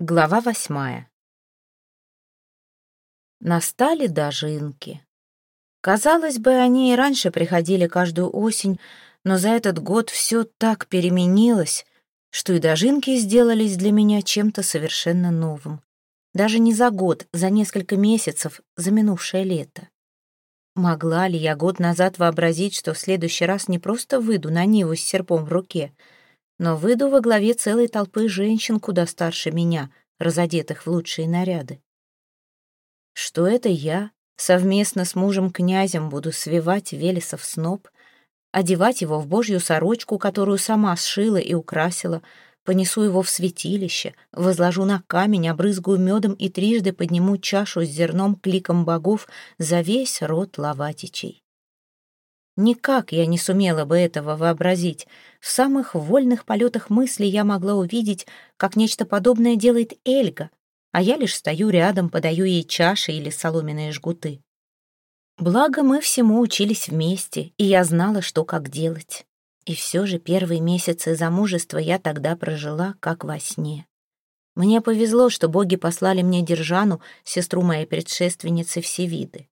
Глава восьмая. Настали дожинки. Казалось бы, они и раньше приходили каждую осень, но за этот год все так переменилось, что и дожинки сделались для меня чем-то совершенно новым. Даже не за год, за несколько месяцев, за минувшее лето. Могла ли я год назад вообразить, что в следующий раз не просто выйду на Ниву с серпом в руке — но выйду во главе целой толпы женщин куда старше меня, разодетых в лучшие наряды. Что это я совместно с мужем-князем буду свивать Велесов сноп, одевать его в божью сорочку, которую сама сшила и украсила, понесу его в святилище, возложу на камень, обрызгаю медом и трижды подниму чашу с зерном кликом богов за весь род Лаватичей. Никак я не сумела бы этого вообразить. В самых вольных полетах мысли я могла увидеть, как нечто подобное делает Эльга, а я лишь стою рядом, подаю ей чаши или соломенные жгуты. Благо, мы всему учились вместе, и я знала, что как делать. И все же первые месяцы замужества я тогда прожила, как во сне. Мне повезло, что боги послали мне Держану, сестру моей предшественницы Всевиды.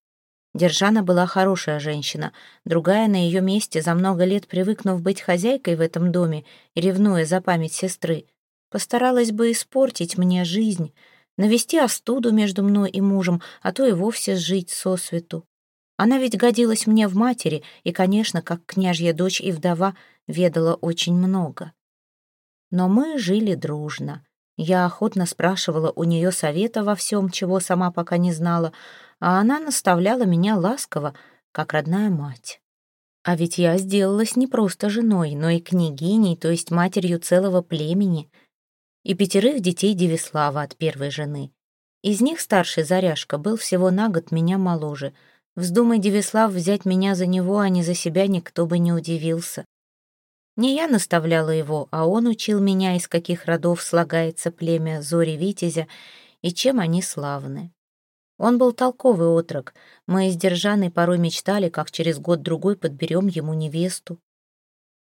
Держана была хорошая женщина, другая на ее месте, за много лет привыкнув быть хозяйкой в этом доме и ревнуя за память сестры, постаралась бы испортить мне жизнь, навести остуду между мной и мужем, а то и вовсе сжить сосвету. Она ведь годилась мне в матери и, конечно, как княжья дочь и вдова, ведала очень много. Но мы жили дружно. Я охотно спрашивала у нее совета во всем, чего сама пока не знала, а она наставляла меня ласково, как родная мать. А ведь я сделалась не просто женой, но и княгиней, то есть матерью целого племени, и пятерых детей Девислава от первой жены. Из них старший Заряшка был всего на год меня моложе. Вздумай Девислав взять меня за него, а не за себя, никто бы не удивился. Не я наставляла его, а он учил меня, из каких родов слагается племя Зори Витязя и чем они славны. Он был толковый отрок. Мы с Держаной порой мечтали, как через год-другой подберем ему невесту.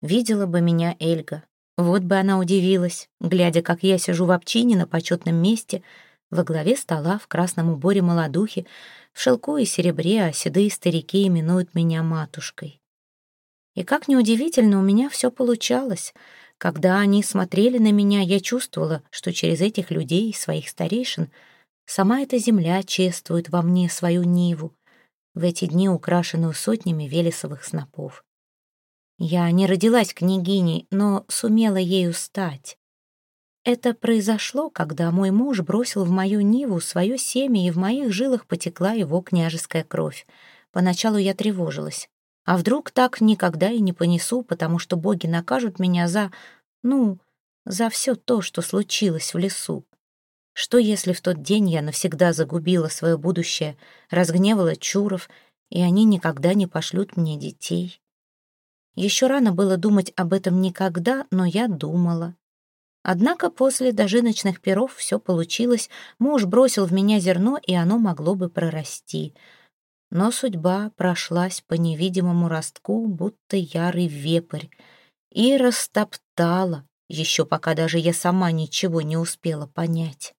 Видела бы меня Эльга. Вот бы она удивилась, глядя, как я сижу в обчине на почетном месте, во главе стола в красном уборе молодухи, в шелку и серебре, а седые старики именуют меня матушкой. И как неудивительно, у меня все получалось. Когда они смотрели на меня, я чувствовала, что через этих людей, своих старейшин, Сама эта земля чествует во мне свою Ниву, в эти дни украшенную сотнями велесовых снопов. Я не родилась княгиней, но сумела ею стать. Это произошло, когда мой муж бросил в мою Ниву свое семя, и в моих жилах потекла его княжеская кровь. Поначалу я тревожилась. А вдруг так никогда и не понесу, потому что боги накажут меня за... ну, за все то, что случилось в лесу. Что, если в тот день я навсегда загубила свое будущее, разгневала Чуров, и они никогда не пошлют мне детей? Еще рано было думать об этом никогда, но я думала. Однако после дожиночных перов все получилось, муж бросил в меня зерно, и оно могло бы прорасти. Но судьба прошлась по невидимому ростку, будто ярый вепрь, и растоптала, еще пока даже я сама ничего не успела понять.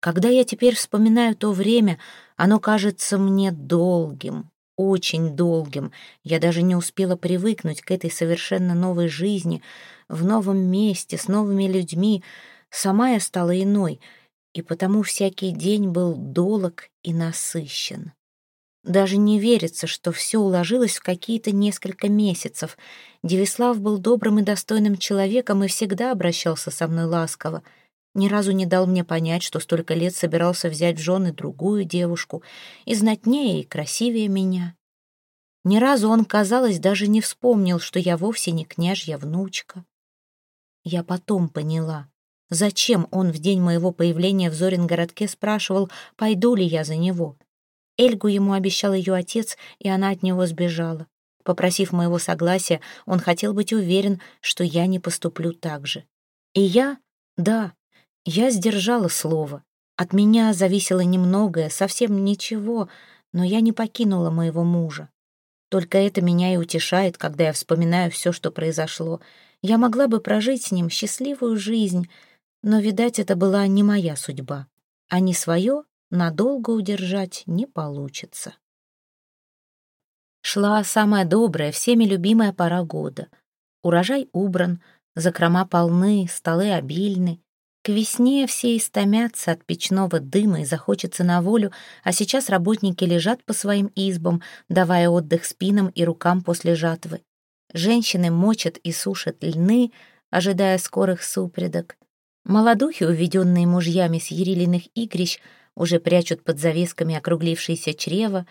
Когда я теперь вспоминаю то время, оно кажется мне долгим, очень долгим. Я даже не успела привыкнуть к этой совершенно новой жизни, в новом месте, с новыми людьми. Сама я стала иной, и потому всякий день был долог и насыщен. Даже не верится, что все уложилось в какие-то несколько месяцев. Девислав был добрым и достойным человеком и всегда обращался со мной ласково — ни разу не дал мне понять, что столько лет собирался взять в жены другую девушку, и знатнее, и красивее меня. Ни разу он, казалось, даже не вспомнил, что я вовсе не княжья внучка. Я потом поняла, зачем он в день моего появления в Зорин-городке спрашивал, пойду ли я за него. Эльгу ему обещал ее отец, и она от него сбежала. Попросив моего согласия, он хотел быть уверен, что я не поступлю так же. И я, да, я сдержала слово. От меня зависело немногое, совсем ничего, но я не покинула моего мужа. Только это меня и утешает, когда я вспоминаю все, что произошло. Я могла бы прожить с ним счастливую жизнь, Но, видать, это была не моя судьба, а не свое надолго удержать не получится. Шла самая добрая, всеми любимая пора года. Урожай убран, закрома полны, столы обильны. К весне все истомятся от печного дыма и захочется на волю, а сейчас работники лежат по своим избам, давая отдых спинам и рукам после жатвы. Женщины мочат и сушат льны, ожидая скорых супредок. Молодухи, уведенные мужьями с ерилиных игрищ, уже прячут под завесками округлившееся чрево,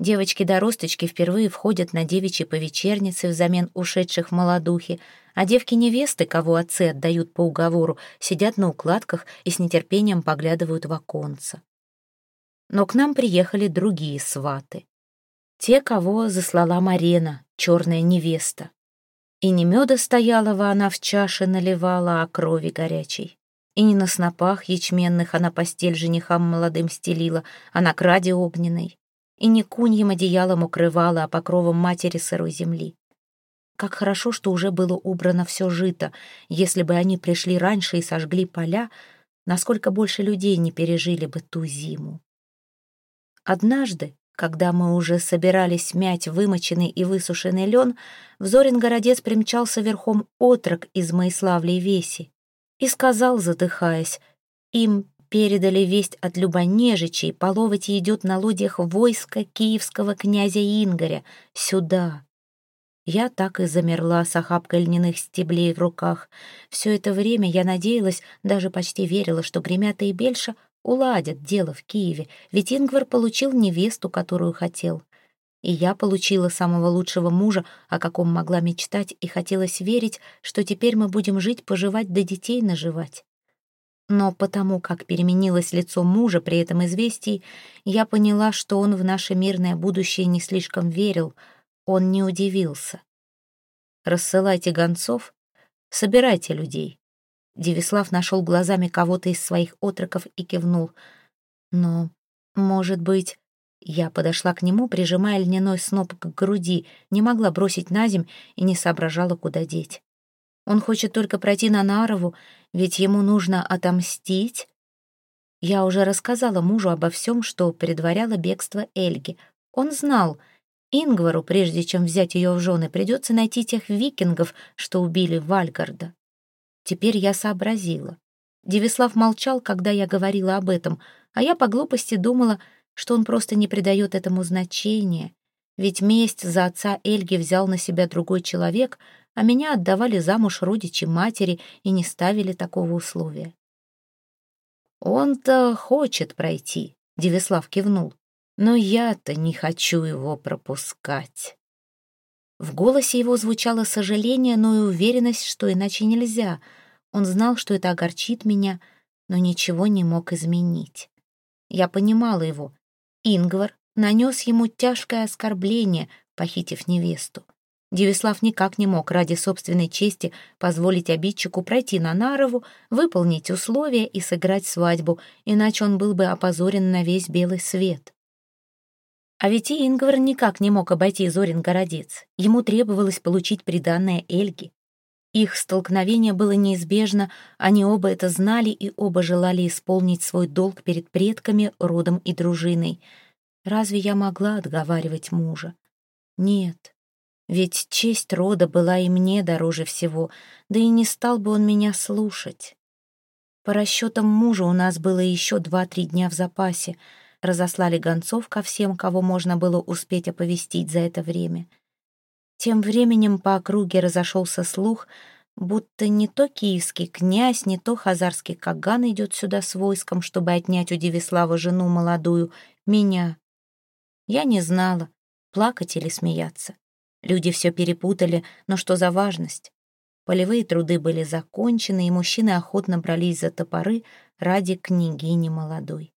Девочки-доросточки впервые входят на девичьи повечерницы взамен ушедших в молодухи, а девки-невесты, кого отцы отдают по уговору, сидят на укладках и с нетерпением поглядывают в оконца. Но к нам приехали другие сваты. Те, кого заслала Марена, черная невеста. И не меда стоялого она в чаше наливала, а крови горячей. И не на снопах ячменных она постель женихам молодым стелила, а на краде огненной и не куньим одеялом укрывала, а покровом матери сырой земли. Как хорошо, что уже было убрано все жито. Если бы они пришли раньше и сожгли поля, насколько больше людей не пережили бы ту зиму. Однажды, когда мы уже собирались мять вымоченный и высушенный лен, в Зорин-городец примчался верхом отрок из Моиславлей Веси и сказал, задыхаясь, им передали весть от Любонежичей, половать идет на лодьях войска киевского князя Ингоря, сюда. Я так и замерла с охапкой льняных стеблей в руках. Все это время я надеялась, даже почти верила, что Гремята и Бельша уладят дело в Киеве, ведь Ингвар получил невесту, которую хотел. И я получила самого лучшего мужа, о каком могла мечтать, и хотелось верить, что теперь мы будем жить-поживать да детей наживать. Но потому как переменилось лицо мужа при этом известии, я поняла, что он в наше мирное будущее не слишком верил, он не удивился. «Рассылайте гонцов, собирайте людей». Девислав нашел глазами кого-то из своих отроков и кивнул. «Но, может быть...» Я подошла к нему, прижимая льняной сноп к груди, не могла бросить на земь и не соображала, куда деть. Он хочет только пройти на Нарову, ведь ему нужно отомстить. Я уже рассказала мужу обо всем, что предваряло бегство Эльги. Он знал, Ингвару, прежде чем взять ее в жены, придется найти тех викингов, что убили Вальгарда. Теперь я сообразила. Девислав молчал, когда я говорила об этом, а я по глупости думала, что он просто не придает этому значения. Ведь месть за отца Эльги взял на себя другой человек — а меня отдавали замуж родичи матери и не ставили такого условия. «Он-то хочет пройти», — Девислав кивнул, «но я-то не хочу его пропускать». В голосе его звучало сожаление, но и уверенность, что иначе нельзя. Он знал, что это огорчит меня, но ничего не мог изменить. Я понимала его. Ингвар нанес ему тяжкое оскорбление, похитив невесту. Девислав никак не мог ради собственной чести позволить обидчику пройти на Нарову, выполнить условия и сыграть свадьбу, иначе он был бы опозорен на весь белый свет. А ведь и Ингвар никак не мог обойти Зорин городец. Ему требовалось получить приданное Эльги. Их столкновение было неизбежно, они оба это знали и оба желали исполнить свой долг перед предками, родом и дружиной. Разве я могла отговаривать мужа? Нет, ведь честь рода была и мне дороже всего, да и не стал бы он меня слушать. По расчетам мужа у нас было еще два-три дня в запасе. Разослали гонцов ко всем, кого можно было успеть оповестить за это время. Тем временем по округе разошелся слух, будто не то киевский князь, не то хазарский каган идет сюда с войском, чтобы отнять у Девислава жену молодую, меня. Я не знала, плакать или смеяться. Люди все перепутали, но что за важность? Полевые труды были закончены, и мужчины охотно брались за топоры ради княгини молодой.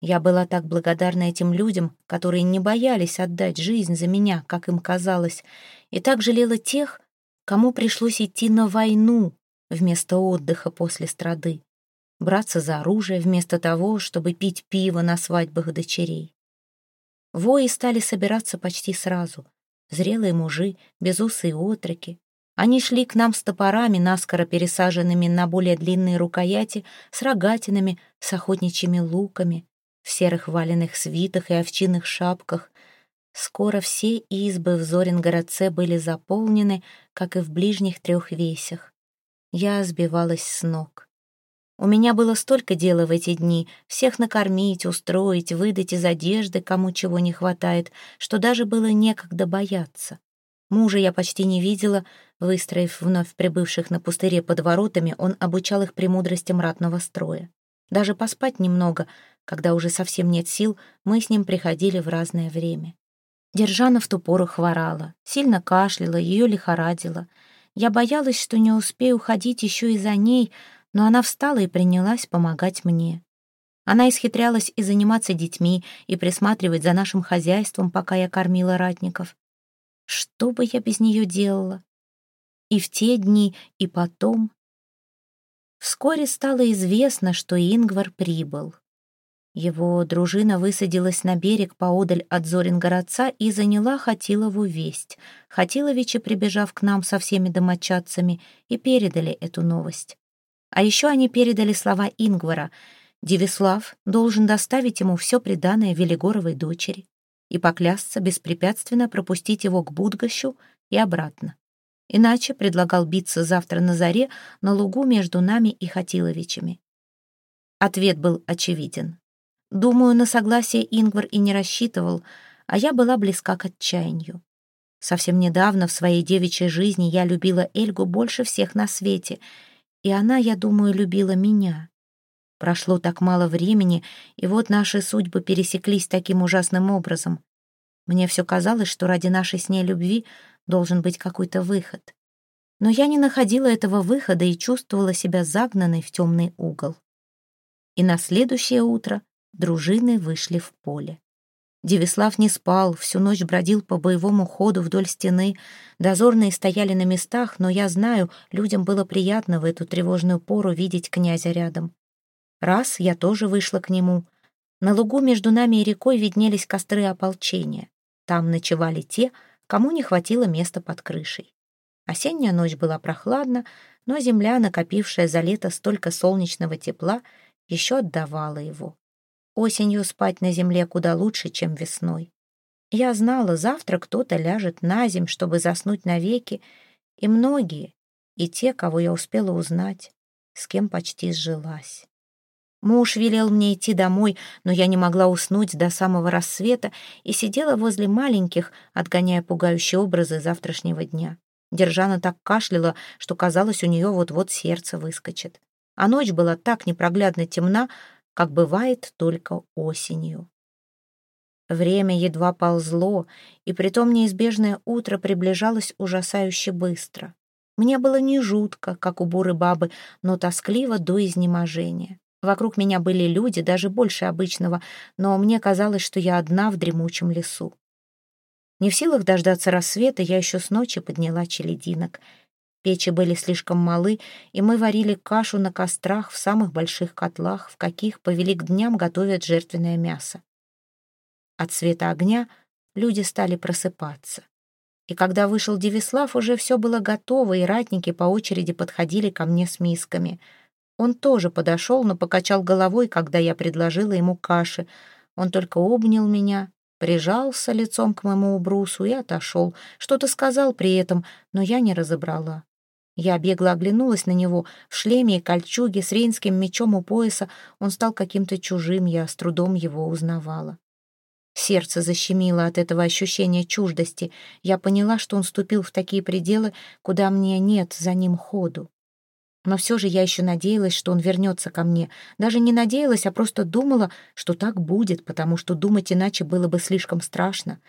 Я была так благодарна этим людям, которые не боялись отдать жизнь за меня, как им казалось, и так жалела тех, кому пришлось идти на войну вместо отдыха после страды, браться за оружие вместо того, чтобы пить пиво на свадьбах дочерей. Вои стали собираться почти сразу — зрелые мужи, безусые отроки. Они шли к нам с топорами, наскоро пересаженными на более длинные рукояти, с рогатинами, с охотничьими луками, в серых валенных свитах и овчинных шапках. Скоро все избы в Зорингородце были заполнены, как и в ближних трех весях. Я сбивалась с ног. У меня было столько дела в эти дни — всех накормить, устроить, выдать из одежды, кому чего не хватает, что даже было некогда бояться. Мужа я почти не видела, выстроив вновь прибывших на пустыре под воротами, он обучал их премудростям ратного строя. Даже поспать немного, когда уже совсем нет сил, мы с ним приходили в разное время. Держана в ту пору хворала, сильно кашляла, ее лихорадила. Я боялась, что не успею ходить еще и за ней, но она встала и принялась помогать мне. Она исхитрялась и заниматься детьми, и присматривать за нашим хозяйством, пока я кормила ратников. Что бы я без нее делала? И в те дни, и потом. Вскоре стало известно, что Ингвар прибыл. Его дружина высадилась на берег поодаль от Зорингородца и заняла Хатилову весть. Хатиловичи, прибежав к нам со всеми домочадцами, и передали эту новость. А еще они передали слова Ингвара. Девислав должен доставить ему все приданное Велигоровой дочери и поклясться беспрепятственно пропустить его к Будгощу и обратно. Иначе предлагал биться завтра на заре на лугу между нами и Хатиловичами. Ответ был очевиден. Думаю, на согласие Ингвар и не рассчитывал, а я была близка к отчаянию. Совсем недавно в своей девичьей жизни я любила Эльгу больше всех на свете, и она, я думаю, любила меня. Прошло так мало времени, и вот наши судьбы пересеклись таким ужасным образом. Мне все казалось, что ради нашей с ней любви должен быть какой-то выход. Но я не находила этого выхода и чувствовала себя загнанной в темный угол. И на следующее утро дружины вышли в поле. Девислав не спал, всю ночь бродил по боевому ходу вдоль стены. Дозорные стояли на местах, но я знаю, людям было приятно в эту тревожную пору видеть князя рядом. Раз я тоже вышла к нему. На лугу между нами и рекой виднелись костры ополчения. Там ночевали те, кому не хватило места под крышей. Осенняя ночь была прохладна, но земля, накопившая за лето столько солнечного тепла, еще отдавала его. Осенью спать на земле куда лучше, чем весной. Я знала, завтра кто-то ляжет на земь, чтобы заснуть навеки, и многие, и те, кого я успела узнать, с кем почти сжилась. Муж велел мне идти домой, но я не могла уснуть до самого рассвета и сидела возле маленьких, отгоняя пугающие образы завтрашнего дня. Держана так кашляла, что казалось, у нее вот-вот сердце выскочит. А ночь была так непроглядно темна, как бывает только осенью. Время едва ползло, и притом неизбежное утро приближалось ужасающе быстро. Мне было не жутко, как у буры бабы, но тоскливо до изнеможения. Вокруг меня были люди, даже больше обычного, но мне казалось, что я одна в дремучем лесу. Не в силах дождаться рассвета, я еще с ночи подняла челединок. Печи были слишком малы, и мы варили кашу на кострах в самых больших котлах, в каких по велик дням готовят жертвенное мясо. От света огня люди стали просыпаться. И когда вышел Девислав, уже все было готово, и ратники по очереди подходили ко мне с мисками — он тоже подошел, но покачал головой, когда я предложила ему каши. Он только обнял меня, прижался лицом к моему убрусу и отошел. Что-то сказал при этом, но я не разобрала. Я бегло оглянулась на него. В шлеме и кольчуге с рейнским мечом у пояса он стал каким-то чужим, я с трудом его узнавала. Сердце защемило от этого ощущения чуждости. Я поняла, что он ступил в такие пределы, куда мне нет за ним ходу. Но все же я еще надеялась, что он вернется ко мне. Даже не надеялась, а просто думала, что так будет, потому что думать иначе было бы слишком страшно.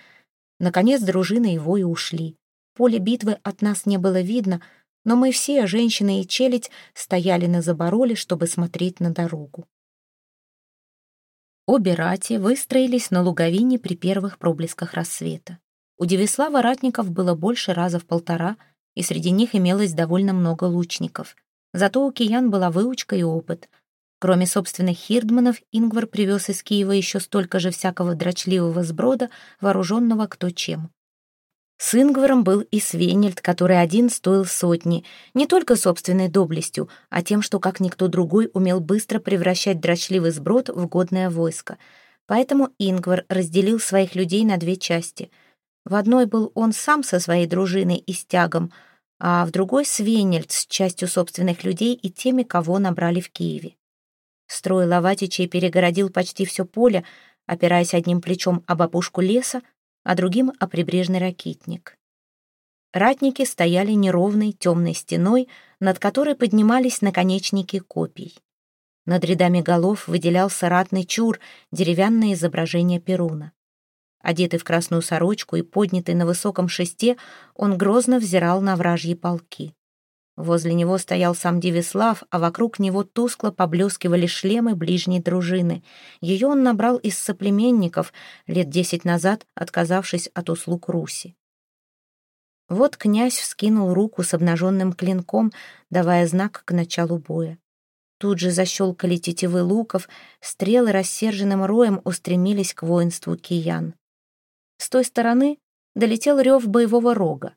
Наконец дружина его и ушли. Поле битвы от нас не было видно, но мы все, женщины и челядь, стояли на забороле, чтобы смотреть на дорогу. Обе рати выстроились на луговине при первых проблесках рассвета. У Девислава ратников было больше раза в полтора, и среди них имелось довольно много лучников — Зато у киян была выучка и опыт. Кроме собственных хирдманов, Ингвар привез из Киева еще столько же всякого дрочливого сброда, вооруженного кто чем. С Ингваром был и Свенельд, который один стоил сотни, не только собственной доблестью, а тем, что, как никто другой, умел быстро превращать дрочливый сброд в годное войско. Поэтому Ингвар разделил своих людей на две части. В одной был он сам со своей дружиной и стягом, а в другой — Свенельд с частью собственных людей и теми, кого набрали в Киеве. Строй Лаватичей перегородил почти все поле, опираясь одним плечом об опушку леса, а другим — о прибрежный ракитник. Ратники стояли неровной темной стеной, над которой поднимались наконечники копий. Над рядами голов выделялся ратный чур, деревянное изображение Перуна. Одетый в красную сорочку и поднятый на высоком шесте, он грозно взирал на вражьи полки. Возле него стоял сам Девислав, а вокруг него тускло поблескивали шлемы ближней дружины. Ее он набрал из соплеменников, лет десять назад отказавшись от услуг Руси. Вот князь вскинул руку с обнаженным клинком, давая знак к началу боя. Тут же защелкали тетивы луков, стрелы рассерженным роем устремились к воинству киян. С той стороны долетел рев боевого рога.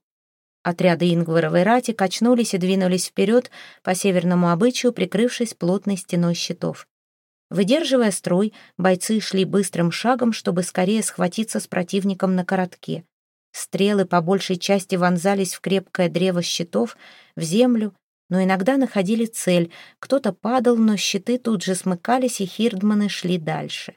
Отряды Ингваровой рати качнулись и двинулись вперед по северному обычаю, прикрывшись плотной стеной щитов. Выдерживая строй, бойцы шли быстрым шагом, чтобы скорее схватиться с противником на коротке. Стрелы по большей части вонзались в крепкое древо щитов, в землю, но иногда находили цель. Кто-то падал, но щиты тут же смыкались, и хирдманы шли дальше.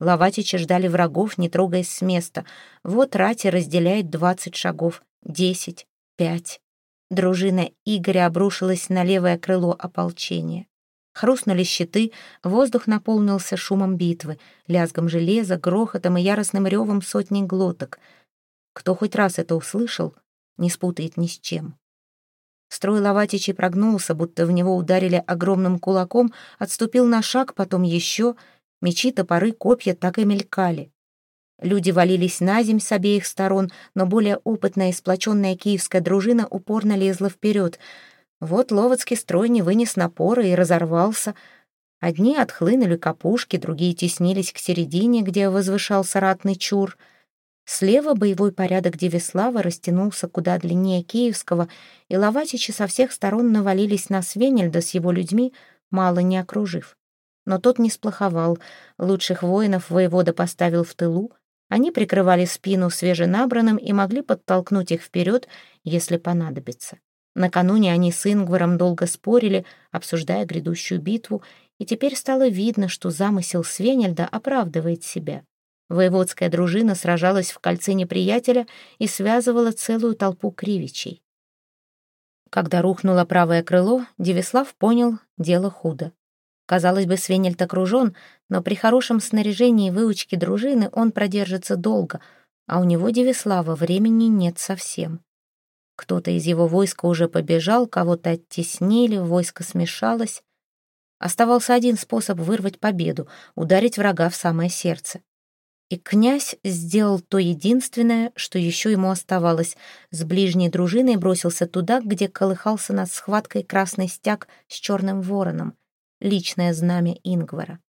Лаватичи ждали врагов, не трогаясь с места. Вот рати разделяет двадцать шагов. Десять, пять. Дружина Игоря обрушилась на левое крыло ополчения. Хрустнули щиты, воздух наполнился шумом битвы, лязгом железа, грохотом и яростным ревом сотни глоток. Кто хоть раз это услышал, не спутает ни с чем. Строй Лаватичи прогнулся, будто в него ударили огромным кулаком, отступил на шаг, потом еще. Мечи, топоры, копья так и мелькали. Люди валились на земь с обеих сторон, но более опытная и сплоченная киевская дружина упорно лезла вперед. Вот ловоцкий строй не вынес напора и разорвался. Одни отхлынули к опушке, другие теснились к середине, где возвышался ратный чур. Слева боевой порядок Девислава растянулся куда длиннее киевского, и лаватичи со всех сторон навалились на Свенельда с его людьми, мало не окружив. Но тот не сплоховал. Лучших воинов воевода поставил в тылу, они прикрывали спину свеженабранным и могли подтолкнуть их вперед, если понадобится. Накануне они с Ингваром долго спорили, обсуждая грядущую битву, и теперь стало видно, что замысел Свенельда оправдывает себя. Воеводская дружина сражалась в кольце неприятеля и связывала целую толпу кривичей. Когда рухнуло правое крыло, Девислав понял — дело худо. Казалось бы, Свенельд окружен, но при хорошем снаряжении и выучке дружины он продержится долго, а у него, Девислава, времени нет совсем. Кто-то из его войска уже побежал, кого-то оттеснили, войско смешалось. Оставался один способ вырвать победу — ударить врага в самое сердце. И князь сделал то единственное, что еще ему оставалось. С ближней дружиной бросился туда, где колыхался над схваткой красный стяг с черным вороном личное знамя Ингвара.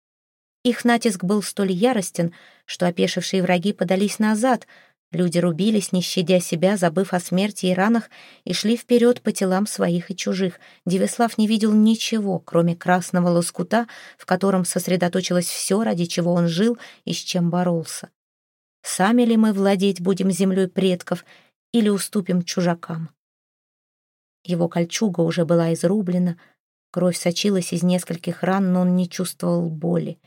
Их натиск был столь яростен, что опешившие враги подались назад, люди рубились, не щадя себя, забыв о смерти и ранах, и шли вперед по телам своих и чужих. Девислав не видел ничего, кроме красного лоскута, в котором сосредоточилось все, ради чего он жил и с чем боролся. Сами ли мы владеть будем землей предков или уступим чужакам? Его кольчуга уже была изрублена, Кровь сочилась из нескольких ран, но он не чувствовал боли.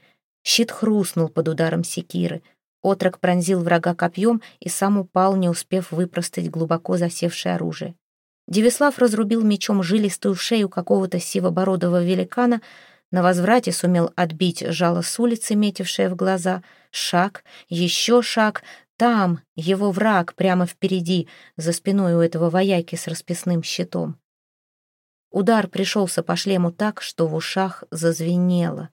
Щит хрустнул под ударом секиры. Отрок пронзил врага копьем и сам упал, не успев выпростать глубоко засевшее оружие. Девислав разрубил мечом жилистую шею какого-то сивобородого великана, на возврате сумел отбить жало с улицы, метившее в глаза. Шаг, еще шаг. Там его враг прямо впереди, за спиной у этого вояки с расписным щитом. Удар пришелся по шлему так, что в ушах зазвенело.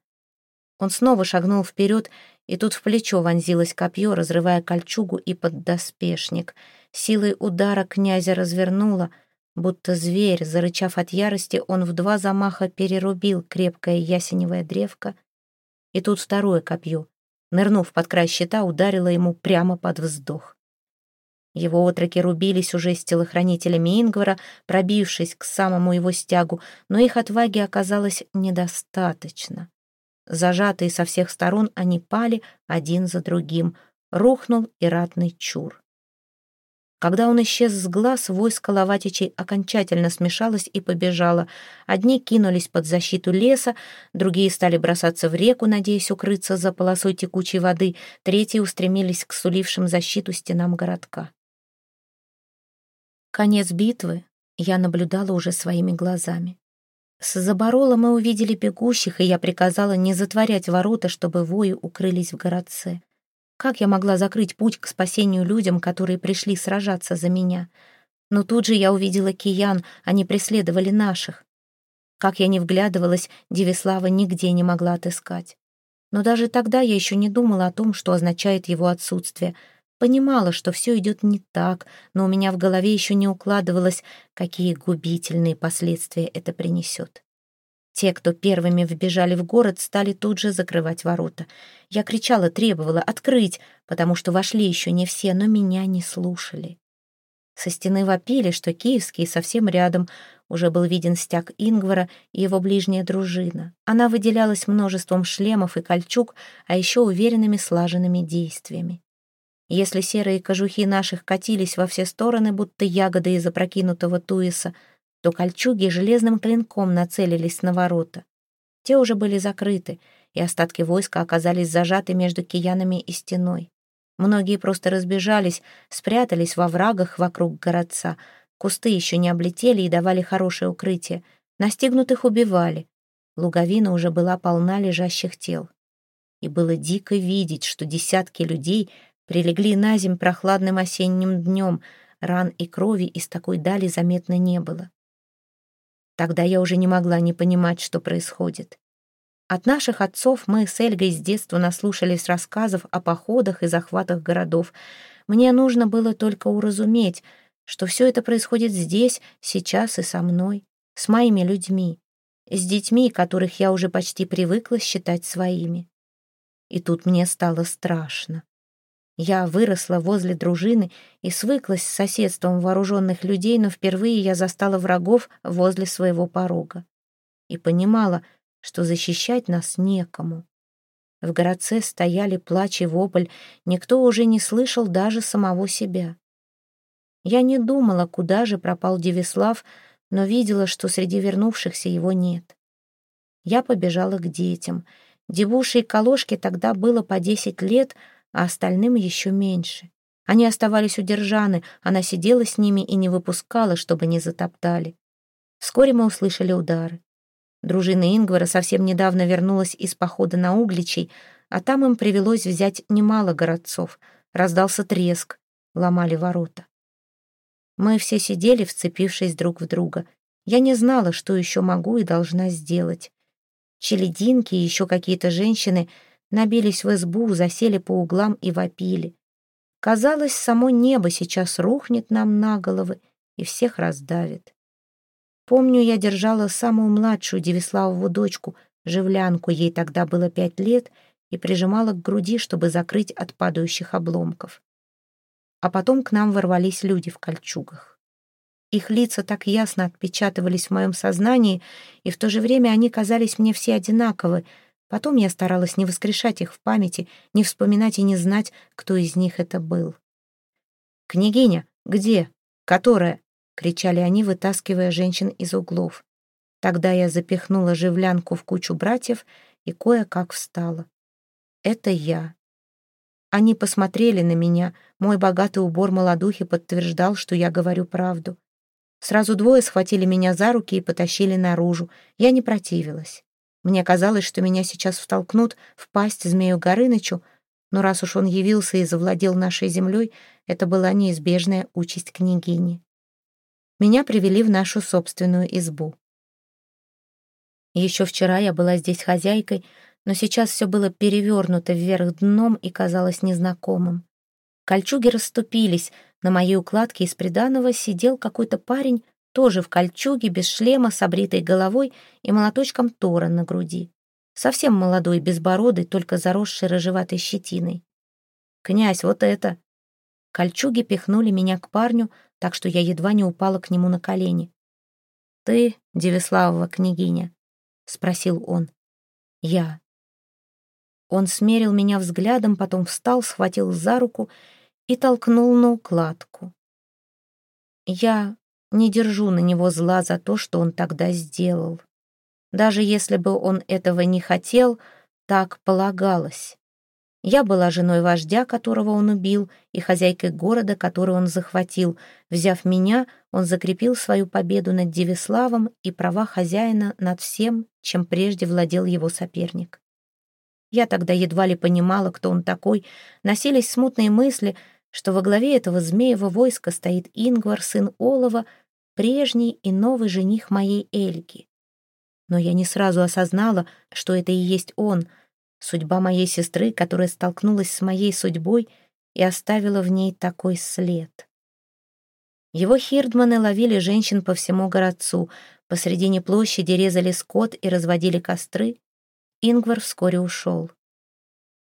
Он снова шагнул вперед, и тут в плечо вонзилось копье, разрывая кольчугу и поддоспешник. Силой удара князя развернуло, будто зверь, зарычав от ярости, он в два замаха перерубил крепкое ясеневое древко, и тут второе копье, нырнув под край щита, ударило ему прямо под вздох. Его отроки рубились уже с телохранителями Ингвара, пробившись к самому его стягу, но их отваги оказалось недостаточно. Зажатые со всех сторон, они пали один за другим. Рухнул и ратный чур. Когда он исчез с глаз, войско Лаватичей окончательно смешалось и побежало. Одни кинулись под защиту леса, другие стали бросаться в реку, надеясь укрыться за полосой текучей воды, третьи устремились к сулившим защиту стенам городка. Конец битвы я наблюдала уже своими глазами. С заборола мы увидели бегущих, и я приказала не затворять ворота, чтобы вои укрылись в городце. Как я могла закрыть путь к спасению людям, которые пришли сражаться за меня? Но тут же я увидела киян, они преследовали наших. Как я не вглядывалась, Девислава нигде не могла отыскать. Но даже тогда я еще не думала о том, что означает его отсутствие. Понимала, что все идет не так, но у меня в голове еще не укладывалось, какие губительные последствия это принесет. Те, кто первыми вбежали в город, стали тут же закрывать ворота. Я кричала, требовала открыть, потому что вошли еще не все, но меня не слушали. Со стены вопили, что киевский совсем рядом уже был виден стяг Ингвара и его ближняя дружина. Она выделялась множеством шлемов и кольчуг, а еще уверенными слаженными действиями. Если серые кожухи наших катились во все стороны, будто ягоды из опрокинутого туиса — то кольчуги железным клинком нацелились на ворота. Те уже были закрыты, и остатки войска оказались зажаты между киянами и стеной. Многие просто разбежались, спрятались во врагах вокруг городца. Кусты еще не облетели и давали хорошее укрытие. Настигнутых убивали. Луговина уже была полна лежащих тел. И было дико видеть, что десятки людей прилегли на земь прохладным осенним днем, ран и крови из такой дали заметно не было. Тогда я уже не могла не понимать, что происходит. От наших отцов мы с Эльгой с детства наслушались рассказов о походах и захватах городов. Мне нужно было только уразуметь, что все это происходит здесь, сейчас и со мной, с моими людьми, с детьми, которых я уже почти привыкла считать своими. И тут мне стало страшно. Я выросла возле дружины и свыклась с соседством вооруженных людей, но впервые я застала врагов возле своего порога. И понимала, что защищать нас некому. В городце стояли плач и вопль, никто уже не слышал даже самого себя. Я не думала, куда же пропал Девислав, но видела, что среди вернувшихся его нет. Я побежала к детям. Девуши и Колошке тогда было по десять лет — а остальным еще меньше. Они оставались у Держаны, она сидела с ними и не выпускала, чтобы не затоптали. Вскоре мы услышали удары. Дружина Ингвара совсем недавно вернулась из похода на Угличей, а там им привелось взять немало городцов. Раздался треск, ломали ворота. Мы все сидели, вцепившись друг в друга. Я не знала, что еще могу и должна сделать. Челединки и еще какие-то женщины — набились в избу, засели по углам и вопили. Казалось, само небо сейчас рухнет нам на головы и всех раздавит. Помню, я держала самую младшую Девиславову дочку, живлянку, ей тогда было пять лет, и прижимала к груди, чтобы закрыть от падающих обломков. А потом к нам ворвались люди в кольчугах. Их лица так ясно отпечатывались в моем сознании, и в то же время они казались мне все одинаковы — Потом я старалась не воскрешать их в памяти, не вспоминать и не знать, кто из них это был. «Княгиня, где? Которая?» — кричали они, вытаскивая женщин из углов. Тогда я запихнула живлянку в кучу братьев и кое-как встала. «Это я». Они посмотрели на меня, мой богатый убор молодухи подтверждал, что я говорю правду. Сразу двое схватили меня за руки и потащили наружу. Я не противилась. Мне казалось, что меня сейчас втолкнут в пасть змею Горынычу, но раз уж он явился и завладел нашей землей, это была неизбежная участь княгини. Меня привели в нашу собственную избу. Еще вчера я была здесь хозяйкой, но сейчас все было перевернуто вверх дном и казалось незнакомым. Кольчуги расступились, на моей укладке из приданого сидел какой-то парень тоже в кольчуге, без шлема, с обритой головой и молоточком Тора на груди. Совсем молодой, безбородый, только заросший рыжеватой щетиной. «Князь, вот это!» Кольчуги пихнули меня к парню, так что я едва не упала к нему на колени. «Ты, Девиславова княгиня?» — спросил он. «Я». Он смерил меня взглядом, потом встал, схватил за руку и толкнул на укладку. Я не держу на него зла за то, что он тогда сделал. Даже если бы он этого не хотел, так полагалось. Я была женой вождя, которого он убил, и хозяйкой города, который он захватил. Взяв меня, он закрепил свою победу над Девиславом и права хозяина над всем, чем прежде владел его соперник. Я тогда едва ли понимала, кто он такой. Носились смутные мысли, что во главе этого змеевого войска стоит Ингвар, сын Олова, прежний и новый жених моей Эльги. Но я не сразу осознала, что это и есть он — Судьба моей сестры, которая столкнулась с моей судьбой и оставила в ней такой след. Его хирдманы ловили женщин по всему городцу, посредине площади резали скот и разводили костры. Ингвар вскоре ушел.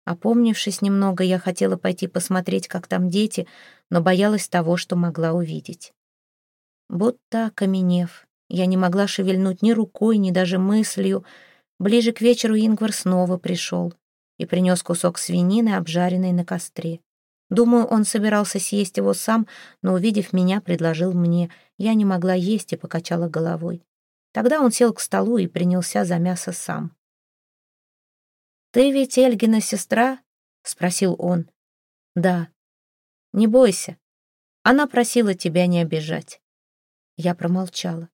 Опомнившись немного, я хотела пойти посмотреть, как там дети, но боялась того, что могла увидеть. Будто окаменев, я не могла шевельнуть ни рукой, ни даже мыслью, Ближе к вечеру Ингвар снова пришел и принес кусок свинины, обжаренной на костре. Думаю, он собирался съесть его сам, но, увидев меня, предложил мне. Я не могла есть и покачала головой. Тогда он сел к столу и принялся за мясо сам. «Ты ведь Эльгина сестра?» — спросил он. «Да». «Не бойся. Она просила тебя не обижать». Я промолчала.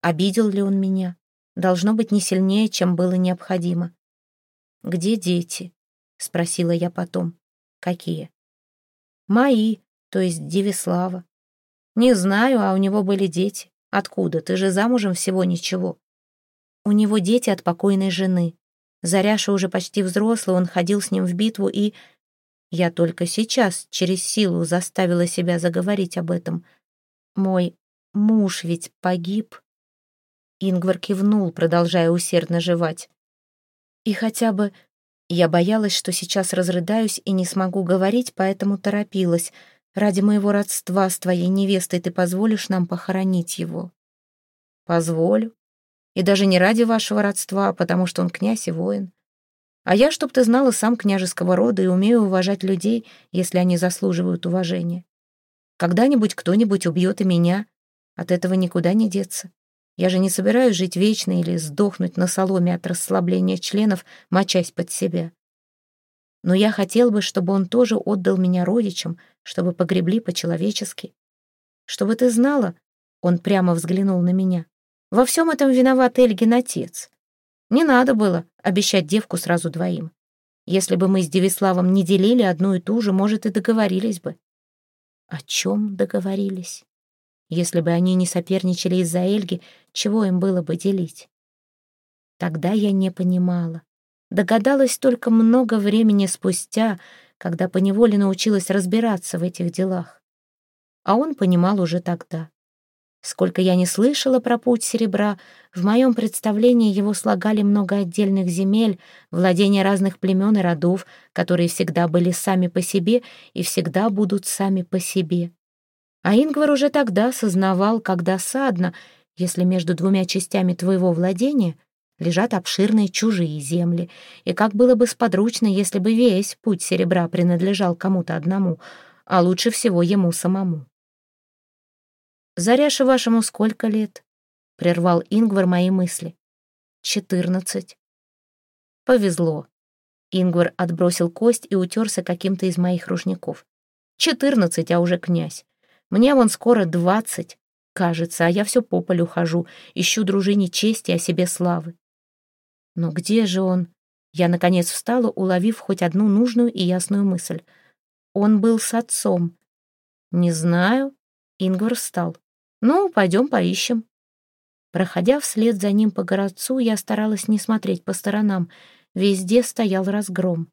Обидел ли он меня? Должно быть не сильнее, чем было необходимо. «Где дети?» — спросила я потом. «Какие?» «Мои, то есть Девислава». «Не знаю, а у него были дети. Откуда? Ты же замужем всего ничего». «У него дети от покойной жены. Заряша уже почти взрослый, он ходил с ним в битву и...» Я только сейчас через силу заставила себя заговорить об этом. Мой муж ведь погиб. Ингвар кивнул, продолжая усердно жевать. И хотя бы... Я боялась, что сейчас разрыдаюсь и не смогу говорить, поэтому торопилась. Ради моего родства с твоей невестой ты позволишь нам похоронить его? Позволю. И даже не ради вашего родства, а потому что он князь и воин. А я, чтоб ты знала, сам княжеского рода и умею уважать людей, если они заслуживают уважения. Когда-нибудь кто-нибудь убьет и меня. От этого никуда не деться. Я же не собираюсь жить вечно или сдохнуть на соломе от расслабления членов, мочась под себя. Но я хотел бы, чтобы он тоже отдал меня родичам, чтобы погребли по-человечески. Чтобы ты знала, он прямо взглянул на меня. Во всем этом виноват Эльгин отец. Не надо было обещать девку сразу двоим. Если бы мы с Девиславом не делили одну и ту же, может, и договорились бы. О чем договорились? Если бы они не соперничали из-за Эльги, чего им было бы делить? Тогда я не понимала. Догадалась только много времени спустя, когда поневоле научилась разбираться в этих делах. А он понимал уже тогда. Сколько я не слышала про путь серебра, в моем представлении его слагали много отдельных земель, владения разных племен и родов, которые всегда были сами по себе и всегда будут сами по себе. А Ингвар уже тогда сознавал, как досадно, если между двумя частями твоего владения лежат обширные чужие земли, и как было бы сподручно, если бы весь путь серебра принадлежал кому-то одному, а лучше всего ему самому. «Заряше вашему сколько лет?» — прервал Ингвар мои мысли. «Четырнадцать». «Повезло». Ингвар отбросил кость и утерся каким-то из моих рушников. «Четырнадцать, а уже князь. Мне вон скоро двадцать, кажется, а я все по полю хожу, ищу дружине чести, о себе славы. Но где же он? Я, наконец, встала, уловив хоть одну нужную и ясную мысль. Он был с отцом. Не знаю. Ингвар встал. Ну, пойдем поищем. Проходя вслед за ним по городцу, я старалась не смотреть по сторонам. Везде стоял разгром.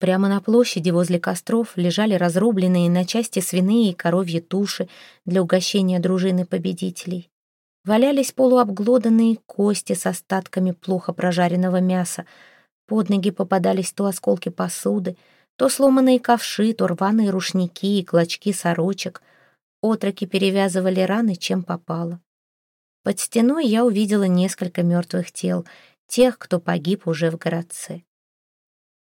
Прямо на площади возле костров лежали разрубленные на части свиные и коровьи туши для угощения дружины победителей. Валялись полуобглоданные кости с остатками плохо прожаренного мяса. Под ноги попадались то осколки посуды, То сломанные ковши, то рваные рушники и клочки сорочек. Отроки перевязывали раны, чем попало. Под стеной я увидела несколько мертвых тел, тех, кто погиб уже в городце.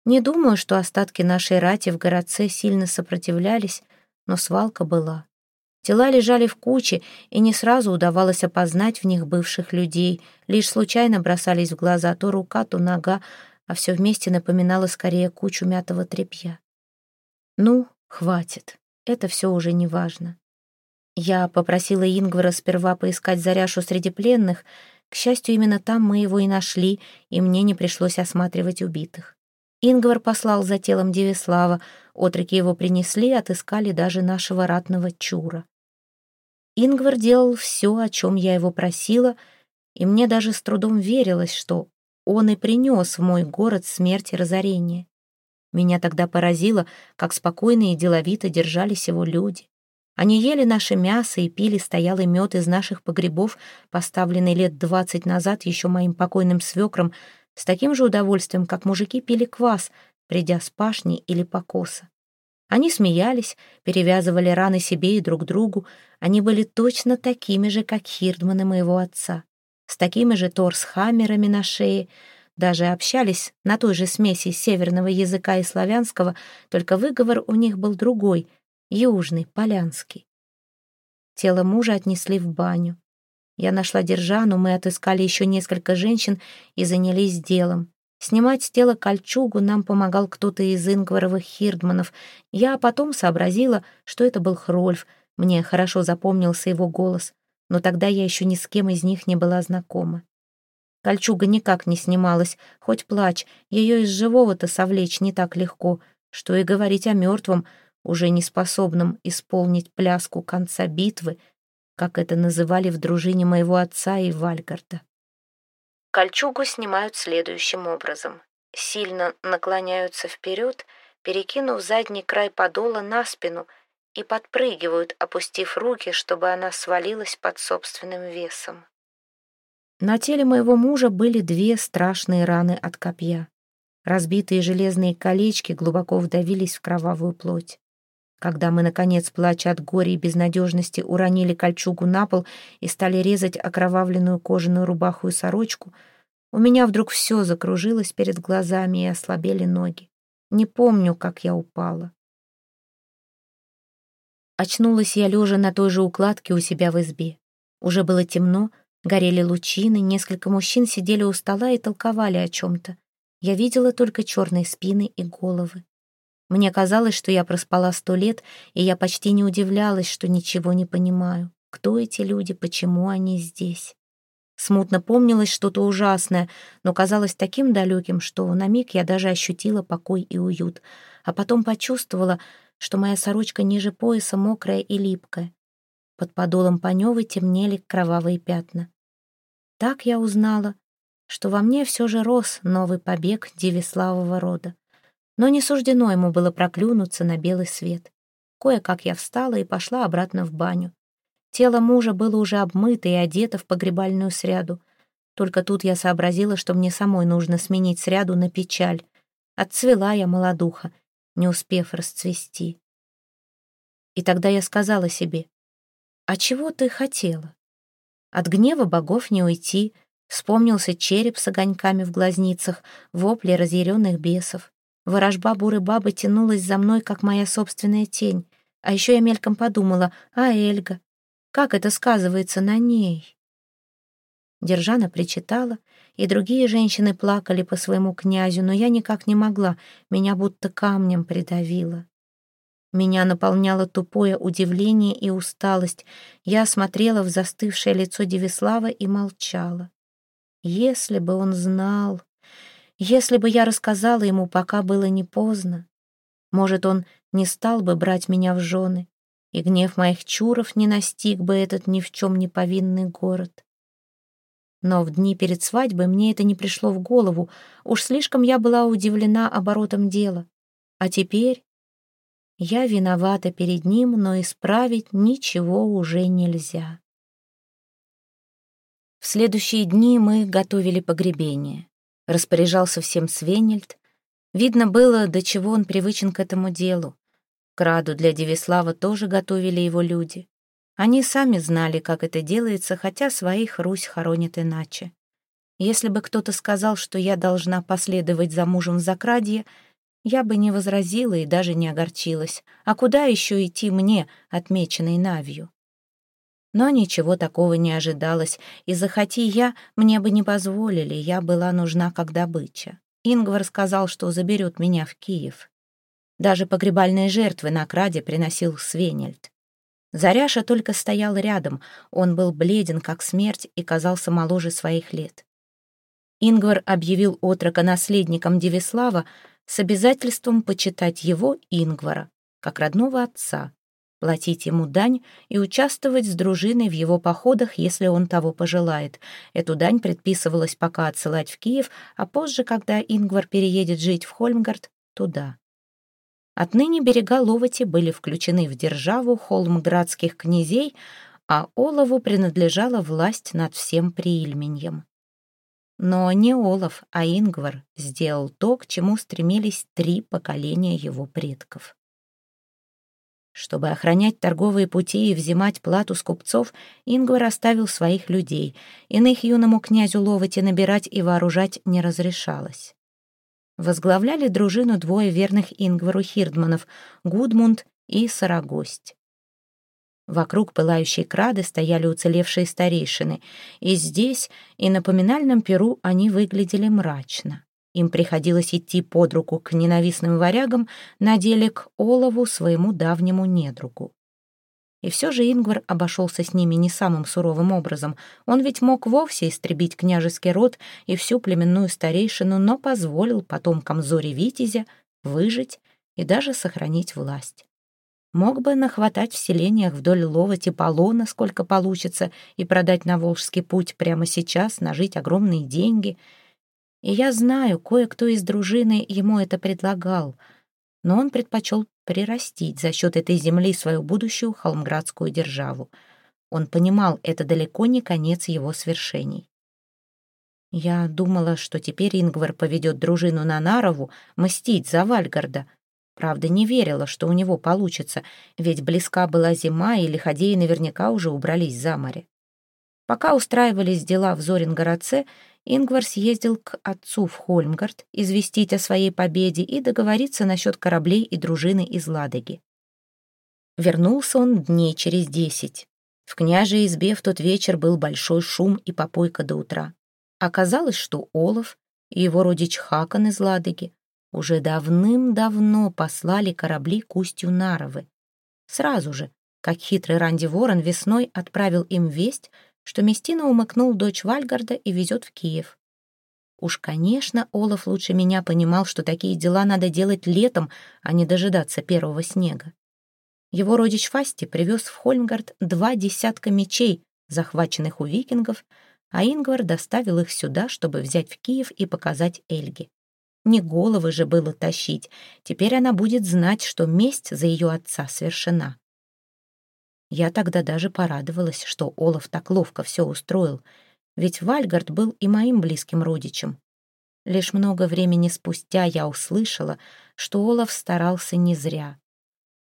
Не думаю, что остатки нашей рати в городце сильно сопротивлялись, но свалка была. Тела лежали в куче, и не сразу удавалось опознать в них бывших людей, лишь случайно бросались в глаза то рука, то нога, а все вместе напоминало скорее кучу мятого тряпья. Ну, хватит, это все уже не важно. Я попросила Ингвара сперва поискать Заряшу среди пленных. К счастью, именно там мы его и нашли, и мне не пришлось осматривать убитых. Ингвар послал за телом Девислава, отроки его принесли, отыскали даже нашего ратного чура. Ингвар делал все, о чем я его просила, и мне даже с трудом верилось, что он и принес в мой город смерть и разорение. Меня тогда поразило, как спокойно и деловито держались его люди. Они ели наше мясо и пили стоялый мед из наших погребов, поставленный лет двадцать назад еще моим покойным свекром, с таким же удовольствием, как мужики пили квас, придя с пашни или покоса. Они смеялись, перевязывали раны себе и друг другу. Они были точно такими же, как Хирдманы моего отца, с такими же торсхаммерами на шее, даже общались на той же смеси северного языка и славянского, только выговор у них был другой, южный, полянский. Тело мужа отнесли в баню. Я нашла Держану, мы отыскали еще несколько женщин и занялись делом. Снимать с тела кольчугу нам помогал кто-то из Ингваровых хирдманов. Я потом сообразила, что это был Хрольф. Мне хорошо запомнился его голос, но тогда я еще ни с кем из них не была знакома. Кольчуга никак не снималась, хоть плачь, ее из живого-то совлечь не так легко, что и говорить о мертвом, уже не способном исполнить пляску конца битвы, как это называли в дружине моего отца и Вальгарда. Кольчугу снимают следующим образом. Сильно наклоняются вперед, перекинув задний край подола на спину и подпрыгивают, опустив руки, чтобы она свалилась под собственным весом. На теле моего мужа были две страшные раны от копья. Разбитые железные колечки глубоко вдавились в кровавую плоть. Когда мы, наконец, плача от горя и безнадежности, уронили кольчугу на пол и стали резать окровавленную кожаную рубаху и сорочку, у меня вдруг все закружилось перед глазами и ослабели ноги. Не помню, как я упала. Очнулась я лежа на той же укладке у себя в избе. Уже было темно, горели лучины, несколько мужчин сидели у стола и толковали о чем-то. Я видела только черные спины и головы. Мне казалось, что я проспала сто лет, и я почти не удивлялась, что ничего не понимаю. Кто эти люди, почему они здесь? Смутно помнилось что-то ужасное, но казалось таким далеким, что на миг я даже ощутила покой и уют, а потом почувствовала, что моя сорочка ниже пояса мокрая и липкая. Под подолом Панёвы темнели кровавые пятна. Так я узнала, что во мне все же рос новый побег Девиславова рода но не суждено ему было проклюнуться на белый свет. Кое-как я встала и пошла обратно в баню. Тело мужа было уже обмыто и одето в погребальную сряду. Только тут я сообразила, что мне самой нужно сменить сряду на печаль. Отцвела я молодуха, не успев расцвести. И тогда я сказала себе, «А чего ты хотела?» От гнева богов не уйти, вспомнился череп с огоньками в глазницах, вопли разъяренных бесов. Ворожба буры бабы тянулась за мной, как моя собственная тень. А еще я мельком подумала, а Эльга? Как это сказывается на ней? Держана причитала, и другие женщины плакали по своему князю, но я никак не могла, меня будто камнем придавило. Меня наполняло тупое удивление и усталость. Я смотрела в застывшее лицо Девислава и молчала. Если бы он знал... Если бы я рассказала ему, пока было не поздно, может, он не стал бы брать меня в жены, и гнев моих чуров не настиг бы этот ни в чем не повинный город. Но в дни перед свадьбой мне это не пришло в голову, уж слишком я была удивлена оборотом дела. А теперь я виновата перед ним, но исправить ничего уже нельзя. В следующие дни мы готовили погребение. Распоряжался всем Свенельд. Видно было, до чего он привычен к этому делу. Краду для Девислава тоже готовили его люди. Они сами знали, как это делается, хотя своих Русь хоронит иначе. Если бы кто-то сказал, что я должна последовать за мужем в закрадье, я бы не возразила и даже не огорчилась. А куда еще идти мне, отмеченной Навью? Но ничего такого не ожидалось, и захоти я, мне бы не позволили, я была нужна как добыча. Ингвар сказал, что заберет меня в Киев. Даже погребальные жертвы на краде приносил Свенельд. Заряша только стоял рядом, он был бледен, как смерть, и казался моложе своих лет. Ингвар объявил отрока наследником Девислава с обязательством почитать его, Ингвара, как родного отца, платить ему дань и участвовать с дружиной в его походах, если он того пожелает. Эту дань предписывалось пока отсылать в Киев, а позже, когда Ингвар переедет жить в Хольмгард, туда. Отныне берега Ловати были включены в державу холмградских князей, а Олову принадлежала власть над всем Приильменьем. Но не Олаф, а Ингвар сделал то, к чему стремились три поколения его предков. Чтобы охранять торговые пути и взимать плату с купцов, Ингвар оставил своих людей. Иных юному князю Ловати набирать и вооружать не разрешалось возглавляли дружину двое верных Ингвару Хирдманов — Гудмунд и Сарагость. Вокруг пылающей крады стояли уцелевшие старейшины, и здесь, и на поминальном перу они выглядели мрачно. Им приходилось идти под руку к ненавистным варягам, на деле к Олову, своему давнему недругу. И все же Ингвар обошелся с ними не самым суровым образом. Он ведь мог вовсе истребить княжеский род и всю племенную старейшину, но позволил потомкам Зори Витязя выжить и даже сохранить власть. Мог бы нахватать в селениях вдоль Ловати полона, сколько получится, и продать на Волжский путь прямо сейчас, нажить огромные деньги. И я знаю, кое-кто из дружины ему это предлагал, но он предпочел прирастить за счет этой земли свою будущую холмградскую державу. Он понимал, это далеко не конец его свершений. Я думала, что теперь Ингвар поведет дружину на Нарову мстить за Вальгарда. Правда, не верила, что у него получится, ведь близка была зима, и лиходеи наверняка уже убрались за море. Пока устраивались дела в Зорингородце, Ингвар съездил к отцу в Хольмгард известить о своей победе и договориться насчет кораблей и дружины из Ладоги. Вернулся он дней через десять. В княжей избе в тот вечер был большой шум и попойка до утра. Оказалось, что Олаф и его родич Хакон из Ладоги уже давным-давно послали корабли к устью Наровы. Сразу же, как хитрый Ранди Ворон весной отправил им весть, что Местина умыкнул дочь Вальгарда и везет в Киев. Уж, конечно, Олаф лучше меня понимал, что такие дела надо делать летом, а не дожидаться первого снега. Его родич Фасти привез в Хольмгард два десятка мечей, захваченных у викингов, а Ингвар доставил их сюда, чтобы взять в Киев и показать Эльге. Не головы же было тащить, теперь она будет знать, что месть за ее отца совершена. Я тогда даже порадовалась, что Олаф так ловко все устроил, ведь Вальгард был и моим близким родичем. Лишь много времени спустя я услышала, что Олаф старался не зря.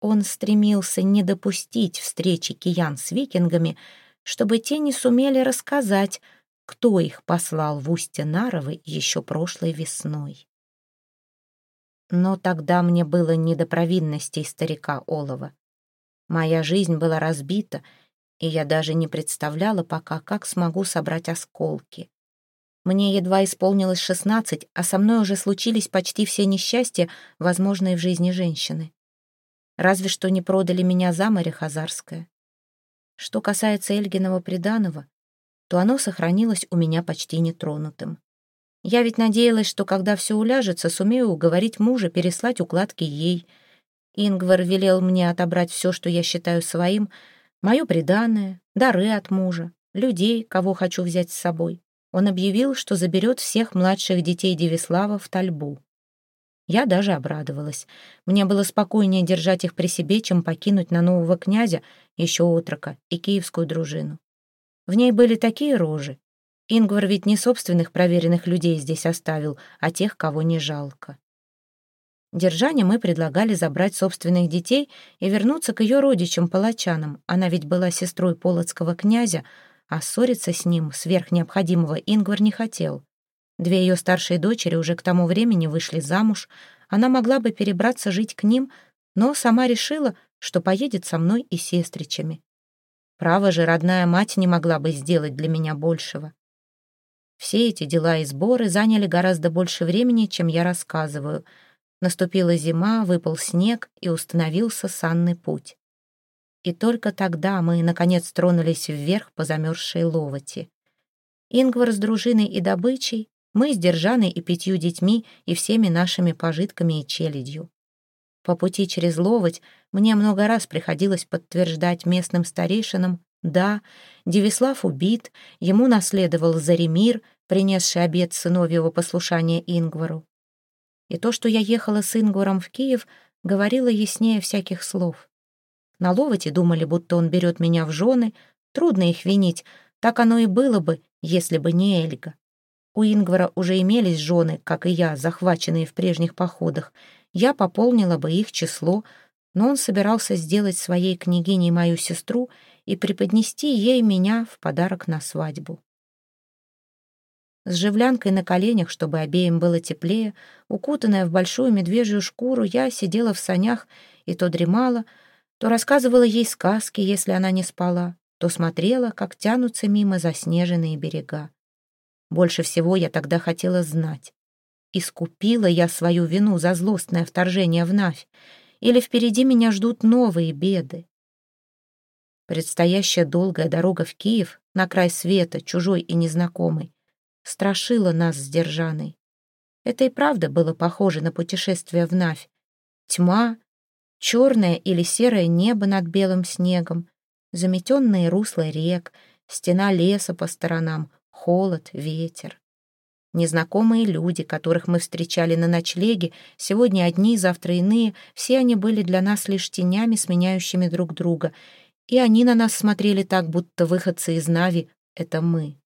Он стремился не допустить встречи киян с викингами, чтобы те не сумели рассказать, кто их послал в устье Наровы еще прошлой весной. Но тогда мне было не до провинностей старика Олова. Моя жизнь была разбита, и я даже не представляла пока, как смогу собрать осколки. Мне едва исполнилось шестнадцать, а со мной уже случились почти все несчастья, возможные в жизни женщины. Разве что не продали меня за море Хазарское. Что касается Эльгиного приданого, то оно сохранилось у меня почти нетронутым. Я ведь надеялась, что когда все уляжется, сумею уговорить мужа переслать укладки ей — Ингвар велел мне отобрать все, что я считаю своим, мое преданное, дары от мужа, людей, кого хочу взять с собой. Он объявил, что заберет всех младших детей Девислава в Тальбу. Я даже обрадовалась. Мне было спокойнее держать их при себе, чем покинуть на нового князя, еще отрока, и киевскую дружину. В ней были такие рожи. Ингвар ведь не собственных проверенных людей здесь оставил, а тех, кого не жалко. Держане мы предлагали забрать собственных детей и вернуться к ее родичам-палачанам. Она ведь была сестрой полоцкого князя, а ссориться с ним сверх необходимого Ингвар не хотел. Две ее старшие дочери уже к тому времени вышли замуж, она могла бы перебраться жить к ним, но сама решила, что поедет со мной и сестричами. Право же, родная мать не могла бы сделать для меня большего. Все эти дела и сборы заняли гораздо больше времени, чем я рассказываю. Наступила зима, выпал снег и установился санный путь. И только тогда мы, наконец, тронулись вверх по замерзшей ловоти. Ингвар с дружиной и добычей, мы с Держаной и пятью детьми и всеми нашими пожитками и челядью. По пути через Ловоть мне много раз приходилось подтверждать местным старейшинам, да, Девислав убит, ему наследовал Заремир, принесший обет сыновьего послушания Ингвару. И то, что я ехала с Ингваром в Киев, говорило яснее всяких слов. На Ловоте думали, будто он берет меня в жены, трудно их винить, так оно и было бы, если бы не Эльга. У Ингвара уже имелись жены, как и я, захваченные в прежних походах, я пополнила бы их число, но он собирался сделать своей княгиней мою сестру и преподнести ей меня в подарок на свадьбу. С живлянкой на коленях, чтобы обеим было теплее, укутанная в большую медвежью шкуру, я сидела в санях и то дремала, то рассказывала ей сказки, если она не спала, то смотрела, как тянутся мимо заснеженные берега. Больше всего я тогда хотела знать, Искупила я свою вину за злостное вторжение в Навь? Или впереди меня ждут новые беды? Предстоящая долгая дорога в Киев, на край света, чужой и незнакомый, страшила нас с Держаной. Это и правда было похоже на путешествие в Навь. Тьма, черное или серое небо над белым снегом, заметенные русла рек, стена леса по сторонам, холод, ветер. Незнакомые люди, которых мы встречали на ночлеге, сегодня одни, завтра иные, все они были для нас лишь тенями, сменяющими друг друга, и они на нас смотрели так, будто выходцы из Нави — это мы.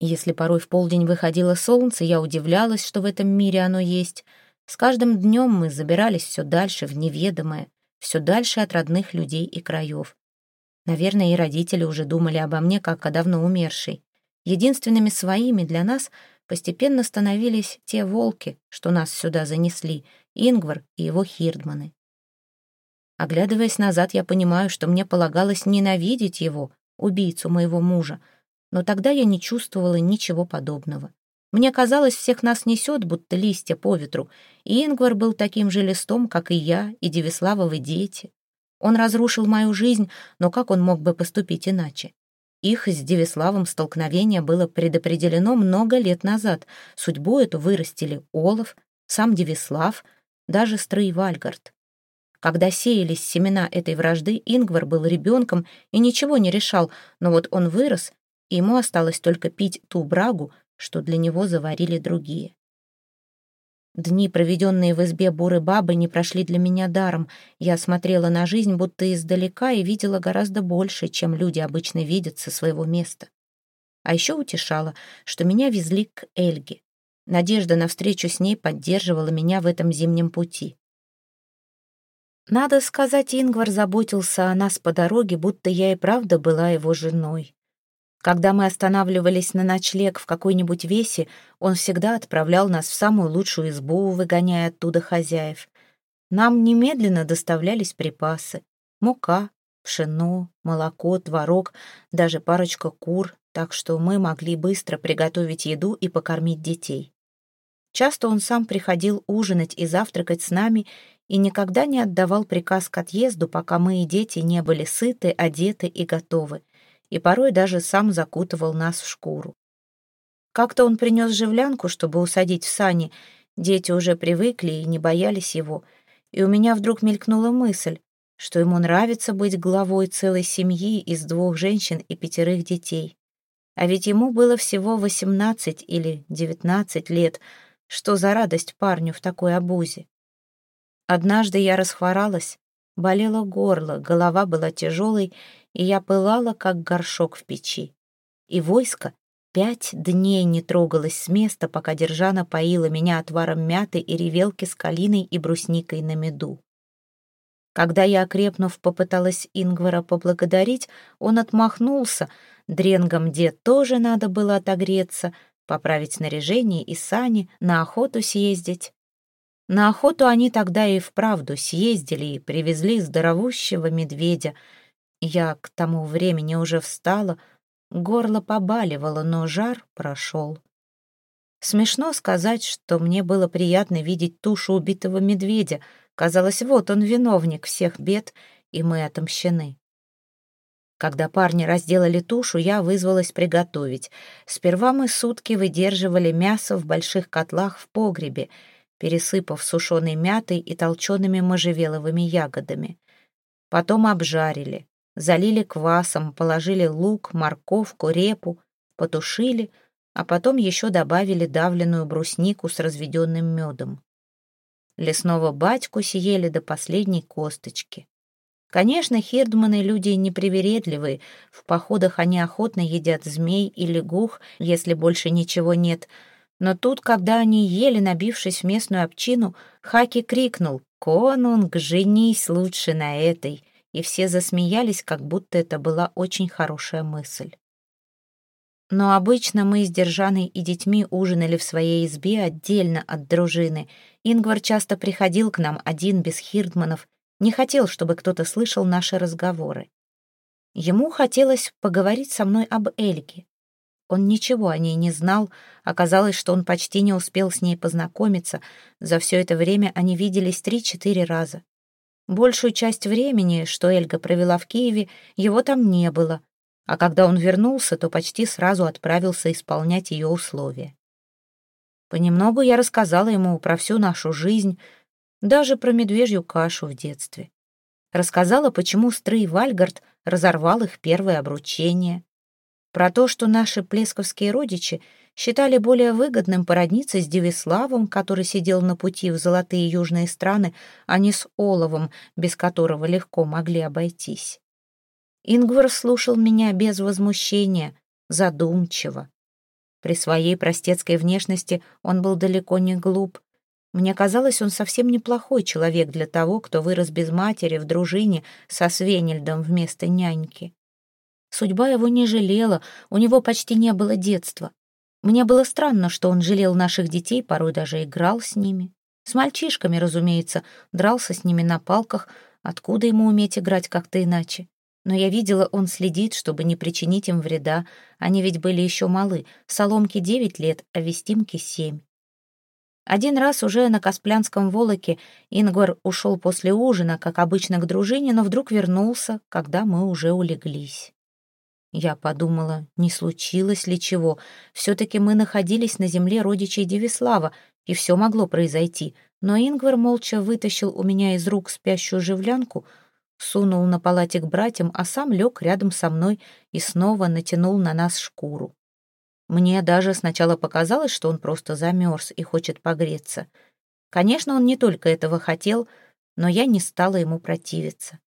Если порой в полдень выходило солнце, я удивлялась, что в этом мире оно есть. С каждым днем мы забирались все дальше в неведомое, все дальше от родных людей и краев. Наверное, и родители уже думали обо мне, как о давно умершей. Единственными своими для нас постепенно становились те волки, что нас сюда занесли, Ингвар и его хирдманы. Оглядываясь назад, я понимаю, что мне полагалось ненавидеть его, убийцу моего мужа, но тогда я не чувствовала ничего подобного. Мне казалось, всех нас несет, будто листья по ветру, и Ингвар был таким же листом, как и я, и Девиславовы дети. Он разрушил мою жизнь, но как он мог бы поступить иначе? Их с Девиславом столкновение было предопределено много лет назад. Судьбу эту вырастили Олаф, сам Девислав, даже Стрей Вальгард. Когда сеялись семена этой вражды, Ингвар был ребенком и ничего не решал, но вот он вырос, и ему осталось только пить ту брагу, что для него заварили другие. Дни, проведенные в избе буры бабы, не прошли для меня даром. Я смотрела на жизнь будто издалека и видела гораздо больше, чем люди обычно видят со своего места. А еще утешало, что меня везли к Эльге. Надежда на встречу с ней поддерживала меня в этом зимнем пути. Надо сказать, Ингвар заботился о нас по дороге, будто я и правда была его женой. Когда мы останавливались на ночлег в какой-нибудь весе, он всегда отправлял нас в самую лучшую избу, выгоняя оттуда хозяев. Нам немедленно доставлялись припасы. Мука, пшено, молоко, творог, даже парочка кур, так что мы могли быстро приготовить еду и покормить детей. Часто он сам приходил ужинать и завтракать с нами и никогда не отдавал приказ к отъезду, пока мы и дети не были сыты, одеты и готовы и порой даже сам закутывал нас в шкуру. Как-то он принес живлянку, чтобы усадить в сани. Дети уже привыкли и не боялись его. И у меня вдруг мелькнула мысль, что ему нравится быть главой целой семьи из двух женщин и пятерых детей. А ведь ему было всего восемнадцать или девятнадцать лет. Что за радость парню в такой обузе? Однажды я расхворалась, болело горло, голова была тяжелой, и я пылала, как горшок в печи. И войско, пять дней не трогалась с места, пока Держана поила меня отваром мяты и ревелки с калиной и брусникой на меду. Когда я, окрепнув, попыталась Ингвара поблагодарить, он отмахнулся. Дренгам дед тоже надо было отогреться, поправить снаряжение и сани, на охоту съездить. На охоту они тогда и вправду съездили и привезли здоровущего медведя. Я к тому времени уже встала, горло побаливало, но жар прошел. Смешно сказать, что мне было приятно видеть тушу убитого медведя — Казалось, вот он виновник всех бед, и мы отомщены. Когда парни разделали тушу, я вызвалась приготовить. Сперва мы сутки выдерживали мясо в больших котлах в погребе, пересыпав сушеной мятой и толчеными можжевеловыми ягодами. Потом обжарили, залили квасом, положили лук, морковку, репу, потушили, а потом еще добавили давленную бруснику с разведенным медом. Лесного батьку съели до последней косточки. Конечно, хирдманы люди непривередливые, в походах они охотно едят змей и лягух, если больше ничего нет. Но тут, когда они ели, набившись в местную общину, Хаки крикнул «Конунг, женись лучше на этой!» и все засмеялись, как будто это была очень хорошая мысль. Но обычно мы с Держаной и детьми ужинали в своей избе отдельно от дружины. Ингвар часто приходил к нам один без хирдманов, не хотел, чтобы кто-то слышал наши разговоры. Ему хотелось поговорить со мной об Эльке. Он ничего о ней не знал, оказалось, что он почти не успел с ней познакомиться, за все это время они виделись три-четыре раза. Большую часть времени, что Эльга провела в Киеве, его там не было — а когда он вернулся, то почти сразу отправился исполнять ее условия. Понемногу я рассказала ему про всю нашу жизнь, даже про медвежью кашу в детстве. Рассказала, почему Стрый Вальгард разорвал их первое обручение. Про то, что наши плесковские родичи считали более выгодным породниться с Девиславом, который сидел на пути в золотые южные страны, а не с Оловом, без которого легко могли обойтись. Ингвар слушал меня без возмущения, задумчиво. При своей простецкой внешности он был далеко не глуп. Мне казалось, он совсем неплохой человек для того, кто вырос без матери в дружине со Свенельдом вместо няньки. Судьба его не жалела, у него почти не было детства. Мне было странно, что он жалел наших детей, порой даже играл с ними. С мальчишками, разумеется, дрался с ними на палках, откуда ему уметь играть как-то иначе. Но я видела, он следит, чтобы не причинить им вреда. Они ведь были еще малы. Соломке девять лет, а Вестимке семь. Один раз уже на Касплянском Волоке Ингвар ушел после ужина, как обычно, к дружине, но вдруг вернулся, когда мы уже улеглись. Я подумала, не случилось ли чего. Все-таки мы находились на земле родичей Девислава, и все могло произойти. Но Ингвар молча вытащил у меня из рук спящую живлянку — сунул на палатик братьям, а сам лег рядом со мной и снова натянул на нас шкуру. Мне даже сначала показалось, что он просто замерз и хочет погреться. Конечно, он не только этого хотел, но я не стала ему противиться.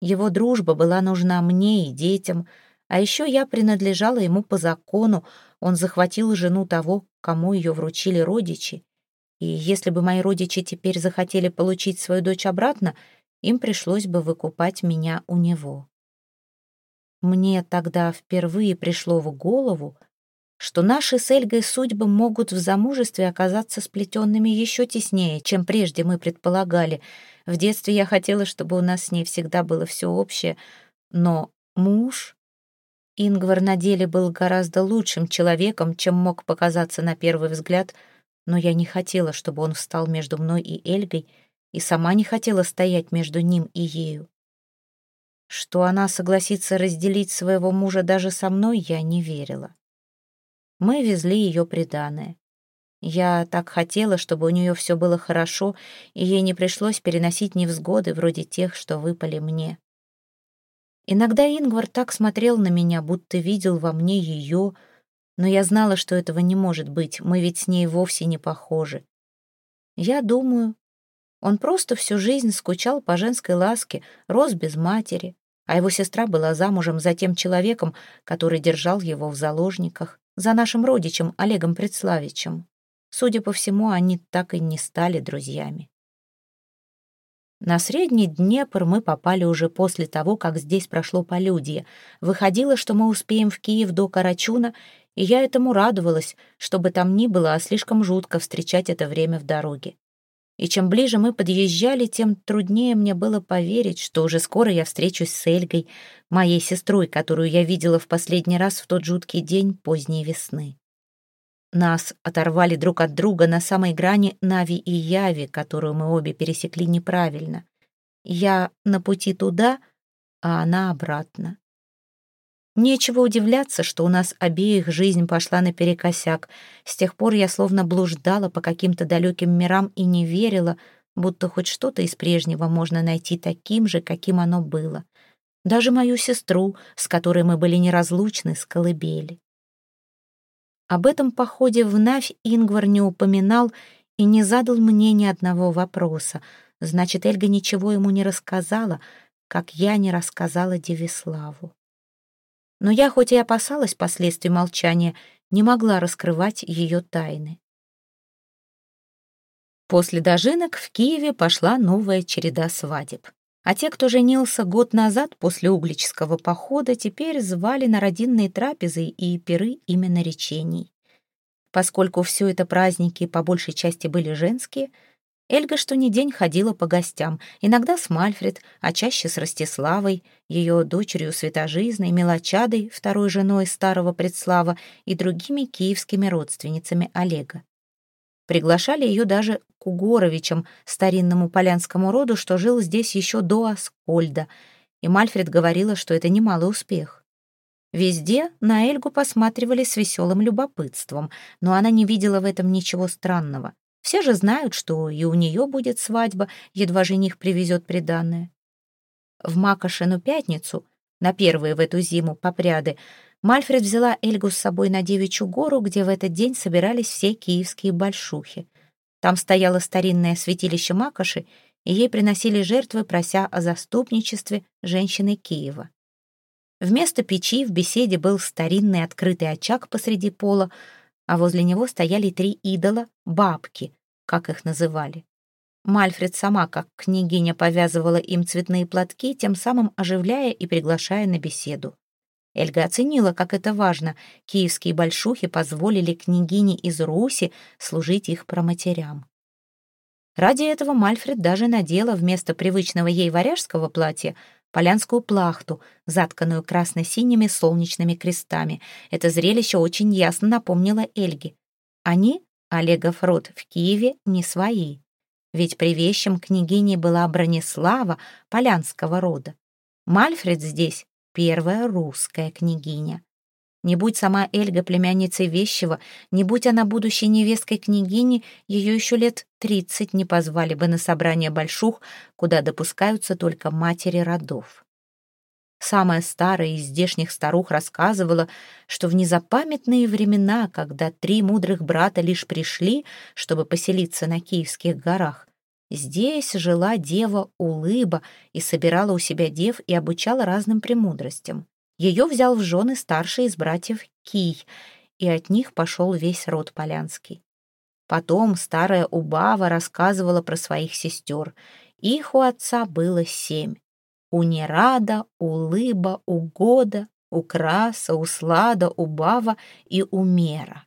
Его дружба была нужна мне и детям, а еще я принадлежала ему по закону, он захватил жену того, кому ее вручили родичи. И если бы мои родичи теперь захотели получить свою дочь обратно — им пришлось бы выкупать меня у него. Мне тогда впервые пришло в голову, что наши с Эльгой судьбы могут в замужестве оказаться сплетенными еще теснее, чем прежде мы предполагали. В детстве я хотела, чтобы у нас с ней всегда было все общее, но муж... Ингвар на деле был гораздо лучшим человеком, чем мог показаться на первый взгляд, но я не хотела, чтобы он встал между мной и Эльгой, и сама не хотела стоять между ним и ею. Что она согласится разделить своего мужа даже со мной, я не верила. Мы везли ее приданое. Я так хотела, чтобы у нее все было хорошо, и ей не пришлось переносить невзгоды вроде тех, что выпали мне. Иногда Ингвар так смотрел на меня, будто видел во мне ее, но я знала, что этого не может быть, мы ведь с ней вовсе не похожи. Я думаю, он просто всю жизнь скучал по женской ласке, рос без матери, а его сестра была замужем за тем человеком, который держал его в заложниках, за нашим родичем Олегом Предславичем. Судя по всему, они так и не стали друзьями. На Средний Днепр мы попали уже после того, как здесь прошло полюдье. Выходило, что мы успеем в Киев до Карачуна, и я этому радовалась, чтобы там ни было, а слишком жутко встречать это время в дороге. И чем ближе мы подъезжали, тем труднее мне было поверить, что уже скоро я встречусь с Эльгой, моей сестрой, которую я видела в последний раз в тот жуткий день поздней весны. Нас оторвали друг от друга на самой грани Нави и Яви, которую мы обе пересекли неправильно. Я на пути туда, а она обратно. Нечего удивляться, что у нас обеих жизнь пошла наперекосяк. С тех пор я словно блуждала по каким-то далеким мирам и не верила, будто хоть что-то из прежнего можно найти таким же, каким оно было. Даже мою сестру, с которой мы были неразлучны, с колыбели. Об этом походе в Ингвар не упоминал и не задал мне ни одного вопроса. Значит, Эльга ничего ему не рассказала, как я не рассказала Девиславу. Но я, хоть и опасалась последствий молчания, не могла раскрывать ее тайны. После дожинок в Киеве пошла новая череда свадеб. А те, кто женился год назад после углического похода, теперь звали на родинные трапезы и пиры именно речений. Поскольку все это праздники по большей части были женские, Эльга что ни день ходила по гостям, иногда с Мальфред, а чаще с Ростиславой, ее дочерью Святожизной, Мелочадой, второй женой старого предслава и другими киевскими родственницами Олега. Приглашали ее даже к Угоровичам, старинному полянскому роду, что жил здесь еще до Аскольда, и Мальфред говорила, что это немалый успех. Везде на Эльгу посматривали с веселым любопытством, но она не видела в этом ничего странного. Все же знают, что и у нее будет свадьба, едва жених привезет приданное. В Макошину пятницу, на первые в эту зиму попряды, Мальфред взяла Эльгу с собой на Девичью гору, где в этот день собирались все киевские большухи. Там стояло старинное святилище Макоши, и ей приносили жертвы, прося о заступничестве женщины Киева. Вместо печи в беседе был старинный открытый очаг посреди пола, а возле него стояли три идола — бабки, как их называли. Мальфред сама, как княгиня, повязывала им цветные платки, тем самым оживляя и приглашая на беседу. Эльга оценила, как это важно. Киевские большухи позволили княгине из Руси служить их проматерям. Ради этого Мальфред даже надела вместо привычного ей варяжского платья полянскую плахту, затканную красно-синими солнечными крестами. Это зрелище очень ясно напомнило Эльге. Они, Олегов род, в Киеве не свои. Ведь привещем княгини была Бронислава, полянского рода. Мальфред здесь первая русская княгиня. Не будь сама Эльга племянницей Вещева, не будь она будущей невесткой княгини, ее еще лет тридцать не позвали бы на собрание большух, куда допускаются только матери родов. Самая старая из здешних старух рассказывала, что в незапамятные времена, когда три мудрых брата лишь пришли, чтобы поселиться на Киевских горах, Здесь жила дева Улыба и собирала у себя дев и обучала разным премудростям. Ее взял в жены старший из братьев Кий, и от них пошел весь род Полянский. Потом старая Убава рассказывала про своих сестер. Их у отца было семь. У Нерада, Улыба, Угода, Украса, Услада, Убава и Умера.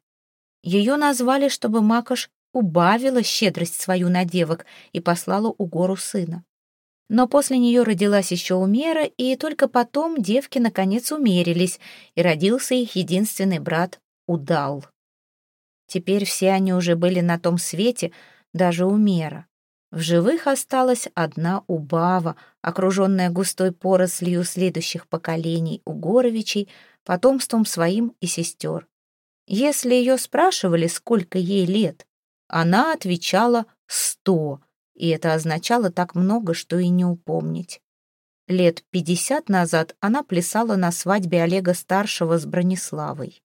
Ее назвали, чтобы Макаш убавила щедрость свою на девок и послала у гору сына. Но после нее родилась еще Умера, и только потом девки наконец умерились, и родился их единственный брат Удал. Теперь все они уже были на том свете, даже Умера. В живых осталась одна Убава, окруженная густой порослью следующих поколений Угоровичей, потомством своим и сестер. Если ее спрашивали, сколько ей лет, она отвечала «сто», и это означало так много, что и не упомнить. Лет пятьдесят назад она плясала на свадьбе Олега-старшего с Брониславой.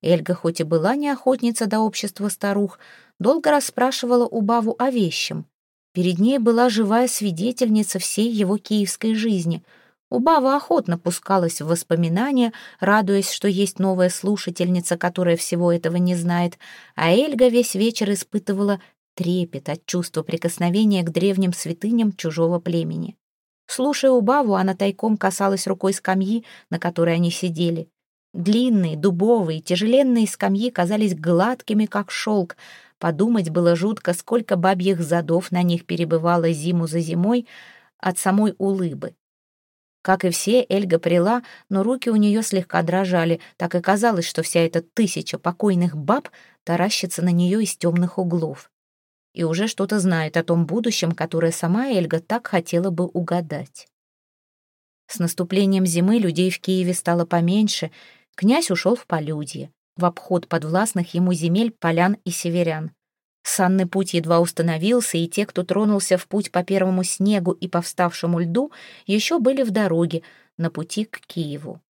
Эльга хоть и была не охотница до общества старух, долго расспрашивала Убаву о вещем. Перед ней была живая свидетельница всей его киевской жизни. Убава охотно пускалась в воспоминания, радуясь, что есть новая слушательница, которая всего этого не знает, а Эльга весь вечер испытывала трепет от чувства прикосновения к древним святыням чужого племени. Слушая Убаву, она тайком касалась рукой скамьи, на которой они сидели. Длинные, дубовые, тяжеленные скамьи казались гладкими, как шелк. Подумать было жутко, сколько бабьих задов на них перебывало зиму за зимой от самой улыбы. Как и все, Эльга прила, но руки у нее слегка дрожали, так и казалось, что вся эта тысяча покойных баб таращится на нее из темных углов и уже что-то знает о том будущем, которое сама Эльга так хотела бы угадать. С наступлением зимы людей в Киеве стало поменьше, князь ушел в полюдье, в обход подвластных ему земель полян и северян. Санный путь едва установился, и те, кто тронулся в путь по первому снегу и по вставшему льду, еще были в дороге, на пути к Киеву.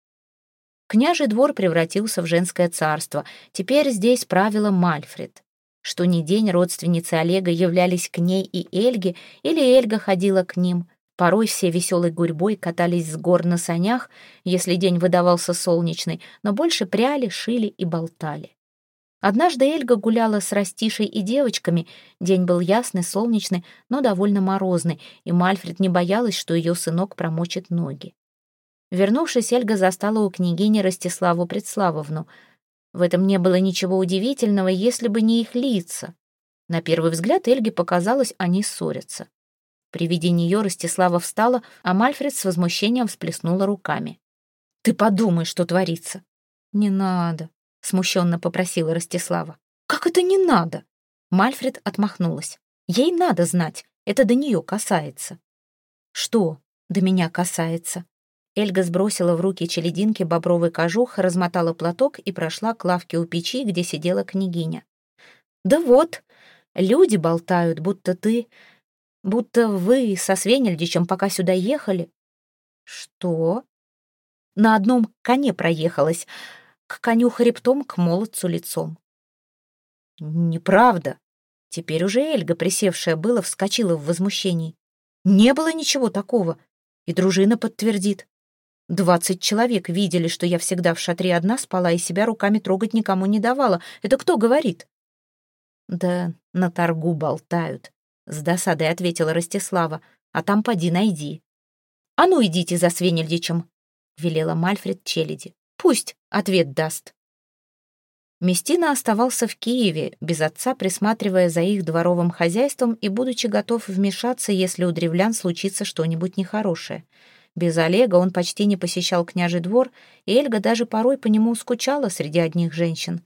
Княжий двор превратился в женское царство, теперь здесь правила Мальфред. Что ни день родственницы Олега являлись к ней и Эльге, или Эльга ходила к ним. Порой все веселой гурьбой катались с гор на санях, если день выдавался солнечный, но больше пряли, шили и болтали. Однажды Эльга гуляла с Растишей и девочками. День был ясный, солнечный, но довольно морозный, и Мальфред не боялась, что ее сынок промочит ноги. Вернувшись, Эльга застала у княгини Ростиславу Предславовну — в этом не было ничего удивительного, если бы не их лица. На первый взгляд Эльге показалось, они ссорятся. При виде нее Ростислава встала, а Мальфред с возмущением всплеснула руками. «Ты подумай, что творится!» «Не надо», — смущенно попросила Ростислава. «Как это не надо?» Мальфред отмахнулась. «Ей надо знать, это до нее касается». «Что до меня касается?» Эльга сбросила в руки челединки бобровый кожух, размотала платок и прошла к лавке у печи, где сидела княгиня. «Да вот, люди болтают, будто ты... будто вы со Свенельдичем пока сюда ехали». «Что?» «На одном коне проехалась, к коню хребтом, к молодцу лицом». «Неправда». Теперь уже Эльга, присевшая было, вскочила в возмущении. «Не было ничего такого, и дружина подтвердит». Двадцать человек видели, что я всегда в шатре одна спала и себя руками трогать никому не давала. Это кто говорит?» «Да на торгу болтают», — с досадой ответила Ростислава. «А там поди найди». «А ну идите за Свенельдичем», — велела Мальфред Челяди. «Пусть ответ даст». Местина оставался в Киеве, без отца присматривая за их дворовым хозяйством и будучи готов вмешаться, если у древлян случится что-нибудь нехорошее. Без Олега он почти не посещал княжий двор, и Эльга даже порой по нему скучала среди одних женщин.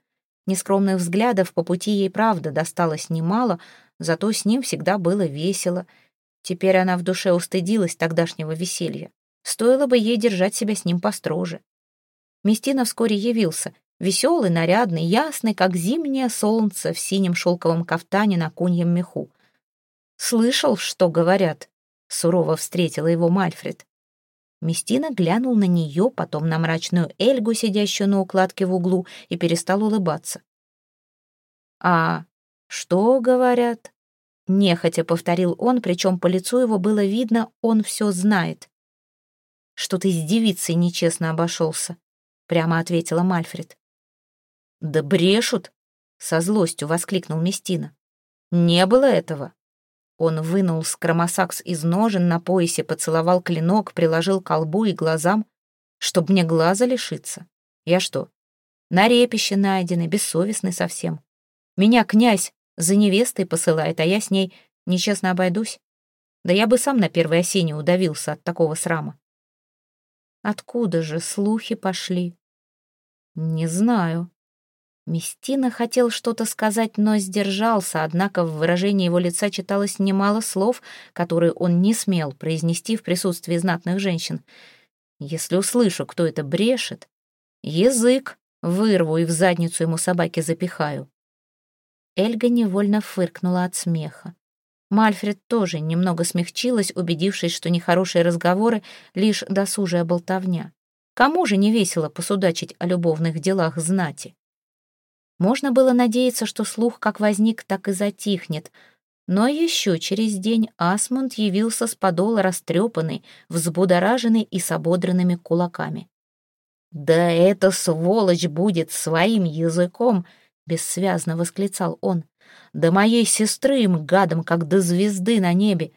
Нескромных взглядов по пути ей правда досталось немало, зато с ним всегда было весело. Теперь она в душе устыдилась тогдашнего веселья. Стоило бы ей держать себя с ним построже. Местина вскоре явился, веселый, нарядный, ясный, как зимнее солнце в синем шелковом кафтане на куньем меху. «Слышал, что говорят?» — сурово встретила его Мальфред. Местина глянул на нее, потом на мрачную Эльгу, сидящую на укладке в углу, и перестал улыбаться. «А что говорят?» Нехотя повторил он, причем по лицу его было видно, он все знает. «Что ты с девицей нечестно обошелся», — прямо ответила Мальфред. «Да брешут!» — со злостью воскликнул Местина. «Не было этого. Он вынул скромосакс из ножен на поясе, поцеловал клинок, приложил к колбу и глазам, чтоб мне глаза лишиться. Я что, на репище найденный, бессовестный совсем. Меня князь за невестой посылает, а я с ней нечестно обойдусь. Да я бы сам на первой осине удавился от такого срама. Откуда же слухи пошли? Не знаю. Местина хотел что-то сказать, но сдержался, однако в выражении его лица читалось немало слов, которые он не смел произнести в присутствии знатных женщин. «Если услышу, кто это брешет, язык вырву и в задницу ему собаки запихаю». Эльга невольно фыркнула от смеха. Мальфред тоже немного смягчилась, убедившись, что нехорошие разговоры — лишь досужая болтовня. Кому же не весело посудачить о любовных делах знати? Можно было надеяться, что слух как возник, так и затихнет. Но еще через день Асмунд явился с подола растрепанный, взбудораженный и с ободранными кулаками. «Да эта сволочь будет своим языком!» — бессвязно восклицал он. «Да моей сестры им гадом, как до звезды на небе!»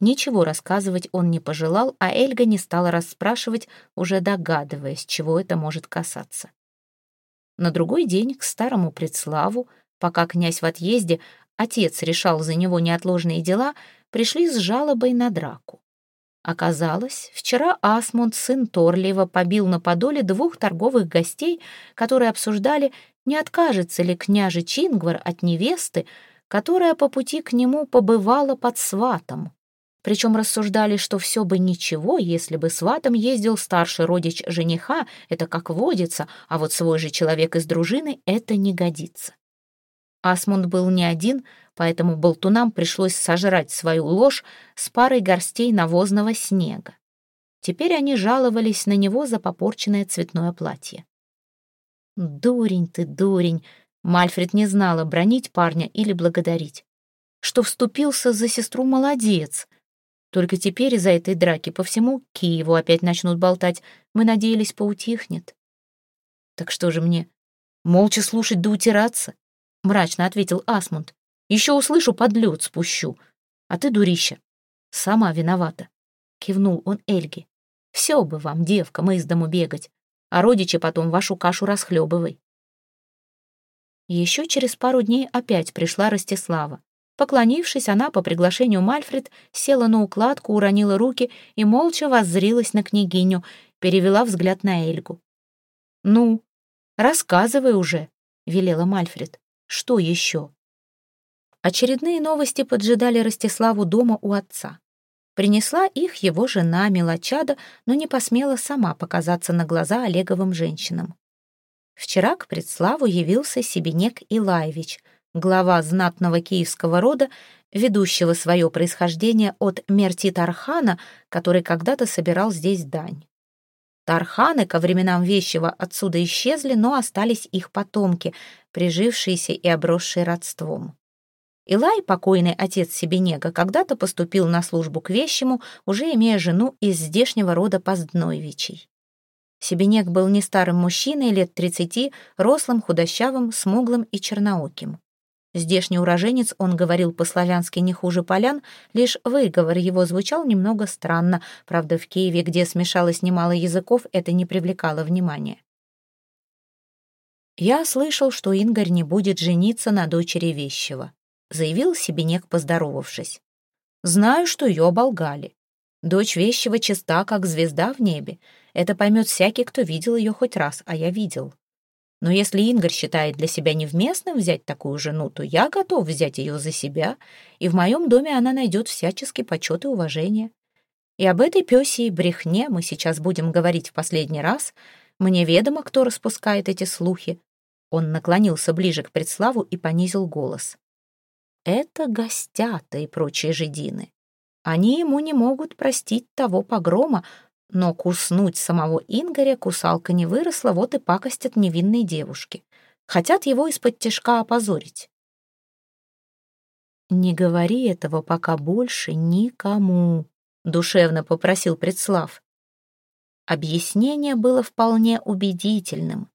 Ничего рассказывать он не пожелал, а Эльга не стала расспрашивать, уже догадываясь, чего это может касаться. На другой день к старому предславу, пока князь в отъезде, отец решал за него неотложные дела, пришли с жалобой на драку. Оказалось, вчера Асмунд, сын Торлиева, побил на подоле двух торговых гостей, которые обсуждали, не откажется ли княже Чингвар от невесты, которая по пути к нему побывала под сватом. Причем рассуждали, что все бы ничего, если бы сватом ездил старший родич жениха, это как водится, а вот свой же человек из дружины это не годится. Асмунд был не один, поэтому болтунам пришлось сожрать свою ложь с парой горстей навозного снега. Теперь они жаловались на него за попорченное цветное платье. «Дурень ты, дурень!» Мальфред не знала, бронить парня или благодарить. Что вступился за сестру молодец. Только теперь из-за этой драки по всему Киеву опять начнут болтать. Мы надеялись, поутихнет. Так что же мне, молча слушать да утираться? Мрачно ответил Асмунд. Еще услышу, под лед спущу. А ты, дурища, сама виновата. Кивнул он Эльге. Все бы вам, девка, мы из дому бегать, а родичи потом вашу кашу расхлебывай. Еще через пару дней опять пришла Ростислава. Поклонившись, она по приглашению Мальфред села на укладку, уронила руки и молча воззрилась на княгиню, перевела взгляд на Эльгу. «Ну, рассказывай уже», — велела Мальфред. «Что еще?» Очередные новости поджидали Ростиславу дома у отца. Принесла их его жена Мелочада, но не посмела сама показаться на глаза Олеговым женщинам. Вчера к предславу явился Себенек Илаевич — глава знатного киевского рода, ведущего свое происхождение от Мерти Тархана, который когда-то собирал здесь дань. Тарханы ко временам вещего отсюда исчезли, но остались их потомки, прижившиеся и обросшие родством. Илай, покойный отец Себенега, когда-то поступил на службу к вещему, уже имея жену из здешнего рода Поздновичей. Себенек был не старым мужчиной, лет тридцати, рослым, худощавым, смуглым и чернооким. Здешний уроженец, он говорил по-славянски не хуже полян, лишь выговор его звучал немного странно, правда, в Киеве, где смешалось немало языков, это не привлекало внимания. «Я слышал, что Ингарь не будет жениться на дочери Вещева», заявил Себенек, поздоровавшись. «Знаю, что ее оболгали. Дочь Вещева чиста, как звезда в небе. Это поймет всякий, кто видел ее хоть раз, а я видел. Но если Ингар считает для себя невместным взять такую жену, то я готов взять ее за себя, и в моем доме она найдет всяческий почет и уважение. И об этой пёсей брехне мы сейчас будем говорить в последний раз. Мне ведомо, кто распускает эти слухи. Он наклонился ближе к предславу и понизил голос. Это гостята и прочие жидины. Они ему не могут простить того погрома, но куснуть самого Ингоря кусалка не выросла, вот и пакостят невинной девушки. Хотят его из-под тяжка опозорить. «Не говори этого пока больше никому», — душевно попросил Предслав. Объяснение было вполне убедительным.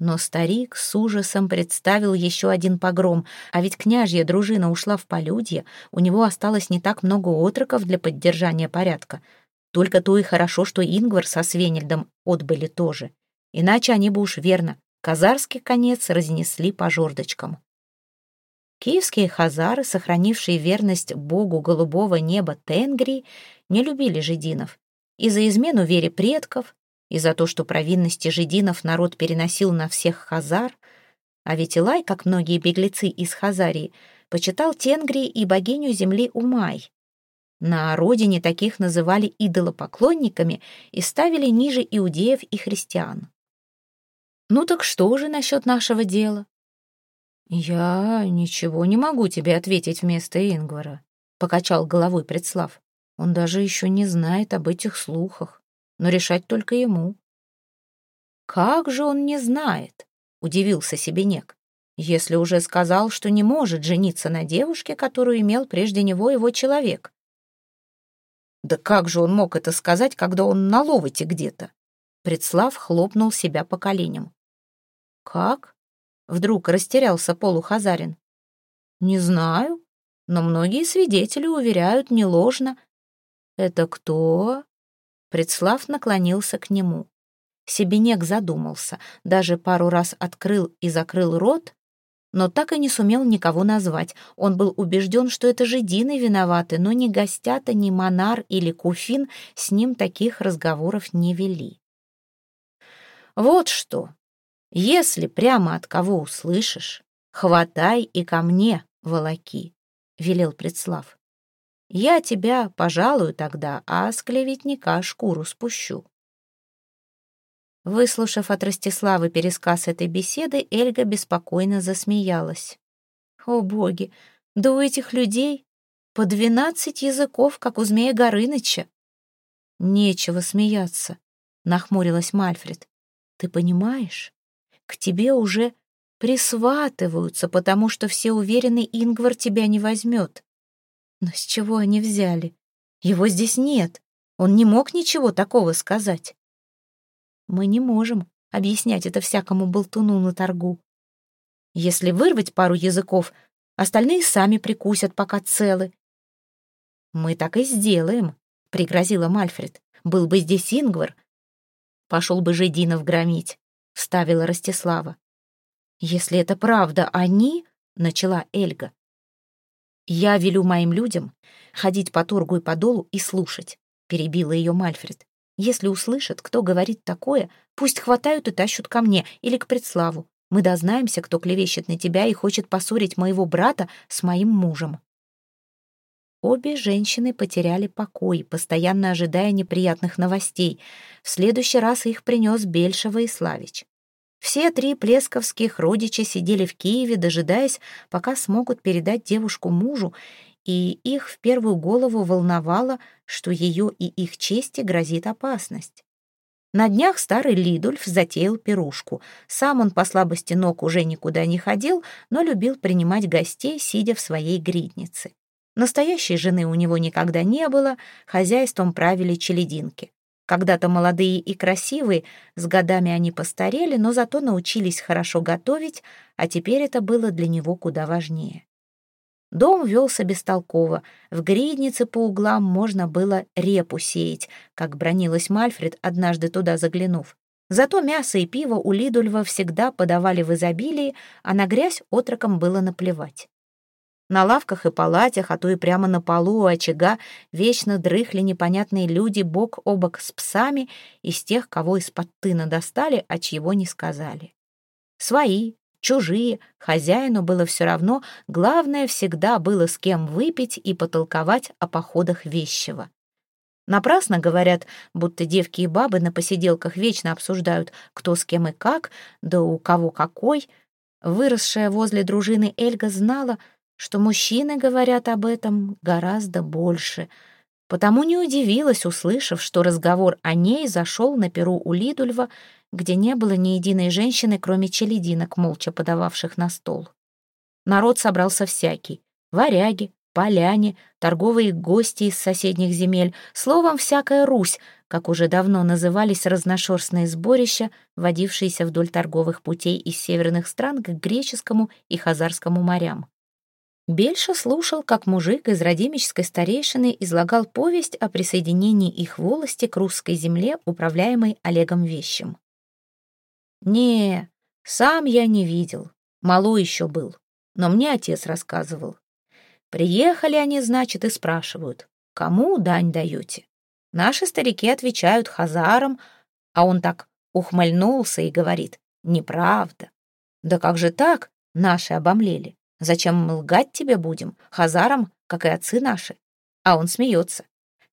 Но старик с ужасом представил еще один погром, а ведь княжья дружина ушла в полюдье, у него осталось не так много отроков для поддержания порядка — только то и хорошо, что Ингвар со Свенельдом отбыли тоже. Иначе они бы уж верно казарский конец разнесли по жердочкам. Киевские хазары, сохранившие верность богу голубого неба Тенгри, не любили жидинов. И за измену вере предков, и за то, что провинности жидинов народ переносил на всех хазар, а ведь Илай, как многие беглецы из Хазарии, почитал Тенгри и богиню земли Умай, на родине таких называли идолопоклонниками и ставили ниже иудеев и христиан. «Ну так что же насчет нашего дела?» «Я ничего не могу тебе ответить вместо Ингвара», — покачал головой Предслав. «Он даже еще не знает об этих слухах, но решать только ему». «Как же он не знает?» — удивился Себенек. если уже сказал, что не может жениться на девушке, которую имел прежде него его человек? Да как же он мог это сказать, когда он на ловоте где-то? Предслав хлопнул себя по коленям. Как? Вдруг растерялся полухазарин. Не знаю, но многие свидетели уверяют, не ложно. Это кто? Предслав наклонился к нему. Себенек задумался, даже пару раз открыл и закрыл рот, но так и не сумел никого назвать. Он был убежден, что это же Дины виноваты, но ни гостята, ни Монар или Куфин с ним таких разговоров не вели. «Вот что, если прямо от кого услышишь, хватай и ко мне, волоки», — велел Предслав. «Я тебя пожалую тогда, а с клеветника шкуру спущу». Выслушав от Ростиславы пересказ этой беседы, Эльга беспокойно засмеялась. «О, боги! Да у этих людей по двенадцать языков, как у змея Горыныча!» «Нечего смеяться», — нахмурилась Мальфред. «Ты понимаешь, к тебе уже присватываются, потому что все уверены, Ингвар тебя не возьмет. Но с чего они взяли? Его здесь нет. Он не мог ничего такого сказать. Мы не можем объяснять это всякому болтуну на торгу. Если вырвать пару языков, остальные сами прикусят, пока целы. «Мы так и сделаем», — пригрозила Мальфред. «Был бы здесь Ингвар, пошел бы Жединов громить», — вставила Ростислава. «Если это правда, они...» — начала Эльга. «Я велю моим людям ходить по торгу и по долу и слушать», — перебила ее Мальфред. Если услышат, кто говорит такое, пусть хватают и тащут ко мне или к предславу. Мы дознаемся, кто клевещет на тебя и хочет поссорить моего брата с моим мужем». Обе женщины потеряли покой, постоянно ожидая неприятных новостей. В следующий раз их принес Бельшева и Славич. Все три плесковских родича сидели в Киеве, дожидаясь, пока смогут передать девушку мужу, и их в первую голову волновало, что ее и их чести грозит опасность. На днях старый Лидульф затеял пирушку. Сам он по слабости ног уже никуда не ходил, но любил принимать гостей, сидя в своей гриднице. Настоящей жены у него никогда не было, хозяйством правили челединки. Когда-то молодые и красивые, с годами они постарели, но зато научились хорошо готовить, а теперь это было для него куда важнее. Дом велся бестолково. В гриднице по углам можно было репу сеять, как бронилась Мальфред, однажды туда заглянув. Зато мясо и пиво у Лидульва всегда подавали в изобилии, а на грязь отрокам было наплевать. На лавках и палатях, а то и прямо на полу у очага, вечно дрыхли непонятные люди бок о бок с псами из тех, кого из-под тына достали, а чьего не сказали. Свои, чужие, хозяину было все равно, главное всегда было с кем выпить и потолковать о походах вещего. Напрасно говорят, будто девки и бабы на посиделках вечно обсуждают, кто с кем и как, да у кого какой. Выросшая возле дружины Эльга знала, что мужчины говорят об этом гораздо больше, потому не удивилась, услышав, что разговор о ней зашел на перу у Лидульва, где не было ни единой женщины, кроме челединок, молча подававших на стол. Народ собрался всякий — варяги, поляне, торговые гости из соседних земель, словом, всякая Русь, как уже давно назывались разношерстные сборища, водившиеся вдоль торговых путей из северных стран к греческому и хазарскому морям. Бельша слушал, как мужик из Радимической старейшины излагал повесть о присоединении их волости к русской земле, управляемой Олегом Вещим. «Не, сам я не видел. Мало еще был. Но мне отец рассказывал. Приехали они, значит, и спрашивают, кому дань даете? Наши старики отвечают хазарам, а он так ухмыльнулся и говорит, неправда. Да как же так? Наши обомлели. Зачем мы лгать тебе будем? Хазарам, как и отцы наши. А он смеется.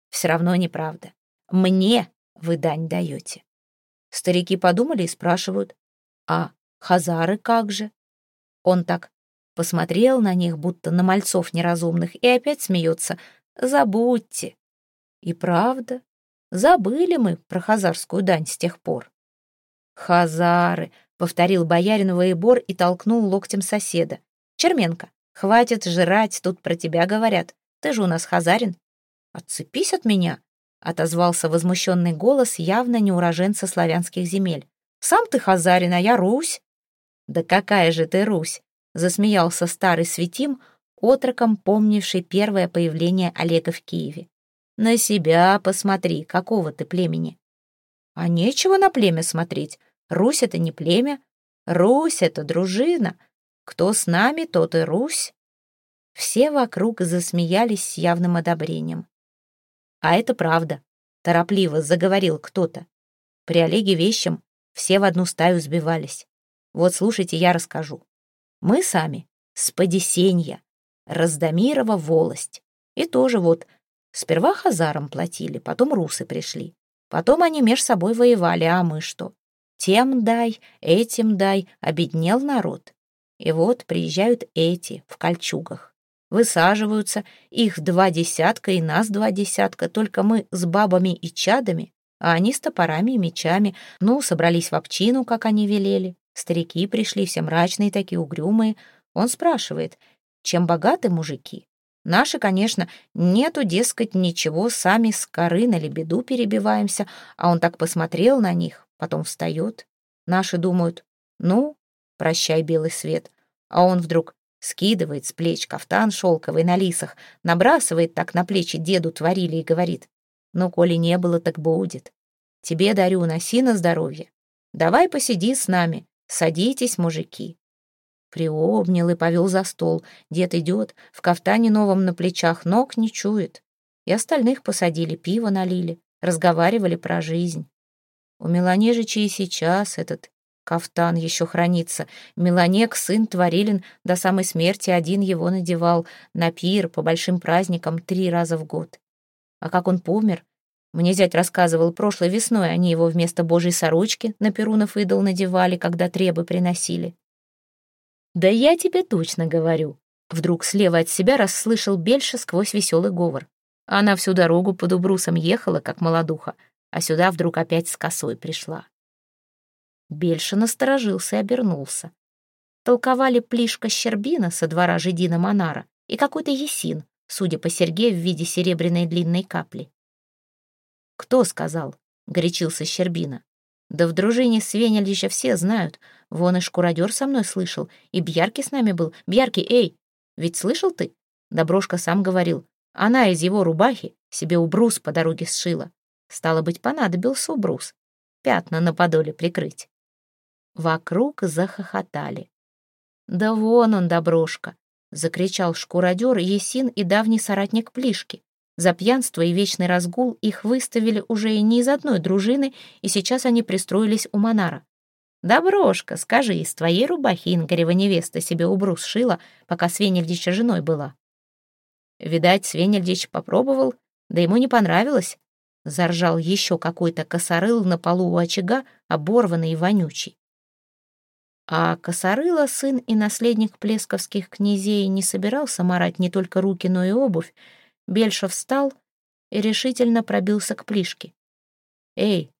Все равно неправда. Мне вы дань даете. Старики подумали и спрашивают, а хазары как же? Он так посмотрел на них, будто на мальцов неразумных, и опять смеется. Забудьте. И правда, забыли мы про хазарскую дань с тех пор. Хазары, — повторил боярин Воебор и толкнул локтем соседа. «Черменко, хватит жрать, тут про тебя говорят. Ты же у нас хазарин». «Отцепись от меня», — отозвался возмущенный голос явно не уроженца славянских земель. «Сам ты хазарин, а я Русь». «Да какая же ты Русь!» — засмеялся старый светим, отроком, помнивший первое появление Олега в Киеве. «На себя посмотри, какого ты племени». «А нечего на племя смотреть. Русь — это не племя. Русь — это дружина. Кто с нами, тот и Русь». Все вокруг засмеялись с явным одобрением. «А это правда», — торопливо заговорил кто-то. При Олеге Вещем все в одну стаю сбивались. Вот слушайте, я расскажу. Мы сами с Подесенья, Раздомирова волость. И тоже вот сперва хазарам платили, потом русы пришли. Потом они меж собой воевали, а мы что? Тем дай, этим дай, обеднел народ. И вот приезжают эти в кольчугах. Высаживаются, их два десятка и нас два десятка, только мы с бабами и чадами, а они с топорами и мечами. Ну, собрались в общину, как они велели. Старики пришли, все мрачные такие, угрюмые. Он спрашивает, чем богаты мужики? Наши, конечно, нету, дескать, ничего, сами с коры на лебеду перебиваемся, а он так посмотрел на них, потом встает. Наши думают, ну, прощай, белый свет. А он вдруг скидывает с плеч кафтан шелковый на лисах, набрасывает так на плечи деду творили и говорит, ну, коли не было, так будет. Тебе дарю, носи на здоровье. Давай посиди с нами, садитесь, мужики. Приобнял и повел за стол. Дед идет, в кафтане новом на плечах, ног не чует. И остальных посадили, пиво налили, разговаривали про жизнь. У Меланежича и сейчас этот кафтан еще хранится. Меланек, сын Творилин, до самой смерти один его надевал на пир по большим праздникам три раза в год. А как он помер? Мне зять рассказывал, прошлой весной они его вместо божьей сорочки на Перунов идол надевали, когда требы приносили. «Да я тебе точно говорю». Вдруг слева от себя расслышал Бельша сквозь веселый говор. Она всю дорогу под убрусом ехала, как молодуха, а сюда вдруг опять с косой пришла. Бельша насторожился и обернулся. Толковали Плишка Щербина со двора Жидина Монара и какой-то Есин, судя по серьге в виде серебряной длинной капли. «Кто сказал?» — горячился Щербина. Да в дружине Свенельдича все знают. Вон и шкуродер со мной слышал, и Бьярки с нами был. Бьярки, эй, ведь слышал ты? Доброшка сам говорил. Она из его рубахи себе убрус по дороге сшила. Стало быть, понадобился убрус. Пятна на подоле прикрыть. Вокруг захохотали. «Да вон он, Доброшка!» — закричал шкуродер Есин и давний соратник Плишки. За пьянство и вечный разгул их выставили уже и не из одной дружины, и сейчас они пристроились у Монара. «Доброшка, скажи, из твоей рубахи Ингарева невеста себе убрус шила, пока Свенельдича женой была?» Видать, Свенельдич попробовал, да ему не понравилось. Заржал еще какой-то косорыл на полу у очага, оборванный и вонючий. А косорыла сын и наследник плесковских князей не собирался марать не только руки, но и обувь, Бельша встал и решительно пробился к плишке. «Эй,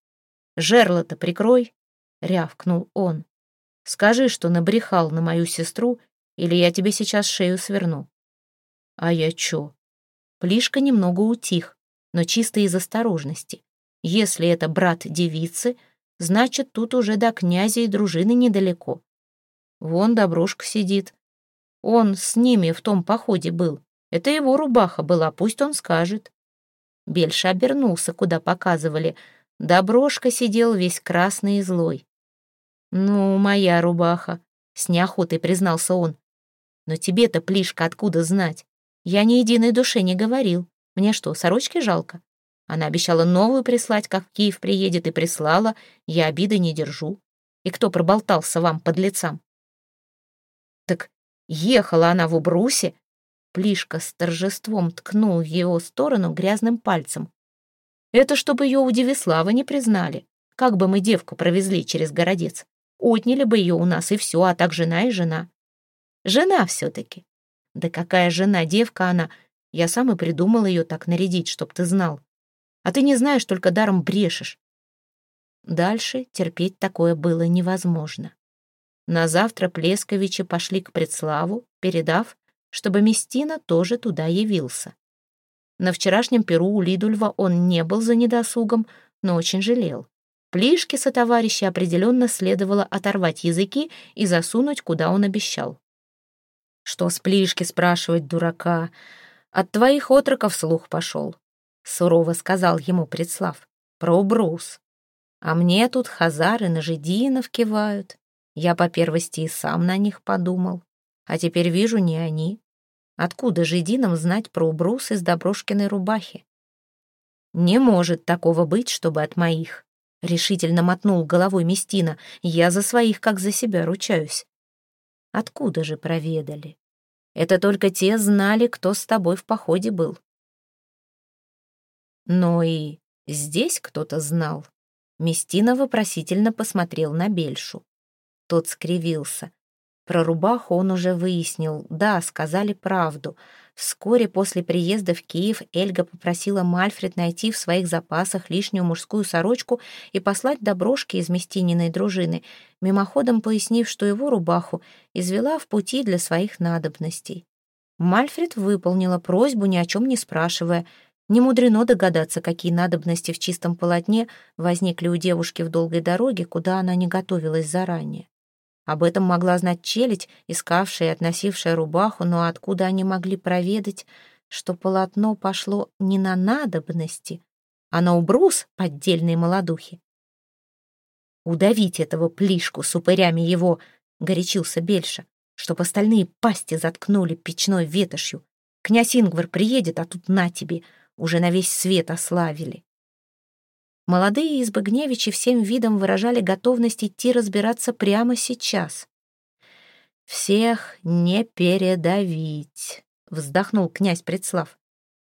жерло-то прикрой!» — рявкнул он. «Скажи, что набрехал на мою сестру, или я тебе сейчас шею сверну». «А я чё?» Плишка немного утих, но чисто из осторожности. Если это брат девицы, значит, тут уже до князя и дружины недалеко. Вон Доброшка сидит. Он с ними в том походе был. Это его рубаха была, пусть он скажет. Бельша обернулся, куда показывали. Доброшка сидел весь красный и злой. «Ну, моя рубаха», — с неохотой признался он. «Но тебе-то, Плишка, откуда знать? Я ни единой душе не говорил. Мне что, сорочки жалко? Она обещала новую прислать, как в Киев приедет, и прислала. Я обиды не держу. И кто проболтался вам под лицам? Так ехала она в Убрусе, Плишка с торжеством ткнул в его сторону грязным пальцем. «Это чтобы ее у Девислава не признали. Как бы мы девку провезли через городец? Отняли бы ее у нас, и все, а так жена и жена. Жена все-таки. Да какая жена, девка она. Я сам и придумал ее так нарядить, чтоб ты знал. А ты не знаешь, только даром брешешь». Дальше терпеть такое было невозможно. На завтра Плесковичи пошли к Предславу, передав, чтобы Местина тоже туда явился. На вчерашнем перу у Лидульва он не был за недосугом, но очень жалел. Плишке со товарища определенно следовало оторвать языки и засунуть, куда он обещал. «Что с Плишки?» — спрашивать дурака. «От твоих отроков слух пошел», — сурово сказал ему Предслав. «Про брус. А мне тут хазары на жидинов кивают. Я по первости и сам на них подумал. А теперь вижу, не они. Откуда жидинам знать про убрус из Доброшкиной рубахи? Не может такого быть, чтобы от моих. Решительно мотнул головой Местина. Я за своих, как за себя, ручаюсь. Откуда же проведали? Это только те знали, кто с тобой в походе был. Но и здесь кто-то знал. Местина вопросительно посмотрел на Бельшу. Тот скривился. Про рубаху он уже выяснил. Да, сказали правду. Вскоре после приезда в Киев Эльга попросила Мальфред найти в своих запасах лишнюю мужскую сорочку и послать доброшки из Местининой дружины, мимоходом пояснив, что его рубаху извела в пути для своих надобностей. Мальфред выполнила просьбу, ни о чем не спрашивая. Не мудрено догадаться, какие надобности в чистом полотне возникли у девушки в долгой дороге, куда она не готовилась заранее. Об этом могла знать челядь, искавшая и относившая рубаху, но откуда они могли проведать, что полотно пошло не на надобности, а на убрус поддельной молодухи? «Удавить этого плишку с упырями его!» — горячился Бельша, чтоб остальные пасти заткнули печной ветошью. Князь Ингвар приедет, а тут на тебе, уже на весь свет ославили. Молодые избыгневичи всем видом выражали готовность идти разбираться прямо сейчас. «Всех не передавить», — вздохнул князь Предслав.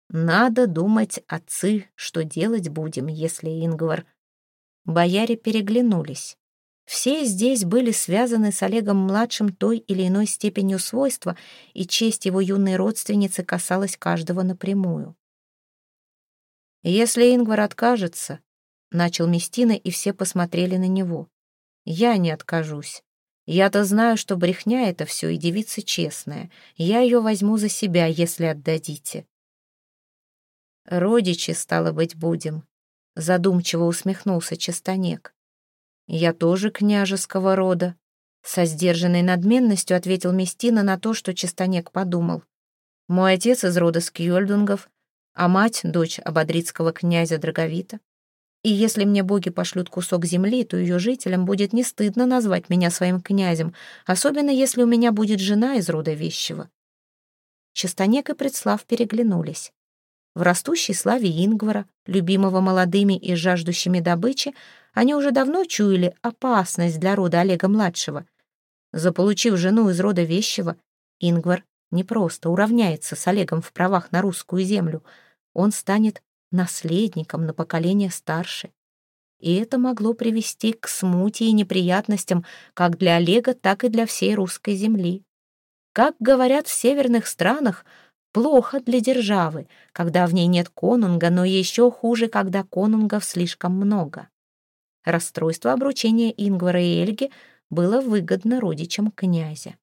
«Надо думать, отцы, что делать будем, если Ингвар...» Бояре переглянулись. Все здесь были связаны с Олегом-младшим той или иной степенью свойства, и честь его юной родственницы касалась каждого напрямую. Если Ингвар откажется, Начал Местина, и все посмотрели на него. «Я не откажусь. Я-то знаю, что брехня — это все, и девица честная. Я ее возьму за себя, если отдадите». «Родичи, стало быть, будем», — задумчиво усмехнулся Чистонек. «Я тоже княжеского рода», — со сдержанной надменностью ответил Местина на то, что Чистонек подумал. «Мой отец из рода Скьёльдунгов, а мать — дочь ободрицкого князя Драговита. И если мне боги пошлют кусок земли, то ее жителям будет не стыдно назвать меня своим князем, особенно если у меня будет жена из рода вещего. Чистонек и Предслав переглянулись. В растущей славе Ингвара, любимого молодыми и жаждущими добычи, они уже давно чуяли опасность для рода Олега-младшего. Заполучив жену из рода вещего, Ингвар не просто уравняется с Олегом в правах на русскую землю, он станет наследником на поколение старше. И это могло привести к смуте и неприятностям как для Олега, так и для всей русской земли. Как говорят в северных странах, плохо для державы, когда в ней нет конунга, но еще хуже, когда конунгов слишком много. Расстройство обручения Ингвара и Эльги было выгодно родичам князя.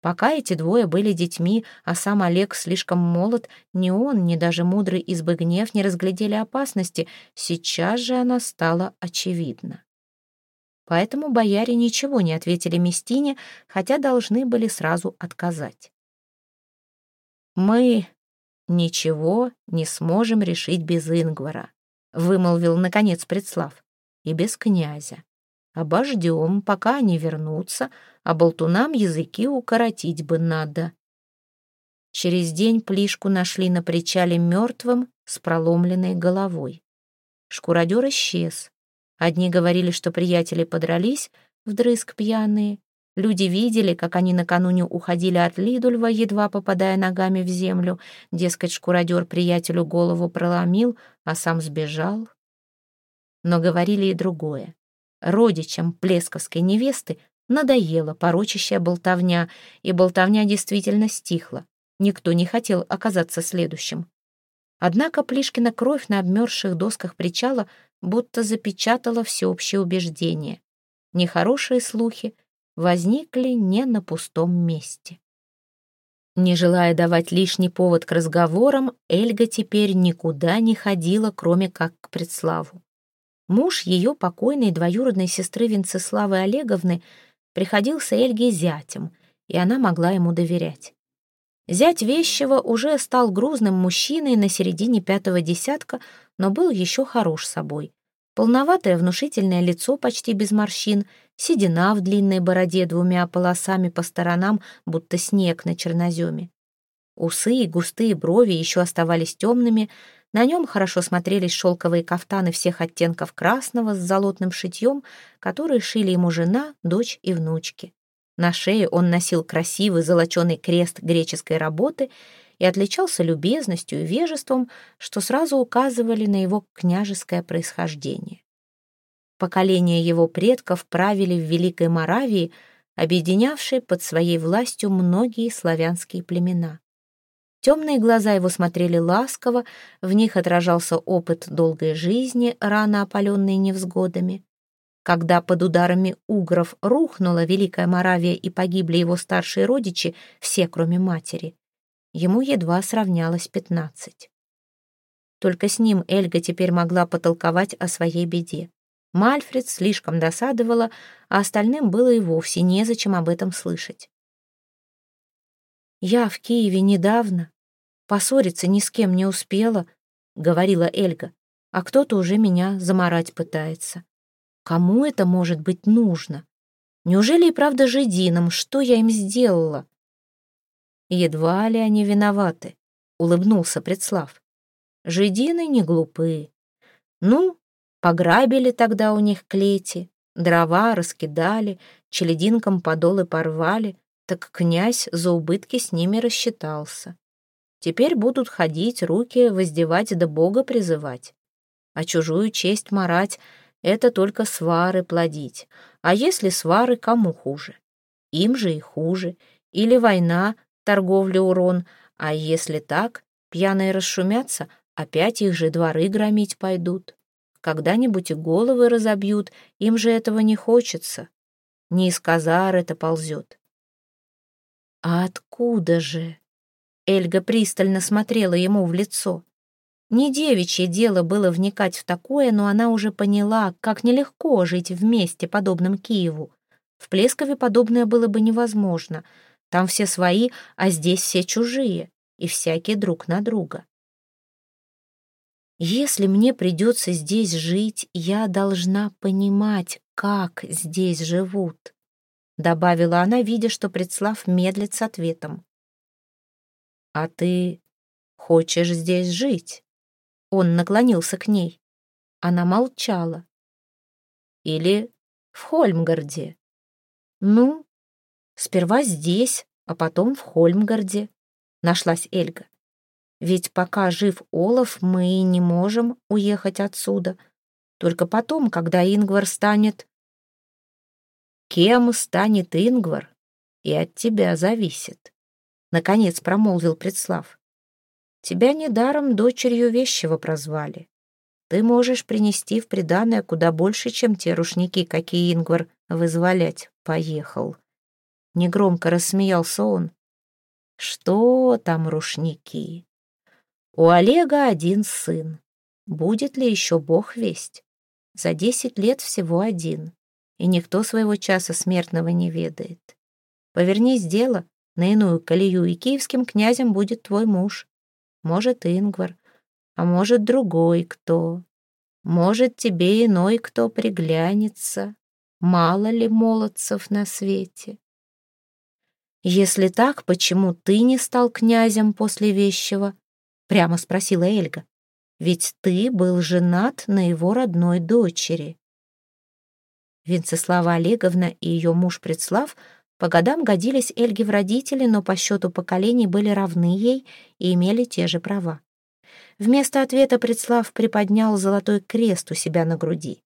Пока эти двое были детьми, а сам Олег слишком молод, ни он, ни даже мудрый избыгнев не разглядели опасности, сейчас же она стала очевидна. Поэтому бояре ничего не ответили Местине, хотя должны были сразу отказать. «Мы ничего не сможем решить без Ингвара», — вымолвил, наконец, Предслав, — «и без князя. Обождем, пока они вернутся, а болтунам языки укоротить бы надо. Через день Плишку нашли на причале мертвым с проломленной головой. Шкуродер исчез. Одни говорили, что приятели подрались, вдрызг пьяные. Люди видели, как они накануне уходили от Лидульва, едва попадая ногами в землю. Дескать, шкуродер приятелю голову проломил, а сам сбежал. Но говорили и другое. Родичам плесковской невесты надоела порочащая болтовня, и болтовня действительно стихла. Никто не хотел оказаться следующим. Однако Плишкина кровь на обмерзших досках причала будто запечатала всеобщее убеждение. Нехорошие слухи возникли не на пустом месте. Не желая давать лишний повод к разговорам, Эльга теперь никуда не ходила, кроме как к предславу. Муж ее покойной двоюродной сестры Венцеславы Олеговны приходился Эльге зятем, и она могла ему доверять. Зять Вещева уже стал грузным мужчиной на середине пятого десятка, но был еще хорош собой. Полноватое внушительное лицо почти без морщин, седина в длинной бороде двумя полосами по сторонам, будто снег на черноземе. Усы и густые брови еще оставались темными, на нем хорошо смотрелись шелковые кафтаны всех оттенков красного с золотным шитьем, которые шили ему жена, дочь и внучки. На шее он носил красивый золоченый крест греческой работы и отличался любезностью и вежеством, что сразу указывали на его княжеское происхождение. Поколения его предков правили в Великой Моравии, объединявшей под своей властью многие славянские племена. Темные глаза его смотрели ласково, в них отражался опыт долгой жизни, рано опаленной невзгодами. Когда под ударами угров рухнула Великая Моравия и погибли его старшие родичи, все, кроме матери, ему едва сравнялось пятнадцать. Только с ним Эльга теперь могла потолковать о своей беде. Мальфред слишком досадовала, а остальным было и вовсе незачем об этом слышать. «Я в Киеве недавно. Поссориться ни с кем не успела», — говорила Эльга, «а кто-то уже меня заморать пытается. Кому это может быть нужно? Неужели и правда жидинам? Что я им сделала?» «Едва ли они виноваты», — улыбнулся Предслав. «Жидины не глупые. Ну, пограбили тогда у них клети, дрова раскидали, челединкам подолы порвали, так князь за убытки с ними рассчитался. Теперь будут ходить, руки воздевать да Бога призывать. А чужую честь марать — это только свары плодить. А если свары, кому хуже? Им же и хуже. Или война, торговля урон. А если так, пьяные расшумятся, опять их же дворы громить пойдут. Когда-нибудь и головы разобьют, им же этого не хочется. Не из казар это ползет. «А откуда же?» Эльга пристально смотрела ему в лицо. Не девичье дело было вникать в такое, но она уже поняла, как нелегко жить вместе, подобным Киеву. В Плескове подобное было бы невозможно. Там все свои, а здесь все чужие, и всякие друг на друга. Если мне придется здесь жить, я должна понимать, как здесь живут добавила она, видя, что Предслав медлит с ответом. «А ты хочешь здесь жить?» Он наклонился к ней. Она молчала. «Или в Хольмгарде?» «Ну, сперва здесь, а потом в Хольмгарде», — нашлась Эльга. «Ведь пока жив Олаф, мы не можем уехать отсюда. Только потом, когда Ингвар станет Кем станет Ингвар, и от тебя зависит. Наконец промолвил Предслав. Тебя недаром дочерью вещего прозвали. Ты можешь принести в приданое куда больше, чем те рушники, какие Ингвар вызволять поехал. Негромко рассмеялся он. Что там рушники? У Олега один сын. Будет ли еще бог весть? За десять лет всего один и никто своего часа смертного не ведает. Повернись дело на иную колею, и киевским князем будет твой муж. Может, Ингвар, а может, другой кто. Может, тебе иной кто приглянется. Мало ли молодцев на свете. «Если так, почему ты не стал князем после вещего?» — прямо спросила Эльга. «Ведь ты был женат на его родной дочери». Венцеслава Олеговна и ее муж Предслав по годам годились Эльге в родители, но по счету поколений были равны ей и имели те же права. Вместо ответа Предслав приподнял золотой крест у себя на груди.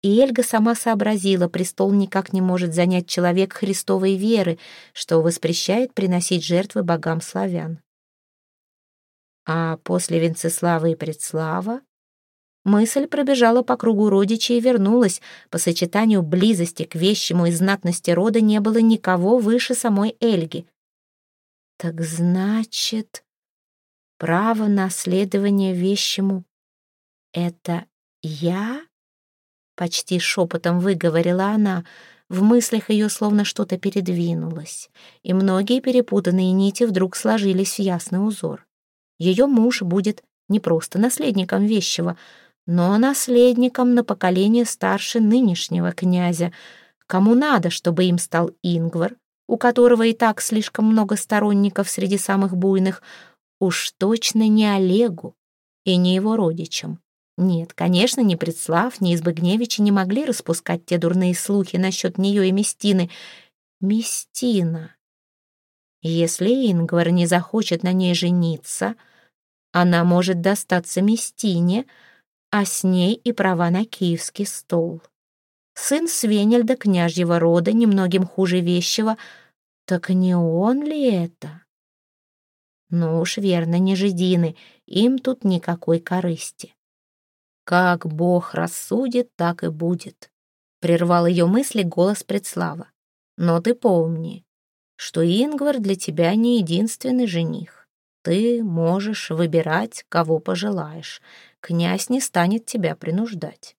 И Эльга сама сообразила, престол никак не может занять человек Христовой веры, что воспрещает приносить жертвы богам славян. А после Венцеслава и Предслава Мысль пробежала по кругу родичей и вернулась. По сочетанию близости к вещему и знатности рода не было никого выше самой Эльги. Так значит, право наследования вещему — это я? Почти шепотом выговорила она. В мыслях ее словно что-то передвинулось, и многие перепутанные нити вдруг сложились в ясный узор. Ее муж будет не просто наследником вещего, но наследником на поколение старше нынешнего князя. Кому надо, чтобы им стал Ингвар, у которого и так слишком много сторонников среди самых буйных, уж точно не Олегу и не его родичам. Нет, конечно, ни Предслав, ни Избыгневичи не могли распускать те дурные слухи насчет нее и Местины. Местина. Если Ингвар не захочет на ней жениться, она может достаться Местине, а с ней и права на киевский стол сын Свенельда княжьего рода, немногим хуже вещего. Так не он ли это? Ну уж верно, не жидины, им тут никакой корысти. Как Бог рассудит, так и будет, — прервал ее мысли голос предслава. Но ты помни, что Ингвар для тебя не единственный жених. Ты можешь выбирать, кого пожелаешь. Князь не станет тебя принуждать.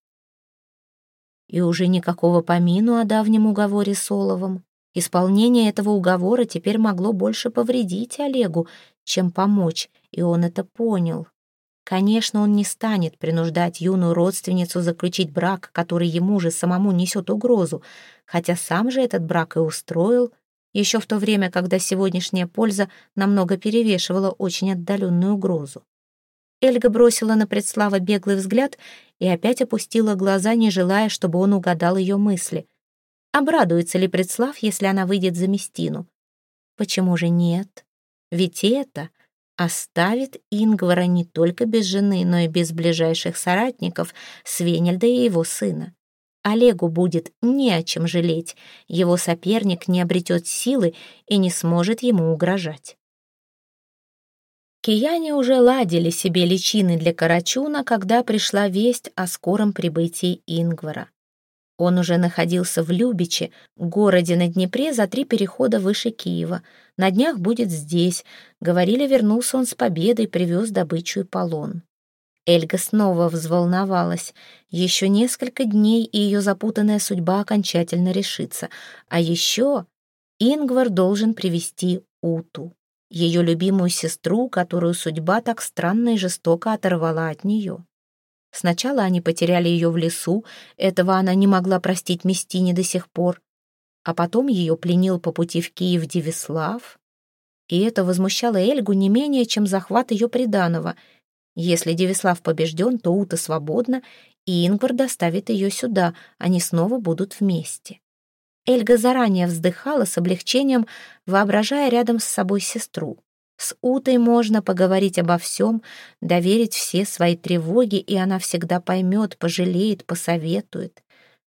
И уже никакого помину о давнем уговоре с Оловом. Исполнение этого уговора теперь могло больше повредить Олегу, чем помочь, и он это понял. Конечно, он не станет принуждать юную родственницу заключить брак, который ему же самому несет угрозу, хотя сам же этот брак и устроил, еще в то время, когда сегодняшняя польза намного перевешивала очень отдаленную угрозу. Эльга бросила на Предслава беглый взгляд и опять опустила глаза, не желая, чтобы он угадал ее мысли. Обрадуется ли Предслав, если она выйдет за Местину? Почему же нет? Ведь это оставит Ингвара не только без жены, но и без ближайших соратников, Свенельда и его сына. Олегу будет не о чем жалеть, его соперник не обретет силы и не сможет ему угрожать. Кияне уже ладили себе личины для Карачуна, когда пришла весть о скором прибытии Ингвара. Он уже находился в Любиче, городе на Днепре за три перехода выше Киева. На днях будет здесь. Говорили, вернулся он с победой, привез добычу и полон. Эльга снова взволновалась. Еще несколько дней, и ее запутанная судьба окончательно решится. А еще Ингвар должен привести Уту ее любимую сестру, которую судьба так странно и жестоко оторвала от нее. Сначала они потеряли ее в лесу, этого она не могла простить Местине до сих пор, а потом ее пленил по пути в Киев Девислав, и это возмущало Эльгу не менее, чем захват ее приданого. Если Девислав побежден, то Ута свободна, и Ингвар доставит ее сюда, они снова будут вместе. Эльга заранее вздыхала с облегчением, воображая рядом с собой сестру. С Утой можно поговорить обо всем, доверить все свои тревоги, и она всегда поймет, пожалеет, посоветует.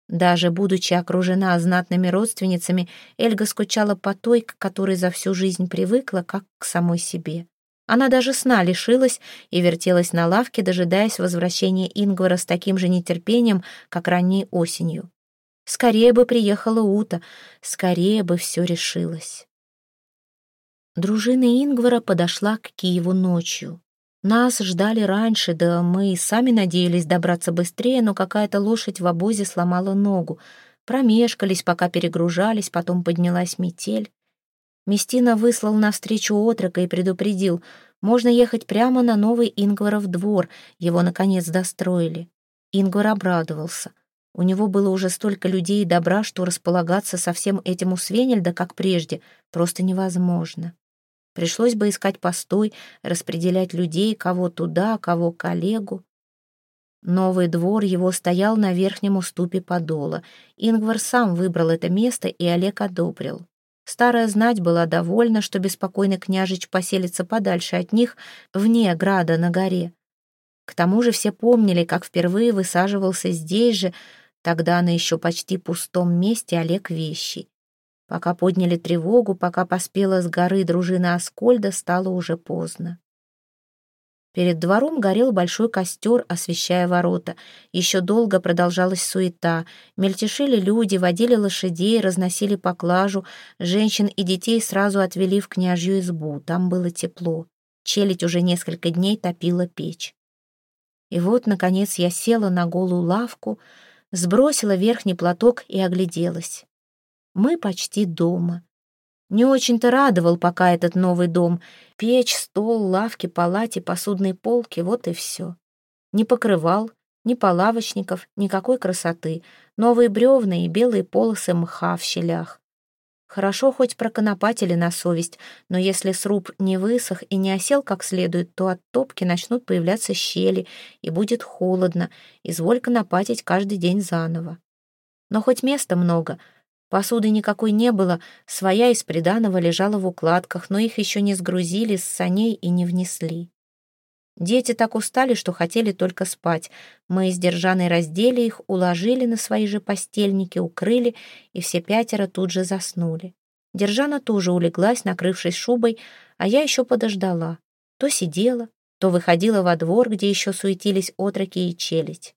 Даже будучи окружена знатными родственницами, Эльга скучала по той, к которой за всю жизнь привыкла, как к самой себе. Она даже сна лишилась и вертелась на лавке, дожидаясь возвращения Ингвара с таким же нетерпением, как ранней осенью. Скорее бы приехала Ута, скорее бы все решилось. Дружина Ингвара подошла к Киеву ночью. Нас ждали раньше, да мы и сами надеялись добраться быстрее, но какая-то лошадь в обозе сломала ногу. Промешкались, пока перегружались, потом поднялась метель. Местина выслал навстречу отрока и предупредил, можно ехать прямо на новый Ингваров двор, его, наконец, достроили. Ингвар обрадовался — у него было уже столько людей и добра, что располагаться со всем этим у Свенельда, как прежде, просто невозможно. Пришлось бы искать постой, распределять людей, кого туда, кого к Олегу. Новый двор его стоял на верхнем уступе подола. Ингвар сам выбрал это место, и Олег одобрил. Старая знать была довольна, что беспокойный княжич поселится подальше от них, вне града на горе. К тому же все помнили, как впервые высаживался здесь же, Тогда на еще почти пустом месте Олег вещи. Пока подняли тревогу, пока поспела с горы дружина Аскольда, стало уже поздно. Перед двором горел большой костер, освещая ворота. Еще долго продолжалась суета. Мельтешили люди, водили лошадей, разносили поклажу. Женщин и детей сразу отвели в княжью избу. Там было тепло. Челядь уже несколько дней топила печь. И вот, наконец, я села на голую лавку, сбросила верхний платок и огляделась. Мы почти дома. Не очень-то радовал пока этот новый дом. Печь, стол, лавки, палати, посудные полки — вот и все. Ни покрывал, ни полавочников, никакой красоты. Новые бревна и белые полосы мха в щелях. Хорошо хоть проконопатили на совесть, но если сруб не высох и не осел как следует, то от топки начнут появляться щели, и будет холодно, изволь конопатить каждый день заново. Но хоть места много — Посуды никакой не было, своя из приданого лежала в укладках, но их еще не сгрузили с саней и не внесли. Дети так устали, что хотели только спать. Мы с Держаной раздели их, уложили на свои же постельники, укрыли, и все пятеро тут же заснули. Держана тоже улеглась, накрывшись шубой, а я еще подождала. То сидела, то выходила во двор, где еще суетились отроки и челядь.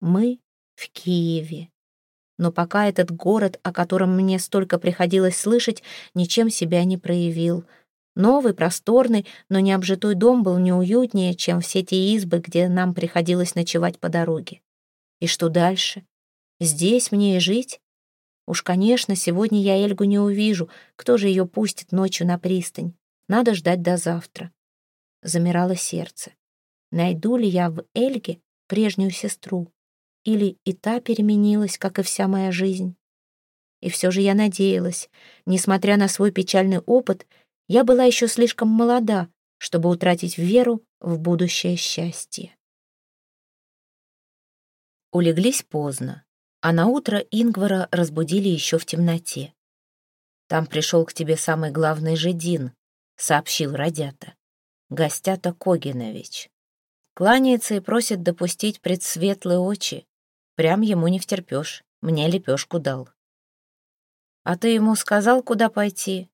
Мы в Киеве. Но пока этот город, о котором мне столько приходилось слышать, ничем себя не проявил. Новый, просторный, но необжитой дом был неуютнее, чем все те избы, где нам приходилось ночевать по дороге. И что дальше? Здесь мне и жить? Уж, конечно, сегодня я Эльгу не увижу. Кто же ее пустит ночью на пристань? Надо ждать до завтра. Замирало сердце. Найду ли я в Эльге прежнюю сестру? Или и та переменилась, как и вся моя жизнь? И все же я надеялась, несмотря на свой печальный опыт, я была еще слишком молода, чтобы утратить веру в будущее счастье. Улеглись поздно, а на утро Ингвара разбудили еще в темноте. «Там пришел к тебе самый главный жидин», — сообщил Радята. «Гостята Когинович. Кланяется и просит допустить предсветлые очи. Прям ему не втерпёшь, мне лепешку дал. «А ты ему сказал, куда пойти?» —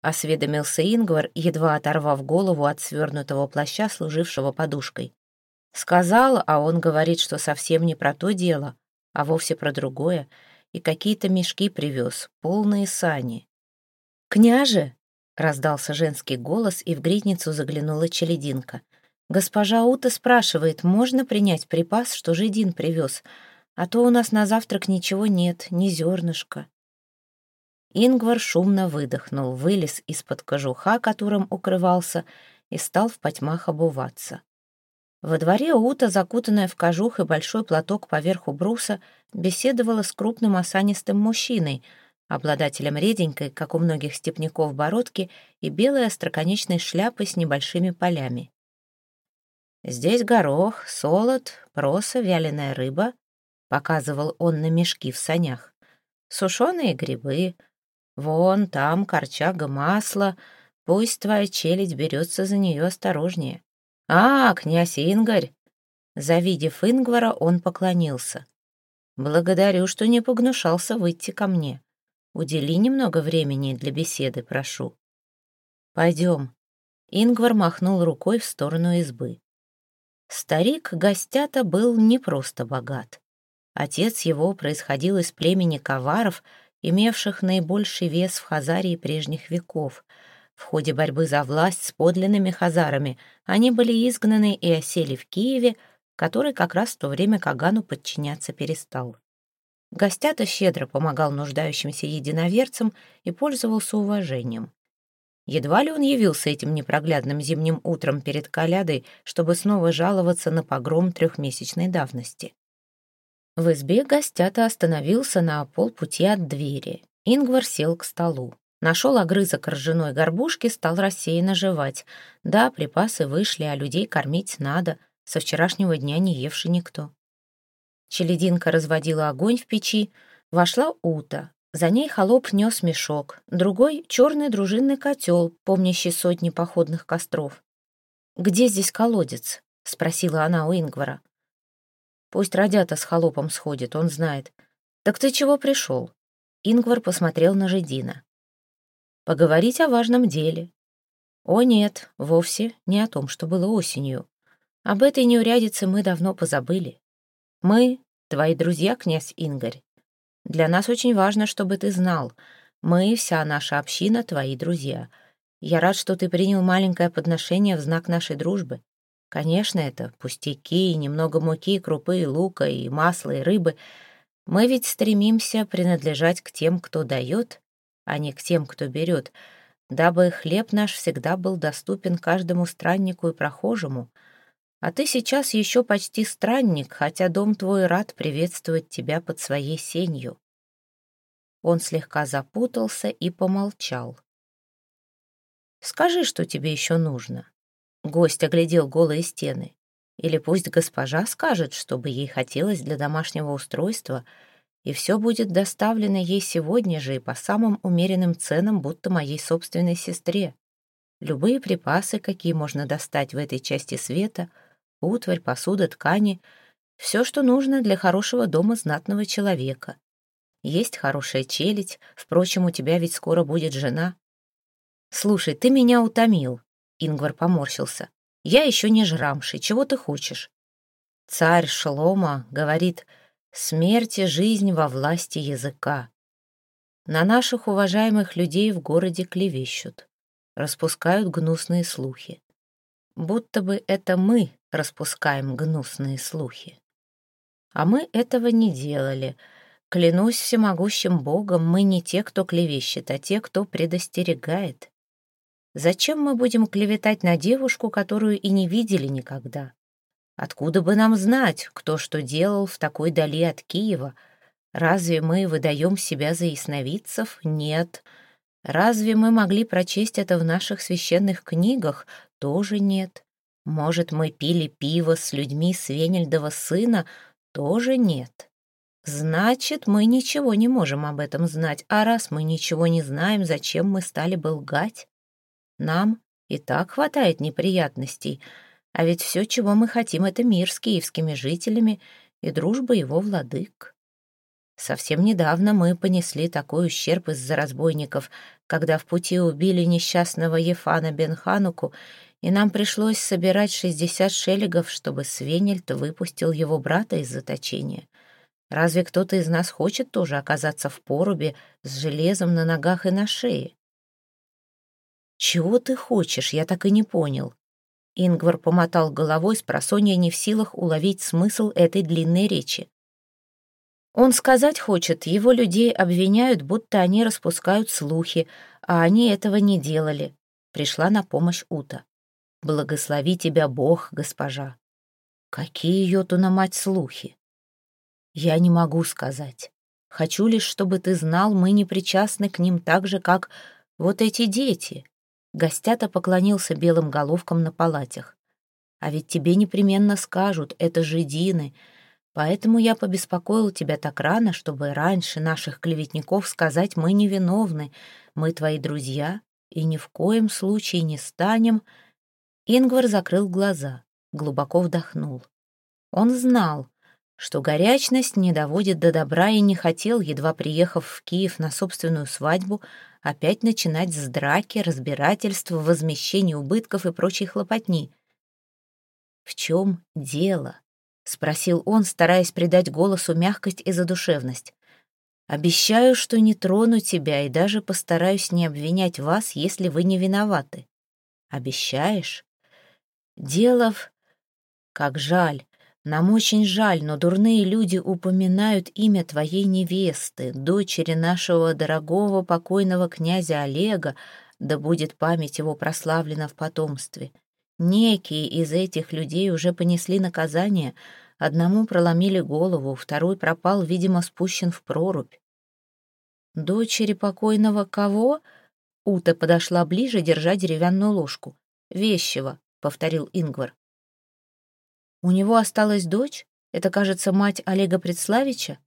осведомился Ингвар, едва оторвав голову от свернутого плаща, служившего подушкой. Сказал, а он говорит, что совсем не про то дело, а вовсе про другое, и какие-то мешки привез, полные сани. «Княже!» — раздался женский голос, и в гридницу заглянула челединка. «Госпожа Ута спрашивает, можно принять припас, что жидин привез, а то у нас на завтрак ничего нет, ни зернышка. Ингвар шумно выдохнул, вылез из-под кожуха, которым укрывался, и стал в потьмах обуваться. Во дворе Ута, закутанная в кожух и большой платок поверху бруса, беседовала с крупным осанистым мужчиной, обладателем реденькой, как у многих степняков, бородки и белой остроконечной шляпы с небольшими полями. Здесь горох, солод, проса, вяленая рыба, Показывал он на мешки в санях. Сушеные грибы. Вон там корчага масла. Пусть твоя челядь берется за нее осторожнее. А, князь Ингарь! Завидев Ингвара, он поклонился. Благодарю, что не погнушался выйти ко мне. Удели немного времени для беседы, прошу. Пойдем. Ингвар махнул рукой в сторону избы. Старик Гостята был не просто богат. Отец его происходил из племени коваров, имевших наибольший вес в Хазарии прежних веков. В ходе борьбы за власть с подлинными хазарами они были изгнаны и осели в Киеве, который как раз в то время Кагану подчиняться перестал. Гостята щедро помогал нуждающимся единоверцам и пользовался уважением. Едва ли он явился этим непроглядным зимним утром перед колядой, чтобы снова жаловаться на погром трехмесячной давности. В избе гостята остановился на полпути от двери. Ингвар сел к столу. Нашел огрызок ржаной горбушки, стал рассеянно жевать. Да, припасы вышли, а людей кормить надо. Со вчерашнего дня не евший никто. Челединка разводила огонь в печи. Вошла Ута. За ней холоп нес мешок. Другой — черный дружинный котел, помнящий сотни походных костров. «Где здесь колодец?» — спросила она у Ингвара. Пусть Радята с холопом сходит, он знает. Так ты чего пришел? Ингвар посмотрел на Жедина. Поговорить о важном деле. О нет, вовсе не о том, что было осенью. Об этой неурядице мы давно позабыли. Мы — твои друзья, князь Ингарь. Для нас очень важно, чтобы ты знал. Мы, вся наша община, твои друзья. Я рад, что ты принял маленькое подношение в знак нашей дружбы. Конечно, это пустяки, немного муки, крупы, лука и масла, и рыбы. Мы ведь стремимся принадлежать к тем, кто дает, а не к тем, кто берет, дабы хлеб наш всегда был доступен каждому страннику и прохожему. А ты сейчас еще почти странник, хотя дом твой рад приветствовать тебя под своей сенью. Он слегка запутался и помолчал. «Скажи, что тебе еще нужно?» Гость оглядел голые стены. Или пусть госпожа скажет, чтобы ей хотелось для домашнего устройства, и все будет доставлено ей сегодня же и по самым умеренным ценам, будто моей собственной сестре. Любые припасы, какие можно достать в этой части света, утварь, посуда, ткани — все, что нужно для хорошего дома знатного человека. Есть хорошая челядь, впрочем, у тебя ведь скоро будет жена. Слушай, ты меня утомил, Ингвар поморщился. «Я еще не жрамший. Чего ты хочешь?» Царь Шлома говорит «Смерть и жизнь во власти языка». На наших уважаемых людей в городе клевещут, распускают гнусные слухи. Будто бы это мы распускаем гнусные слухи. А мы этого не делали. Клянусь всемогущим Богом, мы не те, кто клевещет, а те, кто предостерегает. Зачем мы будем клеветать на девушку, которую и не видели никогда? Откуда бы нам знать, кто что делал в такой дали от Киева? Разве мы выдаем себя за ясновидцев? Нет. Разве мы могли прочесть это в наших священных книгах? Тоже нет. Может, мы пили пиво с людьми Свенельдова сына? Тоже нет. Значит, мы ничего не можем об этом знать. А раз мы ничего не знаем, зачем мы стали бы лгать? Нам и так хватает неприятностей, а ведь все, чего мы хотим, это мир с киевскими жителями и дружба его владык. Совсем недавно мы понесли такой ущерб из-за разбойников, когда в пути убили несчастного Ефана Бенхануку, и нам пришлось собирать шестьдесят шелегов, чтобы Свенельд выпустил его брата из заточения. Разве кто-то из нас хочет тоже оказаться в порубе с железом на ногах и на шее? «Чего ты хочешь? Я так и не понял». Ингвар помотал головой, с просонья не в силах уловить смысл этой длинной речи. Он сказать хочет, его людей обвиняют, будто они распускают слухи, а они этого не делали. Пришла на помощь Ута. «Благослови тебя Бог, госпожа». Какие ее то на мать слухи? Я не могу сказать. Хочу лишь, чтобы ты знал, мы не причастны к ним так же, как вот эти дети. Гостята поклонился белым головкам на палатях. «А ведь тебе непременно скажут, это же Дины, поэтому я побеспокоил тебя так рано, чтобы раньше наших клеветников сказать, мы невиновны, мы твои друзья, и ни в коем случае не станем...» Ингвар закрыл глаза, глубоко вдохнул. Он знал, что горячность не доводит до добра и не хотел, едва приехав в Киев на собственную свадьбу, опять начинать с драки, разбирательств, возмещения убытков и прочей хлопотни. «В чем дело?» — спросил он, стараясь придать голосу мягкость и задушевность. «Обещаю, что не трону тебя и даже постараюсь не обвинять вас, если вы не виноваты. Обещаешь?» «Дело в...» «Как жаль. Нам очень жаль, но дурные люди упоминают имя твоей невесты, дочери нашего дорогого покойного князя Олега, да будет память его прославлена в потомстве. Некие из этих людей уже понесли наказание, одному проломили голову, второй пропал, видимо, спущен в прорубь. «Дочери покойного кого?» Ута подошла ближе, держа деревянную ложку. «Вещего», — повторил Ингвар. У него осталась дочь? Это, кажется, мать Олега Предславича?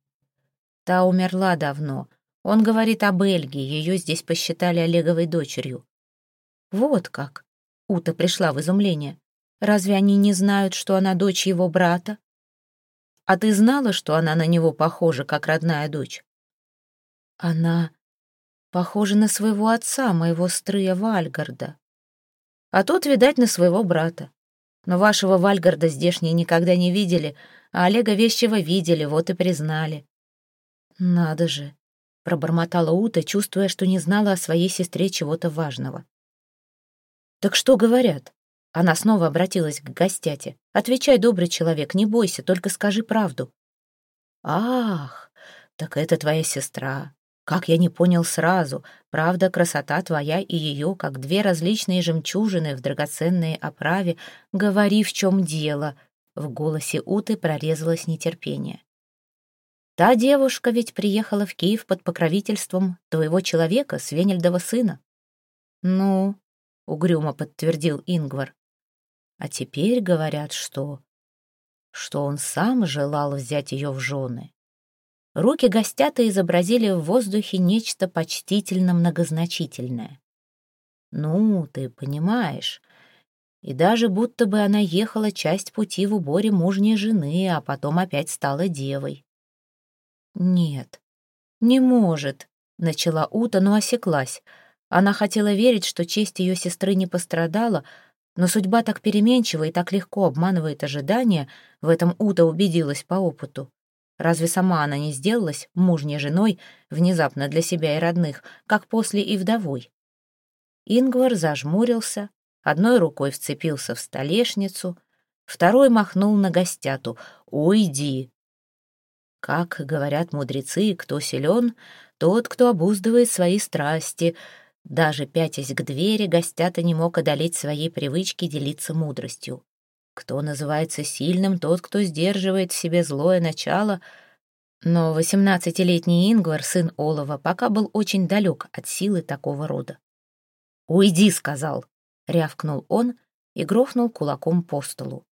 Та умерла давно. Он говорит об Эльге, ее здесь посчитали Олеговой дочерью. Вот как. Ута пришла в изумление. Разве они не знают, что она дочь его брата? А ты знала, что она на него похожа, как родная дочь? Она похожа на своего отца, моего стрыя Вальгарда. А тот, видать, на своего брата. Но вашего Вальгарда здешние никогда не видели, а Олега Вещева видели, вот и признали». «Надо же», — пробормотала Ута, чувствуя, что не знала о своей сестре чего-то важного. «Так что говорят?» Она снова обратилась к гостяте. «Отвечай, добрый человек, не бойся, только скажи правду». «Ах, так это твоя сестра. Как я не понял сразу. Правда, красота твоя и ее, как две различные жемчужины в драгоценной оправе. Говори, в чем дело». В голосе Уты прорезалось нетерпение. «Та девушка ведь приехала в Киев под покровительством твоего человека, Свенельдова сына». «Ну», — угрюмо подтвердил Ингвар. «А теперь говорят, что...» что он сам желал взять ее в жены. Руки гостята изобразили в воздухе нечто почтительно многозначительное. «Ну, ты понимаешь», и даже будто бы она ехала часть пути в уборе мужней жены, а потом опять стала девой. «Нет, не может», — начала Ута, но осеклась. Она хотела верить, что честь ее сестры не пострадала, но судьба так переменчива и так легко обманывает ожидания, в этом Ута убедилась по опыту. Разве сама она не сделалась мужней женой, внезапно для себя и родных, как после и вдовой? Ингвар зажмурился, одной рукой вцепился в столешницу, второй махнул на гостяту «Уйди!». Как говорят мудрецы, кто силен, тот, кто обуздывает свои страсти. Даже пятясь к двери, гостята не мог одолеть своей привычки делиться мудростью. Кто называется сильным, тот, кто сдерживает в себе злое начало. Но восемнадцатилетний Ингвар, сын Олова, пока был очень далек от силы такого рода. «Уйди», — сказал, — рявкнул он и грохнул кулаком по столу.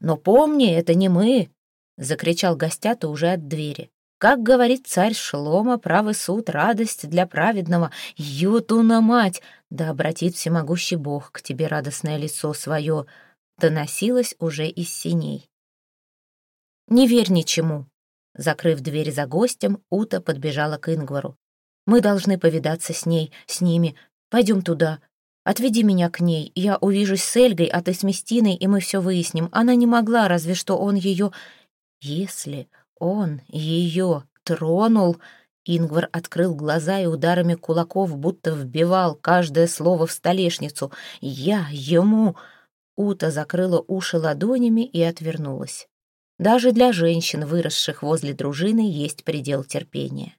«Но помни, это не мы!» — закричал гостята уже от двери. «Как говорит царь Шлома, правый суд — радость для праведного. Ютуна мать! Да обратит всемогущий Бог к тебе радостное лицо свое!» Доносилось уже из синей. «Не верь ничему!» Закрыв дверь за гостем, Ута подбежала к Ингвару. «Мы должны повидаться с ней, с ними. Пойдем туда. Отведи меня к ней. Я увижусь с Эльгой, а ты с Местиной, и мы все выясним. Она не могла, разве что он ее... Если он ее тронул...» Ингвар открыл глаза и ударами кулаков будто вбивал каждое слово в столешницу. «Я ему...» Ута закрыла уши ладонями и отвернулась. Даже для женщин, выросших возле дружины, есть предел терпения.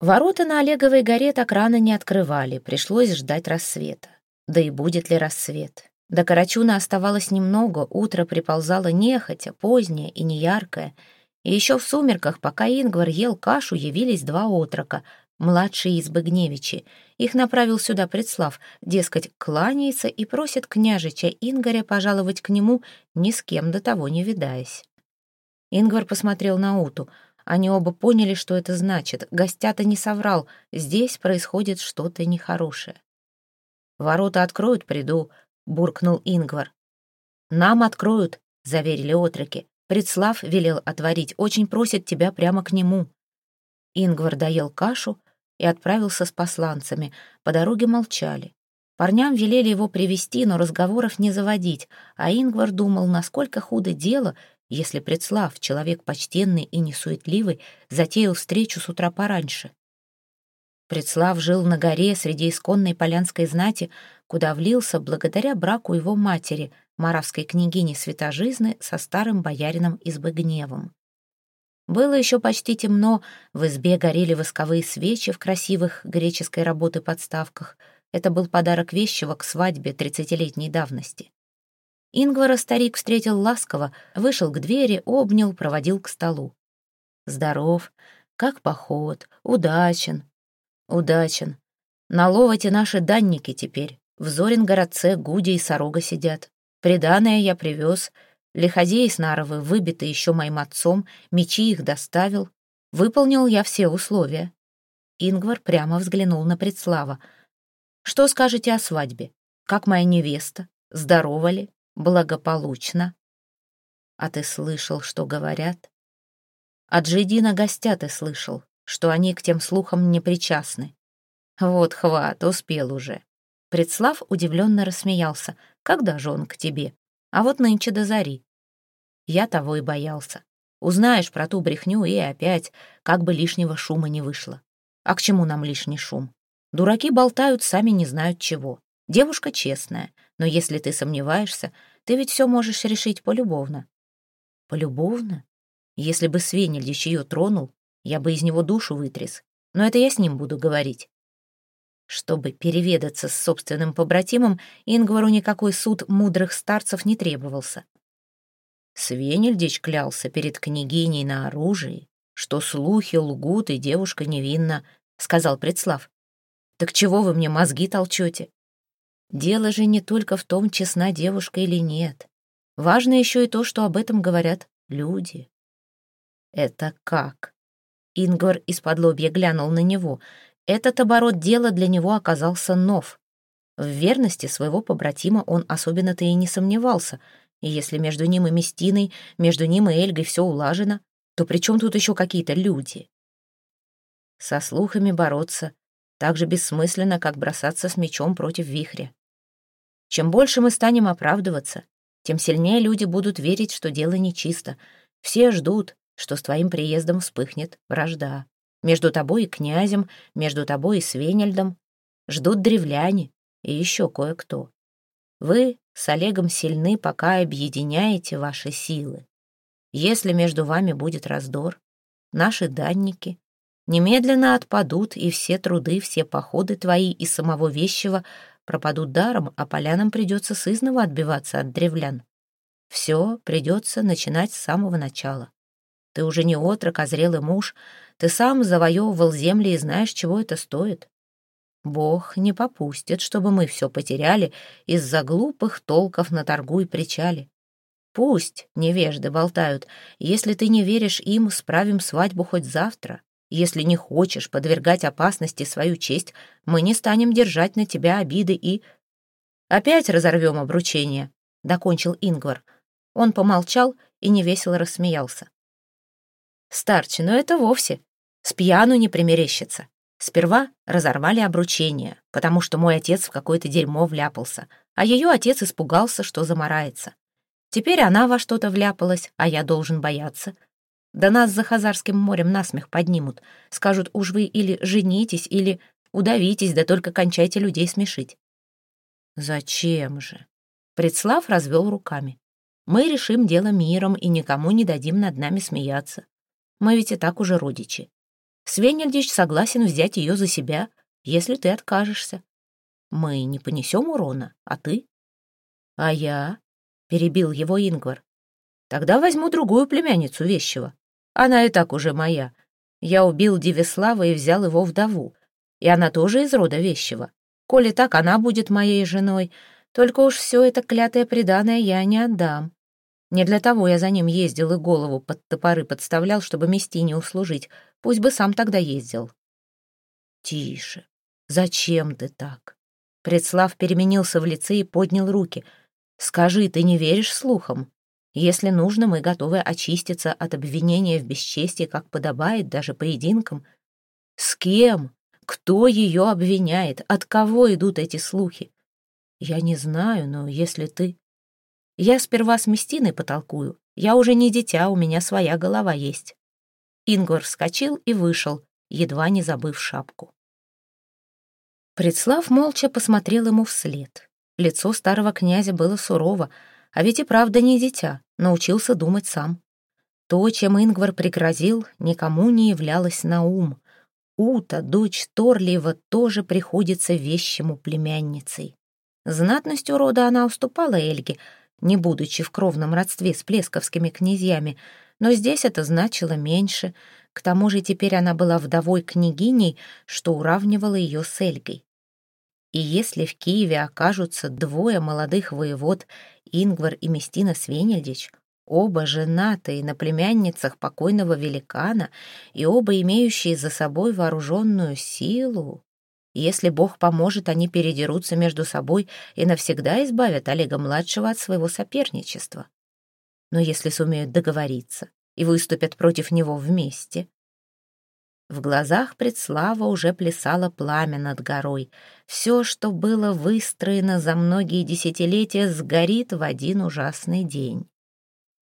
Ворота на Олеговой горе так рано не открывали, пришлось ждать рассвета. Да и будет ли рассвет? До Карачуна оставалось немного, утро приползало нехотя, позднее и неяркое. И еще в сумерках, пока Ингвар ел кашу, явились два отрока, младшие из Быгневичи. Их направил сюда Предслав, дескать, кланяется и просит княжича Ингоря пожаловать к нему, ни с кем до того не видаясь. Ингвар посмотрел на Уту. Они оба поняли, что это значит. Гостята не соврал, здесь происходит что-то нехорошее. «Ворота откроют, приду», — буркнул Ингвар. «Нам откроют», — заверили отроки. «Предслав велел отворить, очень просит тебя прямо к нему». Ингвар доел кашу, и отправился с посланцами. По дороге молчали. Парням велели его привести, но разговоров не заводить, а Ингвар думал, насколько худо дело, если Предслав, человек почтенный и несуетливый, затеял встречу с утра пораньше. Предслав жил на горе среди исконной полянской знати, куда влился благодаря браку его матери, маравской княгини Святожизны, со старым боярином Избыгневом. Было еще почти темно, в избе горели восковые свечи в красивых греческой работы подставках. Это был подарок вещего к свадьбе тридцатилетней давности. Ингвара старик встретил ласково, вышел к двери, обнял, проводил к столу. «Здоров, как поход, удачен, удачен. На ловоте наши данники теперь, в Зорин-городце Гудя и Сорога сидят. Приданное я привез — Лиходеи с Наровы выбиты еще моим отцом, мечи их доставил. Выполнил я все условия. Ингвар прямо взглянул на Предслава. «Что скажете о свадьбе? Как моя невеста? Здорова ли? Благополучно?» «А ты слышал, что говорят?» «От Жидина гостя ты слышал, что они к тем слухам не причастны. Вот хват, успел уже». Предслав удивленно рассмеялся. Когда же он к тебе? А вот нынче до зари. Я того и боялся. Узнаешь про ту брехню и опять, как бы лишнего шума не вышло. А к чему нам лишний шум? Дураки болтают, сами не знают чего. Девушка честная, но если ты сомневаешься, ты ведь все можешь решить полюбовно. Полюбовно? Если бы Свенельдич ее тронул, я бы из него душу вытряс. Но это я с ним буду говорить. Чтобы переведаться с собственным побратимом, Ингвару никакой суд мудрых старцев не требовался. Свенельдич клялся перед княгиней на оружии, что слухи лгут, и девушка невинна, — сказал Предслав. «Так чего вы мне мозги толчете? Дело же не только в том, честна девушка или нет. Важно еще и то, что об этом говорят люди». «Это как?» Ингвар из-под лобья глянул на него — этот оборот дела для него оказался нов. В верности своего побратима он особенно-то и не сомневался, и если между ним и Местиной, между ним и Эльгой все улажено, то при чем тут еще какие-то люди? Со слухами бороться так же бессмысленно, как бросаться с мечом против вихря. Чем больше мы станем оправдываться, тем сильнее люди будут верить, что дело нечисто. Все ждут, что с твоим приездом вспыхнет вражда. Между тобой и князем, между тобой и Свенельдом. Ждут древляне и еще кое-кто. Вы с Олегом сильны, пока объединяете ваши силы. Если между вами будет раздор, наши данники немедленно отпадут, и все труды, все походы твои и самого вещего пропадут даром, а полянам придется сызново отбиваться от древлян. Все придется начинать с самого начала. Ты уже не отрок, а зрелый муж. Ты сам завоевывал земли и знаешь, чего это стоит. Бог не попустит, чтобы мы все потеряли из-за глупых толков на торгу и причале. Пусть невежды болтают. Если ты не веришь им, справим свадьбу хоть завтра. Если не хочешь подвергать опасности свою честь, мы не станем держать на тебя обиды и... Опять разорвем обручение, — докончил Ингвар. Он помолчал и невесело рассмеялся. Старче, но это вовсе. С пьяну не примерещится. Сперва разорвали обручение, потому что мой отец в какое-то дерьмо вляпался, а ее отец испугался, что замарается. Теперь она во что-то вляпалась, а я должен бояться. Да нас за Хазарским морем насмех поднимут. Скажут, уж вы или женитесь, или удавитесь, да только кончайте людей смешить. Зачем же? Предслав развел руками. Мы решим дело миром и никому не дадим над нами смеяться. Мы ведь и так уже родичи. Свенельдич согласен взять ее за себя, если ты откажешься. Мы не понесем урона, а ты? А я? Перебил его Ингвар. Тогда возьму другую племянницу вещего. Она и так уже моя. Я убил Девислава и взял его вдову. И она тоже из рода вещего. Коли так, она будет моей женой. Только уж все это клятое преданное я не отдам. Не для того я за ним ездил и голову под топоры подставлял, чтобы Местине услужить. Пусть бы сам тогда ездил. Тише. Зачем ты так? Предслав переменился в лице и поднял руки. Скажи, ты не веришь слухам? Если нужно, мы готовы очиститься от обвинения в бесчестии, как подобает, даже поединкам. С кем? Кто ее обвиняет? От кого идут эти слухи? Я не знаю, но если ты... Я сперва с Местиной потолкую. Я уже не дитя, у меня своя голова есть». Ингвар вскочил и вышел, едва не забыв шапку. Предслав молча посмотрел ему вслед. Лицо старого князя было сурово, а ведь и правда не дитя, научился думать сам. То, чем Ингвар пригрозил, никому не являлось на ум. Ута, дочь Торлиева, тоже приходится вещему племянницей. Знатностью рода она уступала Эльге, не будучи в кровном родстве с плесковскими князьями, но здесь это значило меньше. К тому же теперь она была вдовой княгиней, что уравнивало ее с Эльгой. И если в Киеве окажутся двое молодых воевод, Ингвар и Местина Свенельдич, оба женатые на племянницах покойного великана и оба имеющие за собой вооруженную силу, если Бог поможет, они передерутся между собой и навсегда избавят Олега-младшего от своего соперничества. Но если сумеют договориться и выступят против него вместе... В глазах предслава уже плясало пламя над горой. Все, что было выстроено за многие десятилетия, сгорит в один ужасный день.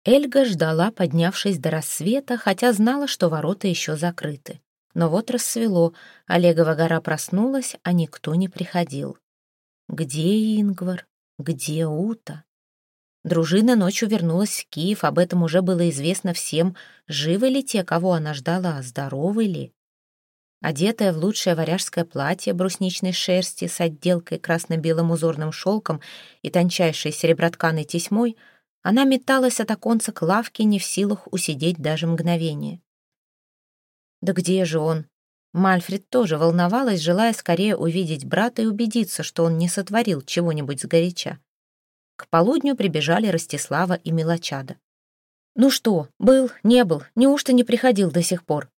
Эльга ждала, поднявшись до рассвета, хотя знала, что ворота еще закрыты. Но вот рассвело, Олегова гора проснулась, а никто не приходил. Где Ингвар? Где Ута? Дружина ночью вернулась в Киев, об этом уже было известно всем, живы ли те, кого она ждала, здоровы ли. Одетая в лучшее варяжское платье брусничной шерсти с отделкой красно-белым узорным шелком и тончайшей серебротканой тесьмой, она металась от оконца к лавке, не в силах усидеть даже мгновение. Да где же он? Мальфред тоже волновалась, желая скорее увидеть брата и убедиться, что он не сотворил чего-нибудь сгоряча. К полудню прибежали Ростислава и Мелочада. «Ну что, был, не был, неужто не приходил до сих пор?»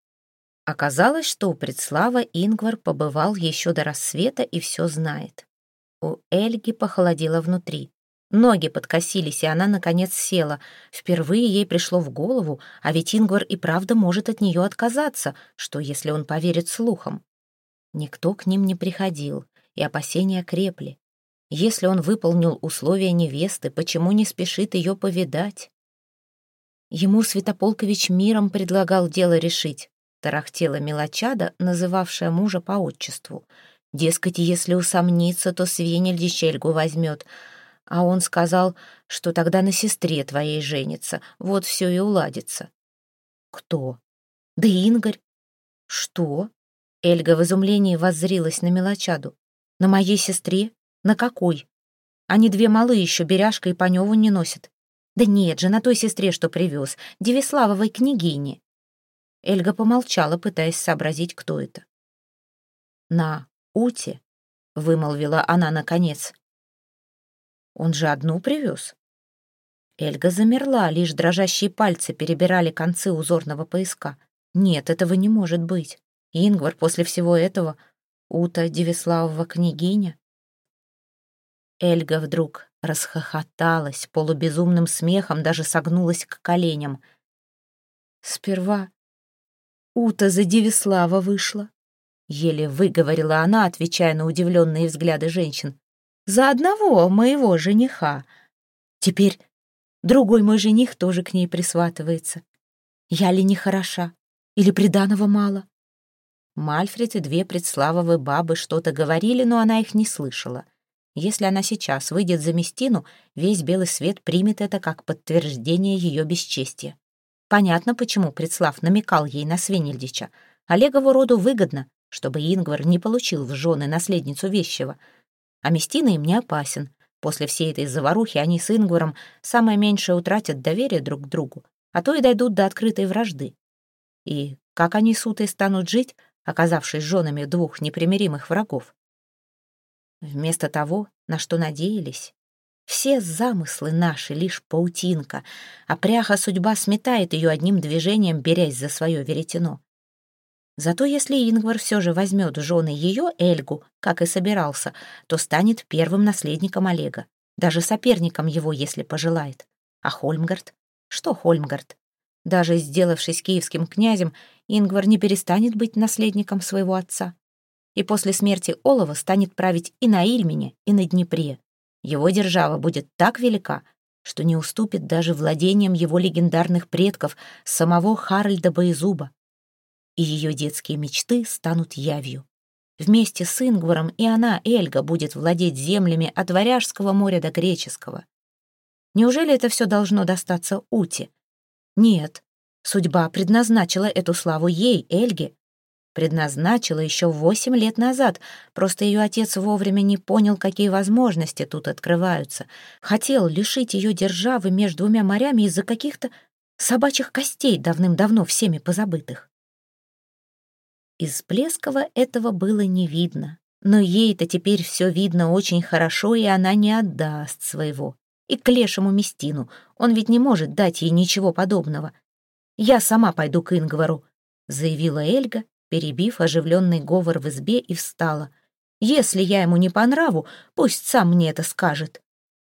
Оказалось, что у предслава Ингвар побывал еще до рассвета и все знает. У Эльги похолодело внутри. Ноги подкосились, и она, наконец, села. Впервые ей пришло в голову, а ведь Ингвар и правда может от нее отказаться, что если он поверит слухам. Никто к ним не приходил, и опасения крепли. Если он выполнил условия невесты, почему не спешит ее повидать? Ему Святополкович миром предлагал дело решить, тарахтела мелочада, называвшая мужа по отчеству. Дескать, если усомнится, то свинель дичельгу возьмет. А он сказал, что тогда на сестре твоей женится, вот все и уладится. Кто? Да Ингарь. Что? Эльга в изумлении воззрилась на мелочаду. На моей сестре? На какой? Они две малы еще беряшка и Паневу не носят. Да нет же, на той сестре, что привез, Девиславовой княгине. Эльга помолчала, пытаясь сообразить, кто это. «На Уте», — вымолвила она наконец. «Он же одну привез». Эльга замерла, лишь дрожащие пальцы перебирали концы узорного пояска. «Нет, этого не может быть. Ингвар после всего этого, Ута Девиславова княгиня». Эльга вдруг расхохоталась полубезумным смехом, даже согнулась к коленям. Сперва Ута за Девислава вышла. Еле выговорила она, отвечая на удивленные взгляды женщин. За одного моего жениха. Теперь другой мой жених тоже к ней присватывается. Я ли не хороша? Или приданого мало? Мальфред и две предславовые бабы что-то говорили, но она их не слышала. Если она сейчас выйдет за Местину, весь белый свет примет это как подтверждение ее бесчестия. Понятно, почему Предслав намекал ей на Свенельдича. Олегову роду выгодно, чтобы Ингвар не получил в жены наследницу вещего. А Местина им не опасен. После всей этой заварухи они с Ингваром самое меньшее утратят доверие друг к другу, а то и дойдут до открытой вражды. И как они с Утой станут жить, оказавшись женами двух непримиримых врагов? Вместо того, на что надеялись. Все замыслы наши — лишь паутинка, а пряха судьба сметает ее одним движением, берясь за свое веретено. Зато если Ингвар все же возьмет в жены ее, Эльгу, как и собирался, то станет первым наследником Олега, даже соперником его, если пожелает. А Хольмгард? Что Хольмгард? Даже сделавшись киевским князем, Ингвар не перестанет быть наследником своего отца и после смерти Олова станет править и на Ильмене, и на Днепре. Его держава будет так велика, что не уступит даже владением его легендарных предков, самого Харальда Боезуба. И ее детские мечты станут явью. Вместе с Ингваром и она, Эльга, будет владеть землями от Варяжского моря до Греческого. Неужели это все должно достаться Уте? Нет, судьба предназначила эту славу ей, Эльге, Предназначила еще восемь лет назад, просто ее отец вовремя не понял, какие возможности тут открываются. Хотел лишить ее державы между двумя морями из-за каких-то собачьих костей, давным-давно всеми позабытых. Из Плескова этого было не видно, но ей-то теперь все видно очень хорошо, и она не отдаст своего. И к лешему Местину, он ведь не может дать ей ничего подобного. «Я сама пойду к Ингвару», — заявила Эльга перебив оживленный говор в избе, и встала. «Если я ему не по нраву, пусть сам мне это скажет».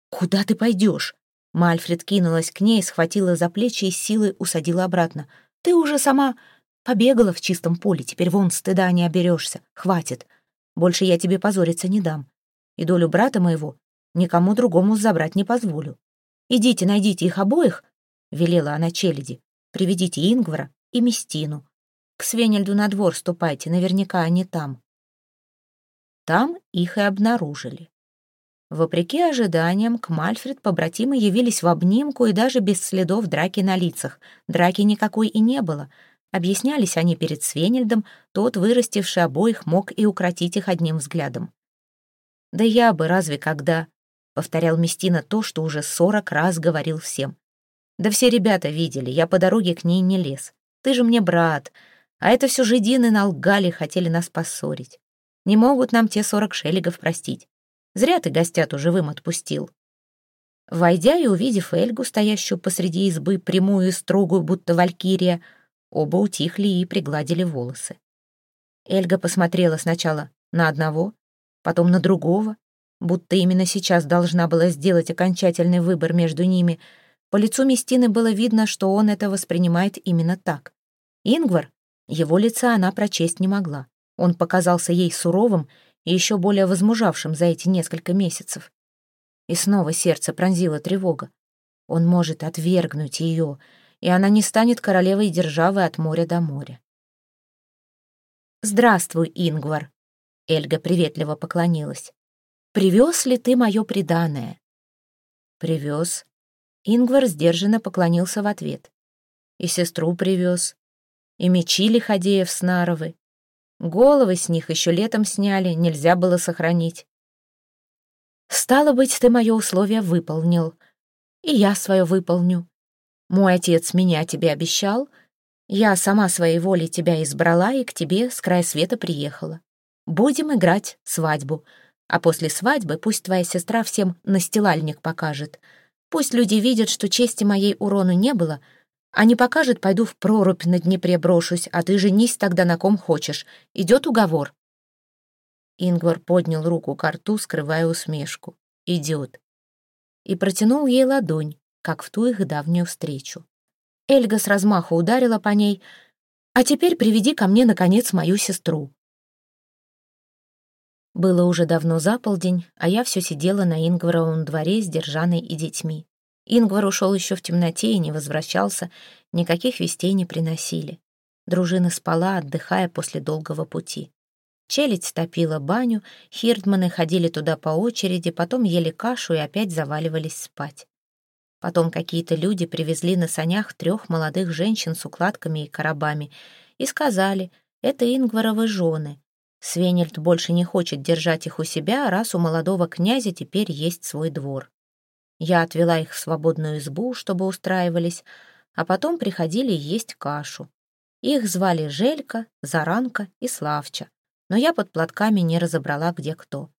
«Куда ты пойдешь?» Мальфред кинулась к ней, схватила за плечи и силой усадила обратно. «Ты уже сама Побегала в чистом поле, теперь вон стыда не оберешься. Хватит. Больше я тебе позориться не дам. И долю брата моего никому другому забрать не позволю. Идите, найдите их обоих, — велела она челяди. Приведите Ингвара и Местину. К Свенельду на двор ступайте, наверняка они там. Там их и обнаружили. Вопреки ожиданиям, к Мальфред побратимы явились в обнимку и даже без следов драки на лицах. Драки никакой и не было. Объяснялись они перед Свенельдом, тот, вырастивший обоих, мог и укротить их одним взглядом. «Да я бы разве когда?» — повторял Местина то, что уже сорок раз говорил всем. «Да все ребята видели, я по дороге к ней не лез. Ты же мне брат, а это все жидины налгали, хотели нас поссорить. Не могут нам те сорок шелегов простить. Зря ты гостяту живым отпустил». Войдя и увидев Эльгу, стоящую посреди избы, прямую и строгую, будто валькирия, оба утихли и пригладили волосы. Эльга посмотрела сначала на одного, потом на другого, будто именно сейчас должна была сделать окончательный выбор между ними. По лицу Местины было видно, что он это воспринимает именно так. Ингвар, его лица она прочесть не могла. Он показался ей суровым и еще более возмужавшим за эти несколько месяцев. И снова сердце пронзила тревога. Он может отвергнуть ее, и она не станет королевой державы от моря до моря. «Здравствуй, Ингвар!» Эльга приветливо поклонилась. «Привез ли ты мое преданное?» «Привез». Ингвар сдержанно поклонился в ответ. «И сестру привез, и мечи лиходеев с Наровы, Головы с них еще летом сняли, нельзя было сохранить. Стало быть, ты мое условие выполнил, и я свое выполню. Мой отец меня тебе обещал, я сама своей волей тебя избрала и к тебе с края света приехала. Будем играть свадьбу, а после свадьбы пусть твоя сестра всем настилальник покажет. Пусть люди видят, что чести моей урону не было — а не покажет, пойду в прорубь на Днепре брошусь, а ты женись тогда на ком хочешь. Идет уговор?» Ингвар поднял руку к рту, скрывая усмешку. «Идет». И протянул ей ладонь, как в ту их давнюю встречу. Эльга с размаху ударила по ней. «А теперь приведи ко мне, наконец, мою сестру». Было уже давно за полдень, а я все сидела на Ингваровом дворе с Держаной и детьми. Ингвар ушел еще в темноте и не возвращался, никаких вестей не приносили. Дружина спала, отдыхая после долгого пути. Челядь топила баню, хирдманы ходили туда по очереди, потом ели кашу и опять заваливались спать. Потом какие-то люди привезли на санях трех молодых женщин с укладками и коробами и сказали, это Ингваровы жены. Свенельд больше не хочет держать их у себя, раз у молодого князя теперь есть свой двор. Я отвела их в свободную избу, чтобы устраивались, а потом приходили есть кашу. Их звали Желька, Заранка и Славча, но я под платками не разобрала, где кто.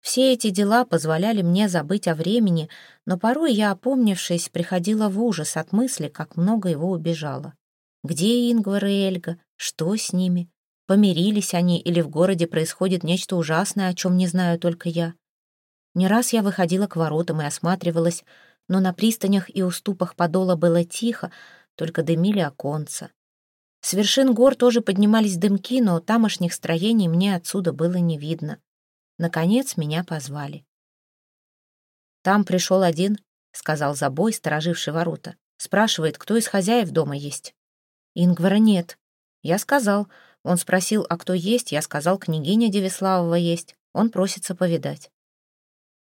Все эти дела позволяли мне забыть о времени, но порой я, опомнившись, приходила в ужас от мысли, как много его убежало. Где Ингвар и Эльга? Что с ними? Помирились они или в городе происходит нечто ужасное, о чем не знаю только я? Не раз я выходила к воротам и осматривалась, но на пристанях и уступах подола было тихо, только дымили оконца. С вершин гор тоже поднимались дымки, но тамошних строений мне отсюда было не видно. Наконец меня позвали. «Там пришел один», — сказал забой, стороживший ворота. «Спрашивает, кто из хозяев дома есть». «Ингвара нет». Я сказал. Он спросил, а кто есть, я сказал, княгиня Девиславова есть. Он просится повидать.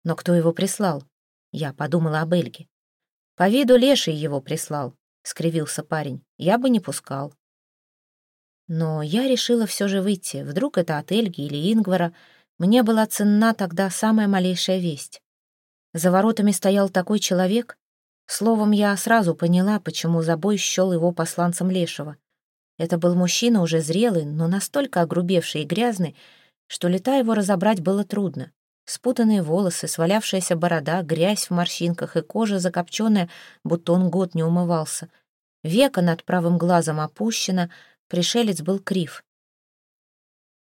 Но кто его прислал? Я подумала об Эльге. По виду леший его прислал, скривился парень. Я бы не пускал. Но я решила все же выйти. Вдруг это от Эльги или Ингвара. Мне была ценна тогда самая малейшая весть. За воротами стоял такой человек. Словом, я сразу поняла, почему забой счел его посланцем Лешего. Это был мужчина уже зрелый, но настолько огрубевший и грязный, что лета его разобрать было трудно. Спутанные волосы, свалявшаяся борода, грязь в морщинках и кожа закопченная, будто он год не умывался. Века над правым глазом опущено, пришелец был крив.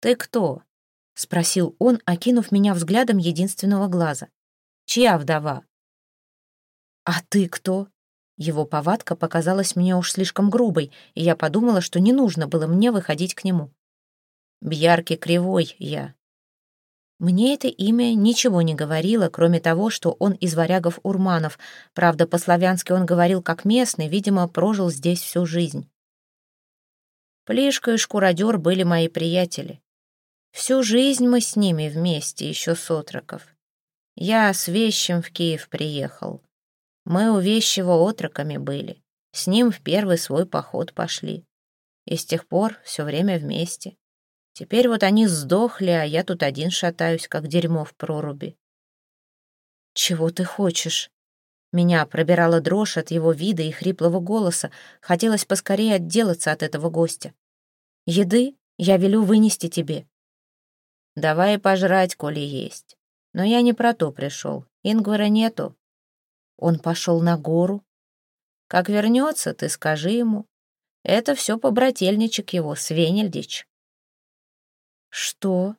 «Ты кто?» — спросил он, окинув меня взглядом единственного глаза. «Чья вдова?» «А ты кто?» Его повадка показалась мне уж слишком грубой, и я подумала, что не нужно было мне выходить к нему. Бьярки Кривой я. Мне это имя ничего не говорило, кроме того, что он из варягов Урманов. Правда, по-славянски он говорил как местный, видимо, прожил здесь всю жизнь. Плишка и Шкуродер были мои приятели. Всю жизнь мы с ними вместе, еще с отроков. Я с Вещем в Киев приехал. Мы у Вещего отроками были. С ним в первый свой поход пошли. И с тех пор все время вместе. Теперь вот они сдохли, а я тут один шатаюсь, как дерьмо в проруби. «Чего ты хочешь?» Меня пробирала дрожь от его вида и хриплого голоса. Хотелось поскорее отделаться от этого гостя. «Еды я велю вынести тебе». «Давай пожрать, коли есть. Но я не про то пришел. Ингвара нету». Он пошел на гору. «Как вернется, ты скажи ему. Это все побрательничек его, Свенельдич». «Что?»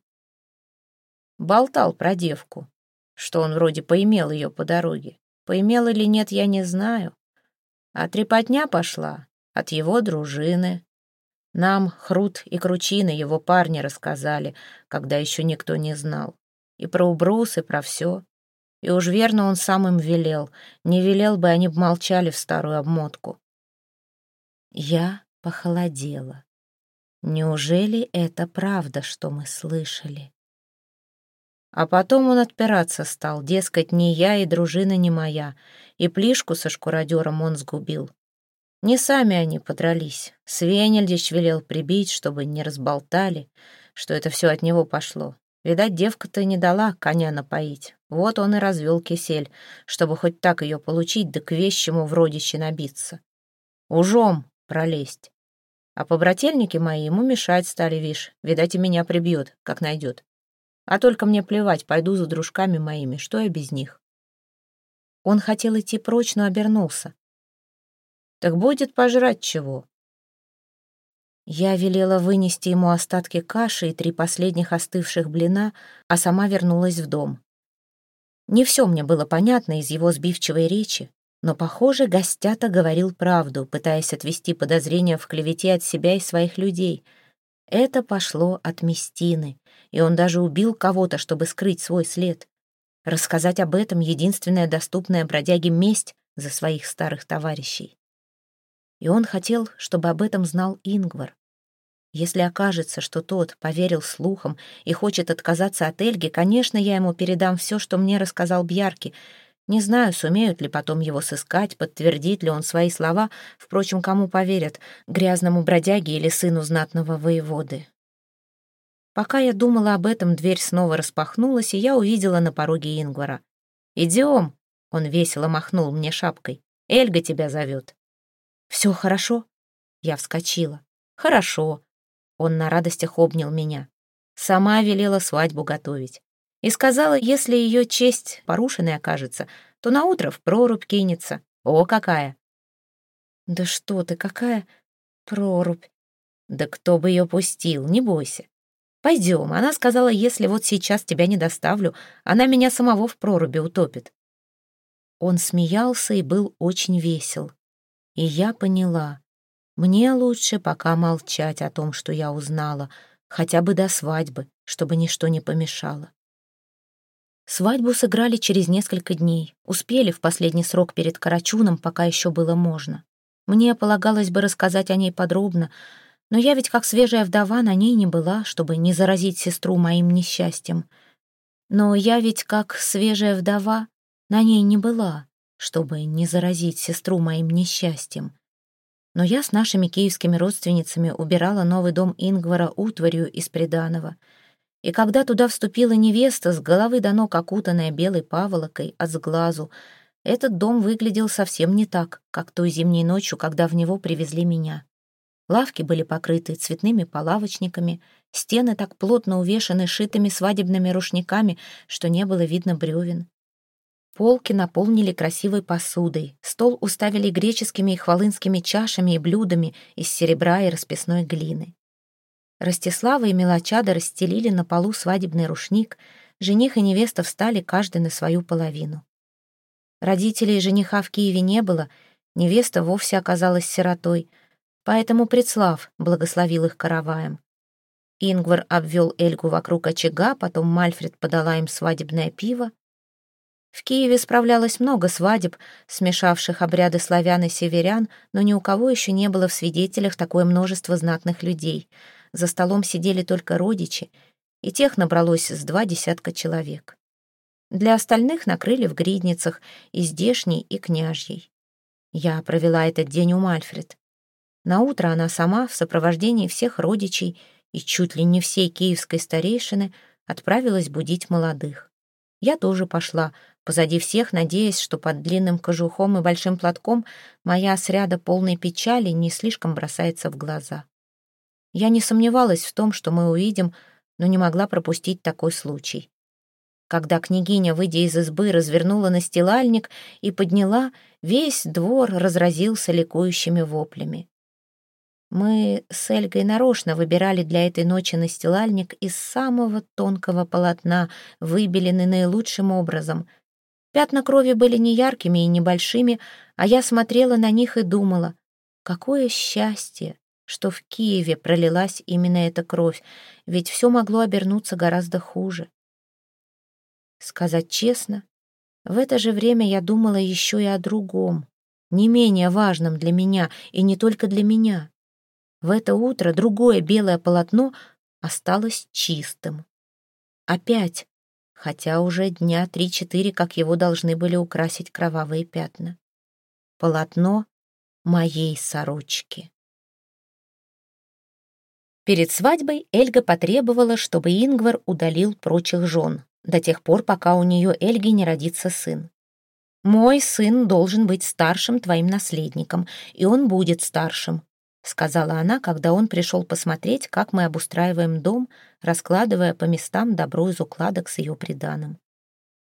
Болтал про девку, что он вроде поимел ее по дороге. Поимел или нет, я не знаю. А трепотня пошла от его дружины. Нам Хрут и Кручина, его парни, рассказали, когда еще никто не знал. И про убрус, и про все. И уж верно он сам им велел. Не велел бы, они б молчали в старую обмотку. Я похолодела. Неужели это правда, что мы слышали? А потом он отпираться стал, дескать, не я и дружина не моя, и плишку со шкуродером он сгубил. Не сами они подрались. Свенельдич велел прибить, чтобы не разболтали, что это все от него пошло. Видать, девка-то не дала коня напоить. Вот он и развел кисель, чтобы хоть так ее получить, да к вещему в набиться. Ужом пролезть. А побрательники мои ему мешать стали, вишь. Видать, и меня прибьет, как найдет. А только мне плевать, пойду за дружками моими, что я без них. Он хотел идти прочь, но обернулся. Так будет пожрать чего. Я велела вынести ему остатки каши и три последних остывших блина, а сама вернулась в дом. Не все мне было понятно из его сбивчивой речи, но, похоже, гостята говорил правду, пытаясь отвести подозрения в клевете от себя и своих людей. Это пошло от Местины, и он даже убил кого-то, чтобы скрыть свой след. Рассказать об этом — единственная доступная бродяге месть за своих старых товарищей. И он хотел, чтобы об этом знал Ингвар. Если окажется, что тот поверил слухам и хочет отказаться от Эльги, конечно, я ему передам все, что мне рассказал Бьярки — не знаю, сумеют ли потом его сыскать, подтвердит ли он свои слова, впрочем, кому поверят, грязному бродяге или сыну знатного воеводы. Пока я думала об этом, дверь снова распахнулась, и я увидела на пороге Ингвара. «Идем!» — он весело махнул мне шапкой. «Эльга тебя зовет». «Все хорошо?» Я вскочила. «Хорошо». Он на радостях обнял меня. Сама велела свадьбу готовить и сказала, если ее честь порушенной окажется, то наутро в прорубь кинется. О, какая! Да что ты, какая прорубь? Да кто бы ее пустил, не бойся. Пойдем, она сказала, если вот сейчас тебя не доставлю, она меня самого в проруби утопит. Он смеялся и был очень весел. И я поняла, мне лучше пока молчать о том, что я узнала, хотя бы до свадьбы, чтобы ничто не помешало. Свадьбу сыграли через несколько дней. Успели в последний срок перед Карачуном, пока еще было можно. Мне полагалось бы рассказать о ней подробно, но я ведь как свежая вдова на ней не была, чтобы не заразить сестру моим несчастьем. Но я ведь как свежая вдова на ней не была, чтобы не заразить сестру моим несчастьем. Но я с нашими киевскими родственницами убирала новый дом Ингвара утварью из приданого — и когда туда вступила невеста, с головы до ног окутанная белой паволокой, от сглазу, этот дом выглядел совсем не так, как той зимней ночью, когда в него привезли меня. Лавки были покрыты цветными полавочниками, стены так плотно увешаны шитыми свадебными рушниками, что не было видно бревен. Полки наполнили красивой посудой, стол уставили греческими и хвалынскими чашами и блюдами из серебра и расписной глины. Ростислава и Мелочада расстелили на полу свадебный рушник, жених и невеста встали каждый на свою половину. Родителей жениха в Киеве не было, Невеста вовсе оказалась сиротой, поэтому Предслав благословил их караваем. Ингвар обвел Эльгу вокруг очага, потом Мальфред подала им свадебное пиво. В Киеве справлялось много свадеб, смешавших обряды славян и северян, но ни у кого еще не было в свидетелях такое множество знатных людей. За столом сидели только родичи, и тех набралось с два десятка человек. Для остальных накрыли в гридницах и здешней, и княжьей. Я провела этот день у Мальфред. Наутро она сама, в сопровождении всех родичей и чуть ли не всей киевской старейшины, отправилась будить молодых. Я тоже пошла, позади всех, надеясь, что под длинным кожухом и большим платком моя сряда полной печали не слишком бросается в глаза. Я не сомневалась в том, что мы увидим, но не могла пропустить такой случай. Когда княгиня, выйдя из избы, развернула настилальник и подняла, весь двор разразился ликующими воплями. Мы с Эльгой нарочно выбирали для этой ночи настилальник из самого тонкого полотна, выбеленный наилучшим образом. Пятна крови были не яркими и небольшими, а я смотрела на них и думала, какое счастье, что в Киеве пролилась именно эта кровь, ведь все могло обернуться гораздо хуже. Сказать честно, в это же время я думала еще и о другом, не менее важном для меня и не только для меня. В это утро другое белое полотно осталось чистым. Опять, хотя уже дня три-четыре, как его должны были украсить кровавые пятна. Полотно моей сорочки. Перед свадьбой Эльга потребовала, чтобы Ингвар удалил прочих жен, до тех пор, пока у нее Эльги не родится сын. «Мой сын должен быть старшим твоим наследником, и он будет старшим», сказала она, когда он пришел посмотреть, как мы обустраиваем дом, раскладывая по местам добро из укладок с ее приданым.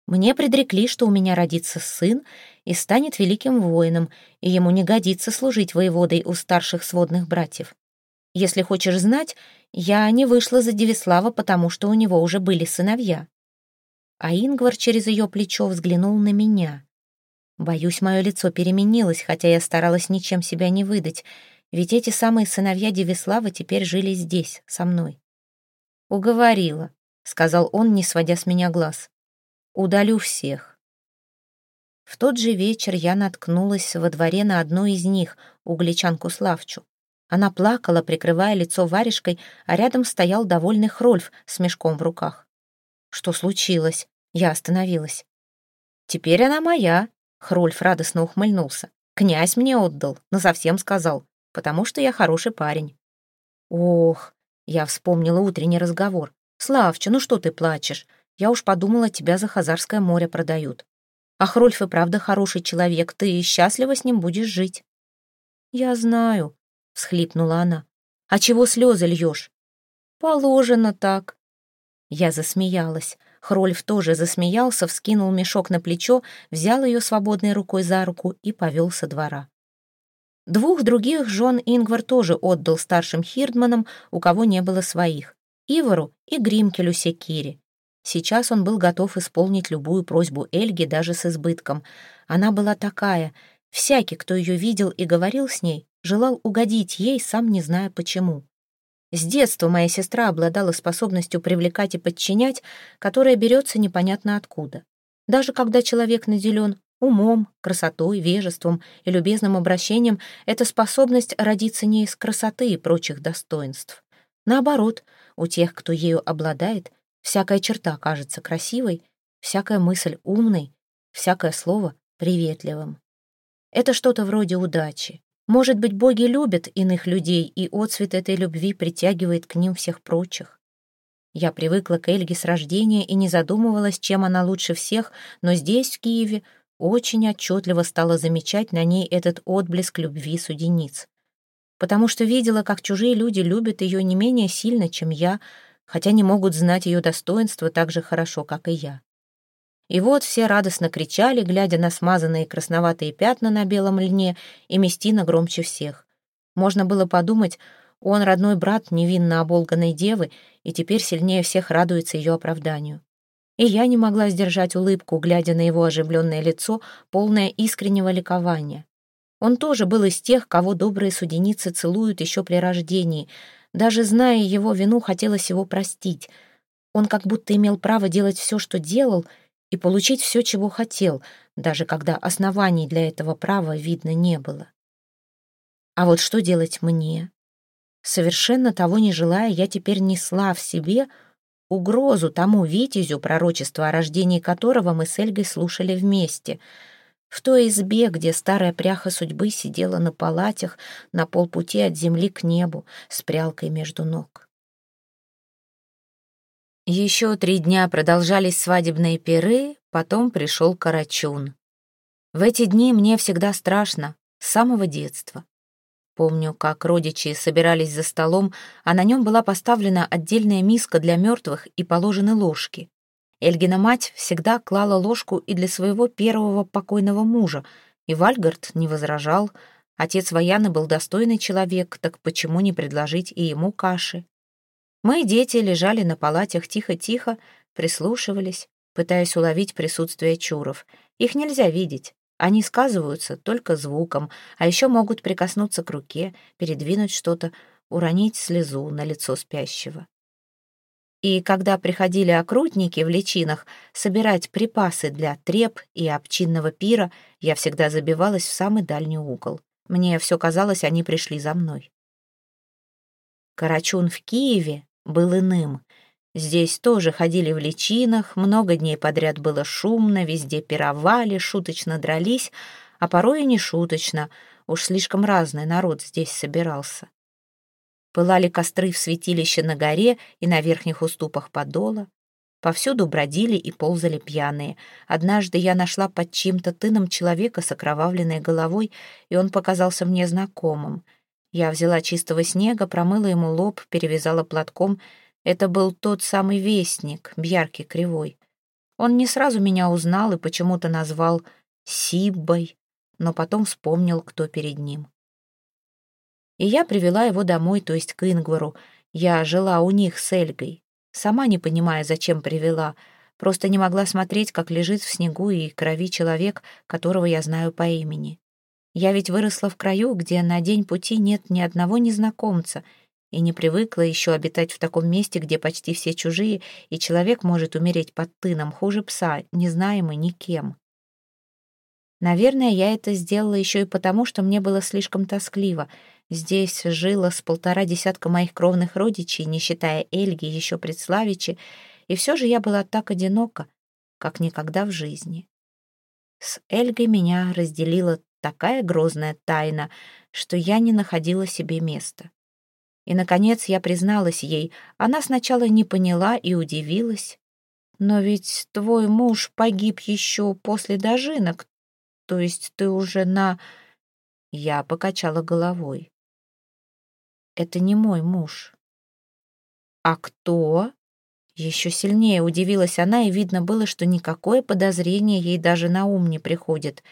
Мне предрекли, что у меня родится сын и станет великим воином, и ему не годится служить воеводой у старших сводных братьев. Если хочешь знать, я не вышла за Девислава, потому что у него уже были сыновья. А Ингвар через ее плечо взглянул на меня. Боюсь, мое лицо переменилось, хотя я старалась ничем себя не выдать — ведь эти самые сыновья Девислава теперь жили здесь, со мной. «Уговорила», — сказал он, не сводя с меня глаз. «Удалю всех». В тот же вечер я наткнулась во дворе на одну из них, угличанку Славчу. Она плакала, прикрывая лицо варежкой, а рядом стоял довольный Хрольф с мешком в руках. «Что случилось?» Я остановилась. «Теперь она моя», — Хрольф радостно ухмыльнулся. «Князь мне отдал, но совсем сказал потому что я хороший парень». «Ох», — я вспомнила утренний разговор. «Славча, ну что ты плачешь? Я уж подумала, тебя за Хазарское море продают. А Хрольф и правда хороший человек, ты счастливо с ним будешь жить». «Я знаю», — всхлипнула она. «А чего слезы льешь?» «Положено так». Я засмеялась. Хрольф тоже засмеялся, вскинул мешок на плечо, взял ее свободной рукой за руку и повел со двора. Двух других жен Ингвар тоже отдал старшим хирдманам, у кого не было своих, Ивару и Гримкелю Секири. Сейчас он был готов исполнить любую просьбу Эльги даже с избытком. Она была такая. Всякий, кто ее видел и говорил с ней, желал угодить ей, сам не зная почему. С детства моя сестра обладала способностью привлекать и подчинять, которая берется непонятно откуда. Даже когда человек наделен Умом, красотой, вежеством и любезным обращением эта способность родится не из красоты и прочих достоинств. Наоборот, у тех, кто ею обладает, всякая черта кажется красивой, всякая мысль умной, всякое слово приветливым. Это что-то вроде удачи. Может быть, боги любят иных людей, и отцвет этой любви притягивает к ним всех прочих. Я привыкла к Эльге с рождения и не задумывалась, чем она лучше всех, но здесь, в Киеве, очень отчетливо стала замечать на ней этот отблеск любви судениц. Потому что видела, как чужие люди любят ее не менее сильно, чем я, хотя не могут знать ее достоинства так же хорошо, как и я. И вот все радостно кричали, глядя на смазанные красноватые пятна на белом льне, и Местина громче всех. Можно было подумать, он родной брат невинно оболганной девы, и теперь сильнее всех радуется ее оправданию и я не могла сдержать улыбку, глядя на его оживленное лицо, полное искреннего ликования. Он тоже был из тех, кого добрые суденицы целуют еще при рождении. Даже зная его вину, хотелось его простить. Он как будто имел право делать все, что делал, и получить все, чего хотел, даже когда оснований для этого права видно не было. А вот что делать мне? Совершенно того не желая, я теперь несла в себе угрозу тому витязю, пророчество о рождении которого мы с Эльгой слушали вместе — в той избе, где старая пряха судьбы сидела на палатях на полпути от земли к небу с прялкой между ног. Еще три дня продолжались свадебные пиры, потом пришел Карачун. В эти дни мне всегда страшно, с самого детства. Помню, как родичи собирались за столом, а на нем была поставлена отдельная миска для мертвых и положены ложки. Эльгина мать всегда клала ложку и для своего первого покойного мужа, и Вальгард не возражал. Отец Ваяны был достойный человек, так почему не предложить и ему каши? Мы, дети, лежали на палатях тихо-тихо, прислушивались, пытаясь уловить присутствие чуров. Их нельзя видеть. Они сказываются только звуком, а еще могут прикоснуться к руке, передвинуть что-то, уронить слезу на лицо спящего. И когда приходили окрутники в личинах собирать припасы для треп и обчинного пира, я всегда забивалась в самый дальний угол. Мне все казалось, они пришли за мной. Карачун в Киеве был иным. Здесь тоже ходили в личинах, много дней подряд было шумно, везде пировали, шуточно дрались, а порой и не шуточно, уж слишком разный народ здесь собирался. Пылали костры в святилище на горе и на верхних уступах подола. Повсюду бродили и ползали пьяные. Однажды я нашла под чьим-то тыном человека с окровавленной головой, и он показался мне знакомым. Я взяла чистого снега, промыла ему лоб, перевязала платком. Это был тот самый вестник, Бьярки Кривой. Он не сразу меня узнал и почему-то назвал Сиббой, но потом вспомнил, кто перед ним. И я привела его домой, то есть к Ингвару. Я жила у них с Эльгой. Сама не понимая, зачем привела. Просто не могла смотреть, как лежит в снегу и крови человек, которого я знаю по имени. Я ведь выросла в краю, где на день пути нет ни одного незнакомца, и не привыкла еще обитать в таком месте, где почти все чужие, и человек может умереть под тыном хуже пса, незнаемый никем. Наверное, я это сделала еще и потому, что мне было слишком тоскливо — Здесь жило с полтора десятка моих кровных родичей, не считая Эльги, еще предславичи, и все же я была так одинока, как никогда в жизни. С Эльгой меня разделила такая грозная тайна, что я не находила себе места. И, наконец, я призналась ей. Она сначала не поняла и удивилась. «Но ведь твой муж погиб еще после дожинок, то есть ты уже на...» Я покачала головой это не мой муж. А кто? Еще сильнее удивилась она, и видно было, что никакое подозрение ей даже на ум не приходит.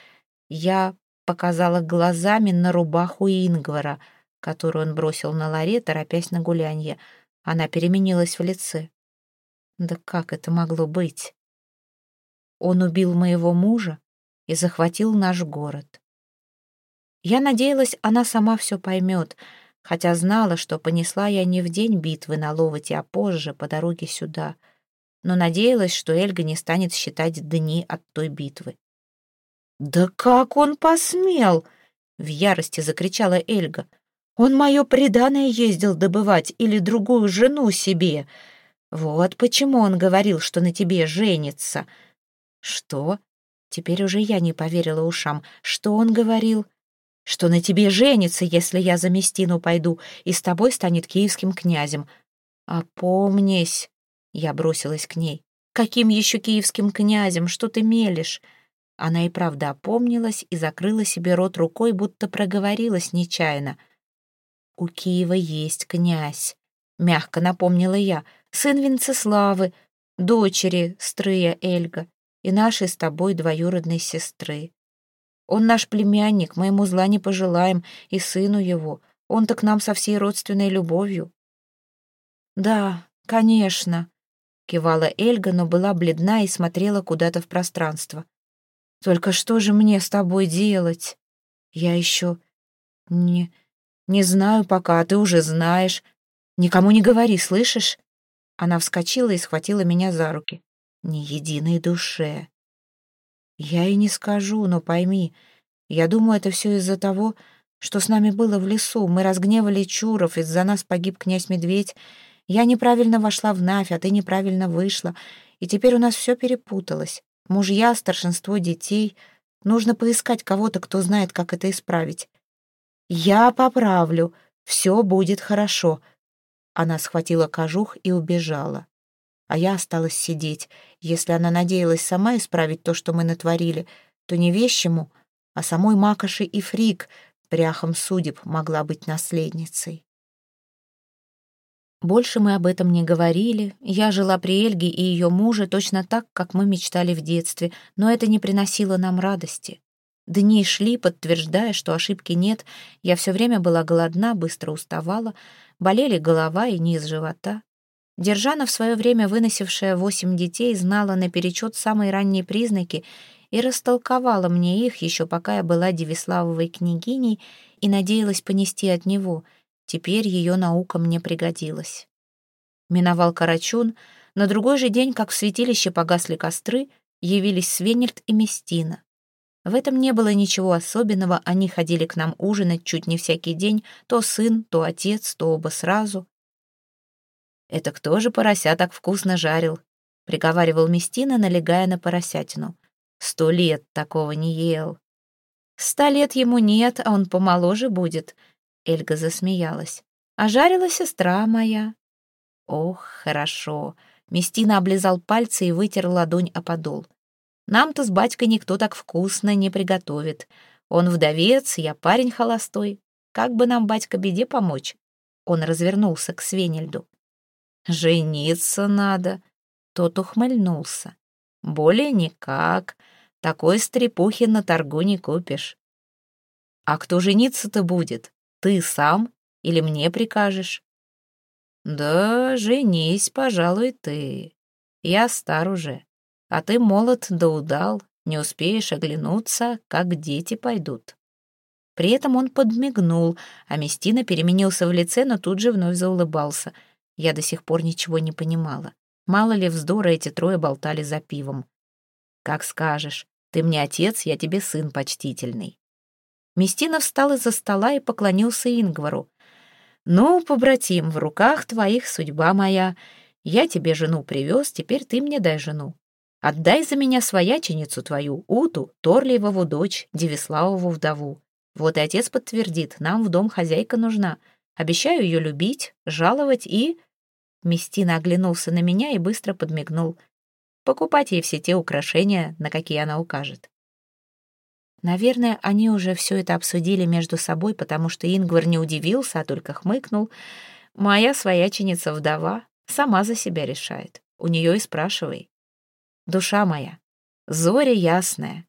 Я показала глазами на рубаху Ингвара, которую он бросил на ларе, торопясь на гулянье. Она переменилась в лице. Да как это могло быть? Он убил моего мужа и захватил наш город. Я надеялась, она сама все поймет — хотя знала, что понесла я не в день битвы на Ловоте, а позже, по дороге сюда, но надеялась, что Эльга не станет считать дни от той битвы. «Да как он посмел!» — в ярости закричала Эльга. «Он мое преданное ездил добывать или другую жену себе. Вот почему он говорил, что на тебе женится». «Что?» Теперь уже я не поверила ушам. «Что он говорил?» что на тебе женится, если я за Местину пойду, и с тобой станет киевским князем. Опомнись!» Я бросилась к ней. «Каким еще киевским князем? Что ты мелешь?» Она и правда опомнилась и закрыла себе рот рукой, будто проговорилась нечаянно. «У Киева есть князь», — мягко напомнила я, «сын Венцеславы, дочери Стрыя Эльга и нашей с тобой двоюродной сестры. Он наш племянник, мы ему зла не пожелаем, и сыну его. Он-то к нам со всей родственной любовью». «Да, конечно», — кивала Эльга, но была бледна и смотрела куда-то в пространство. «Только что же мне с тобой делать?» Я еще не... не знаю пока, а ты уже знаешь. Никому не говори, слышишь? Она вскочила и схватила меня за руки. Ни единой душе. Я и не скажу, но пойми, я думаю, это все из-за того, что с нами было в лесу. Мы разгневали Чуров, из-за нас погиб князь-медведь. Я неправильно вошла в Навь, а ты неправильно вышла. И теперь у нас все перепуталось. Мужья, старшинство детей. Нужно поискать кого-то, кто знает, как это исправить. Я поправлю. Все будет хорошо. Она схватила кожух и убежала. А я осталась сидеть. Если она надеялась сама исправить то, что мы натворили, то не вещему, а самой Макоши и Фрик, пряхом судеб, могла быть наследницей. Больше мы об этом не говорили. Я жила при Эльге и ее муже точно так, как мы мечтали в детстве, но это не приносило нам радости. Дни шли, подтверждая, что ошибки нет. Я все время была голодна, быстро уставала, болели голова и низ живота. Держана, в свое время выносившая восемь детей, знала наперечет самые ранние признаки и растолковала мне их еще пока я была Девиславовой княгиней и надеялась понести от него — Теперь ее наука мне пригодилась. Миновал Карачун. На другой же день, как в святилище погасли костры, явились Свенельд и Местина. В этом не было ничего особенного, они ходили к нам ужинать чуть не всякий день, то сын, то отец, то оба сразу. «Это кто же порося так вкусно жарил?» — приговаривал Местина, налегая на поросятину. «Сто лет такого не ел». «Ста лет ему нет, а он помоложе будет», Эльга засмеялась. «А жарила сестра моя». «Ох, хорошо». Местина облизал пальцы и вытер ладонь о подол. «Нам-то с батькой никто так вкусно не приготовит. Он вдовец, я парень холостой. Как бы нам, батька, беде помочь?» Он развернулся к Свенельду. «Жениться надо». Тот ухмыльнулся. «Более никак. Такой стрепухи на торгу не купишь». «А кто жениться-то будет?» Ты сам или мне прикажешь? Да, женись, пожалуй, ты. Я стар уже, а ты молод да удал, не успеешь оглянуться, как дети пойдут. При этом он подмигнул, а Местина переменился в лице, но тут же вновь заулыбался. Я до сих пор ничего не понимала. Мало ли вздора эти трое болтали за пивом. «Как скажешь. Ты мне отец, я тебе сын почтительный». Местина встал из-за стола и поклонился Ингвару. «Ну, побратим, в руках твоих судьба моя. Я тебе жену привез, теперь ты мне дай жену. Отдай за меня свояченицу твою, Уту, Торлиевову дочь, Девиславову вдову. Вот и отец подтвердит, нам в дом хозяйка нужна. Обещаю ее любить, жаловать и...» Местина оглянулся на меня и быстро подмигнул. «Покупать ей все те украшения, на какие она укажет». Наверное, они уже все это обсудили между собой, потому что Ингвар не удивился, а только хмыкнул. «Моя свояченица вдова сама за себя решает. У нее и спрашивай. Душа моя, зоря ясная».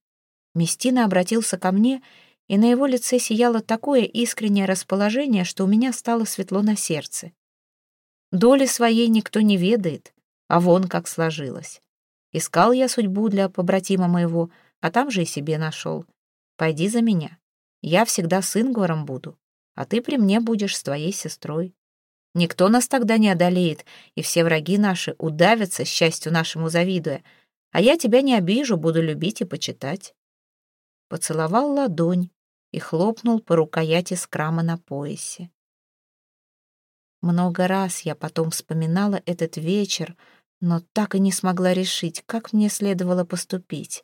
Местина обратился ко мне, и на его лице сияло такое искреннее расположение, что у меня стало светло на сердце. Доли своей никто не ведает, а вон как сложилось. Искал я судьбу для побратима моего, а там же и себе нашел. Пойди за меня. Я всегда с Ингваром буду, а ты при мне будешь с твоей сестрой. Никто нас тогда не одолеет, и все враги наши удавятся, счастью нашему завидуя, а я тебя не обижу, буду любить и почитать». Поцеловал ладонь и хлопнул по рукояти скрама на поясе. Много раз я потом вспоминала этот вечер, но так и не смогла решить, как мне следовало поступить.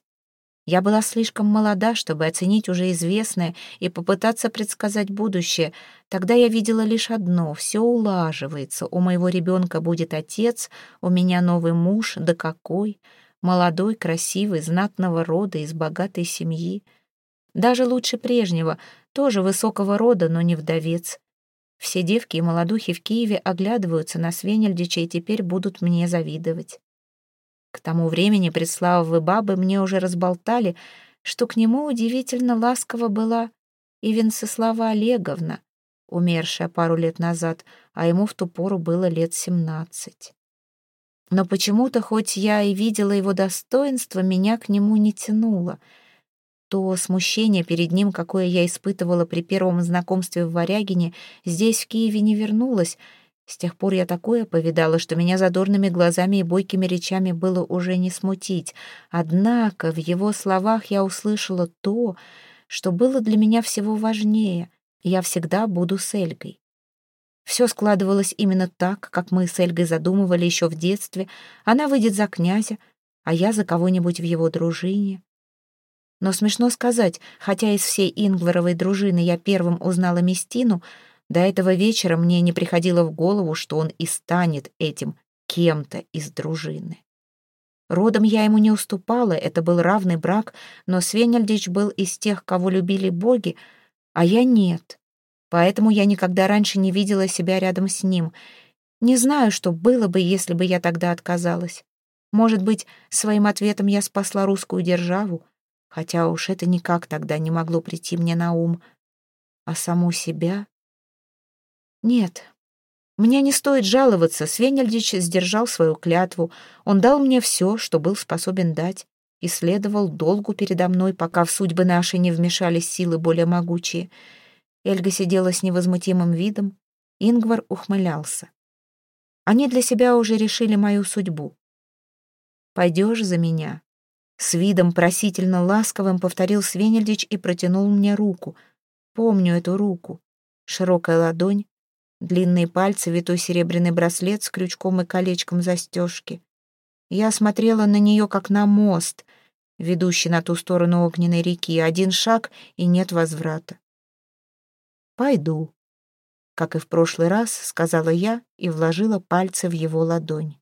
Я была слишком молода, чтобы оценить уже известное и попытаться предсказать будущее. Тогда я видела лишь одно — все улаживается. У моего ребенка будет отец, у меня новый муж, да какой! Молодой, красивый, знатного рода, из богатой семьи. Даже лучше прежнего, тоже высокого рода, но не вдовец. Все девки и молодухи в Киеве оглядываются на Свенельдича и теперь будут мне завидовать. К тому времени предславовые бабы мне уже разболтали, что к нему удивительно ласково была и Венцеслава Олеговна, умершая пару лет назад, а ему в ту пору было лет семнадцать. Но почему-то, хоть я и видела его достоинство, меня к нему не тянуло. то смущение перед ним, какое я испытывала при первом знакомстве в Варягине, здесь, в Киеве, не вернулось. С тех пор я такое повидала, что меня задорными глазами и бойкими речами было уже не смутить. Однако в его словах я услышала то, что было для меня всего важнее. Я всегда буду с Эльгой. Все складывалось именно так, как мы с Эльгой задумывали еще в детстве. Она выйдет за князя, а я за кого-нибудь в его дружине. Но смешно сказать, хотя из всей Ингваровой дружины я первым узнала Местину, до этого вечера мне не приходило в голову, что он и станет этим кем-то из дружины. Родом я ему не уступала, это был равный брак, но Свенельдич был из тех, кого любили боги, а я нет. Поэтому я никогда раньше не видела себя рядом с ним. Не знаю, что было бы, если бы я тогда отказалась. Может быть, своим ответом я спасла русскую державу, хотя уж это никак тогда не могло прийти мне на ум. А саму себя? Нет, мне не стоит жаловаться, Свенельдич сдержал свою клятву. Он дал мне все, что был способен дать, и следовал долгу передо мной, пока в судьбы наши не вмешались силы более могучие. Эльга сидела с невозмутимым видом, Ингвар ухмылялся. Они для себя уже решили мою судьбу. «Пойдешь за меня?» С видом просительно ласковым повторил Свенельдич и протянул мне руку. Помню эту руку. Широкая ладонь, длинные пальцы, витой серебряный браслет с крючком и колечком застежки. Я смотрела на нее, как на мост, ведущий на ту сторону огненной реки. Один шаг, и нет возврата. «Пойду», — как и в прошлый раз, сказала я и вложила пальцы в его ладонь.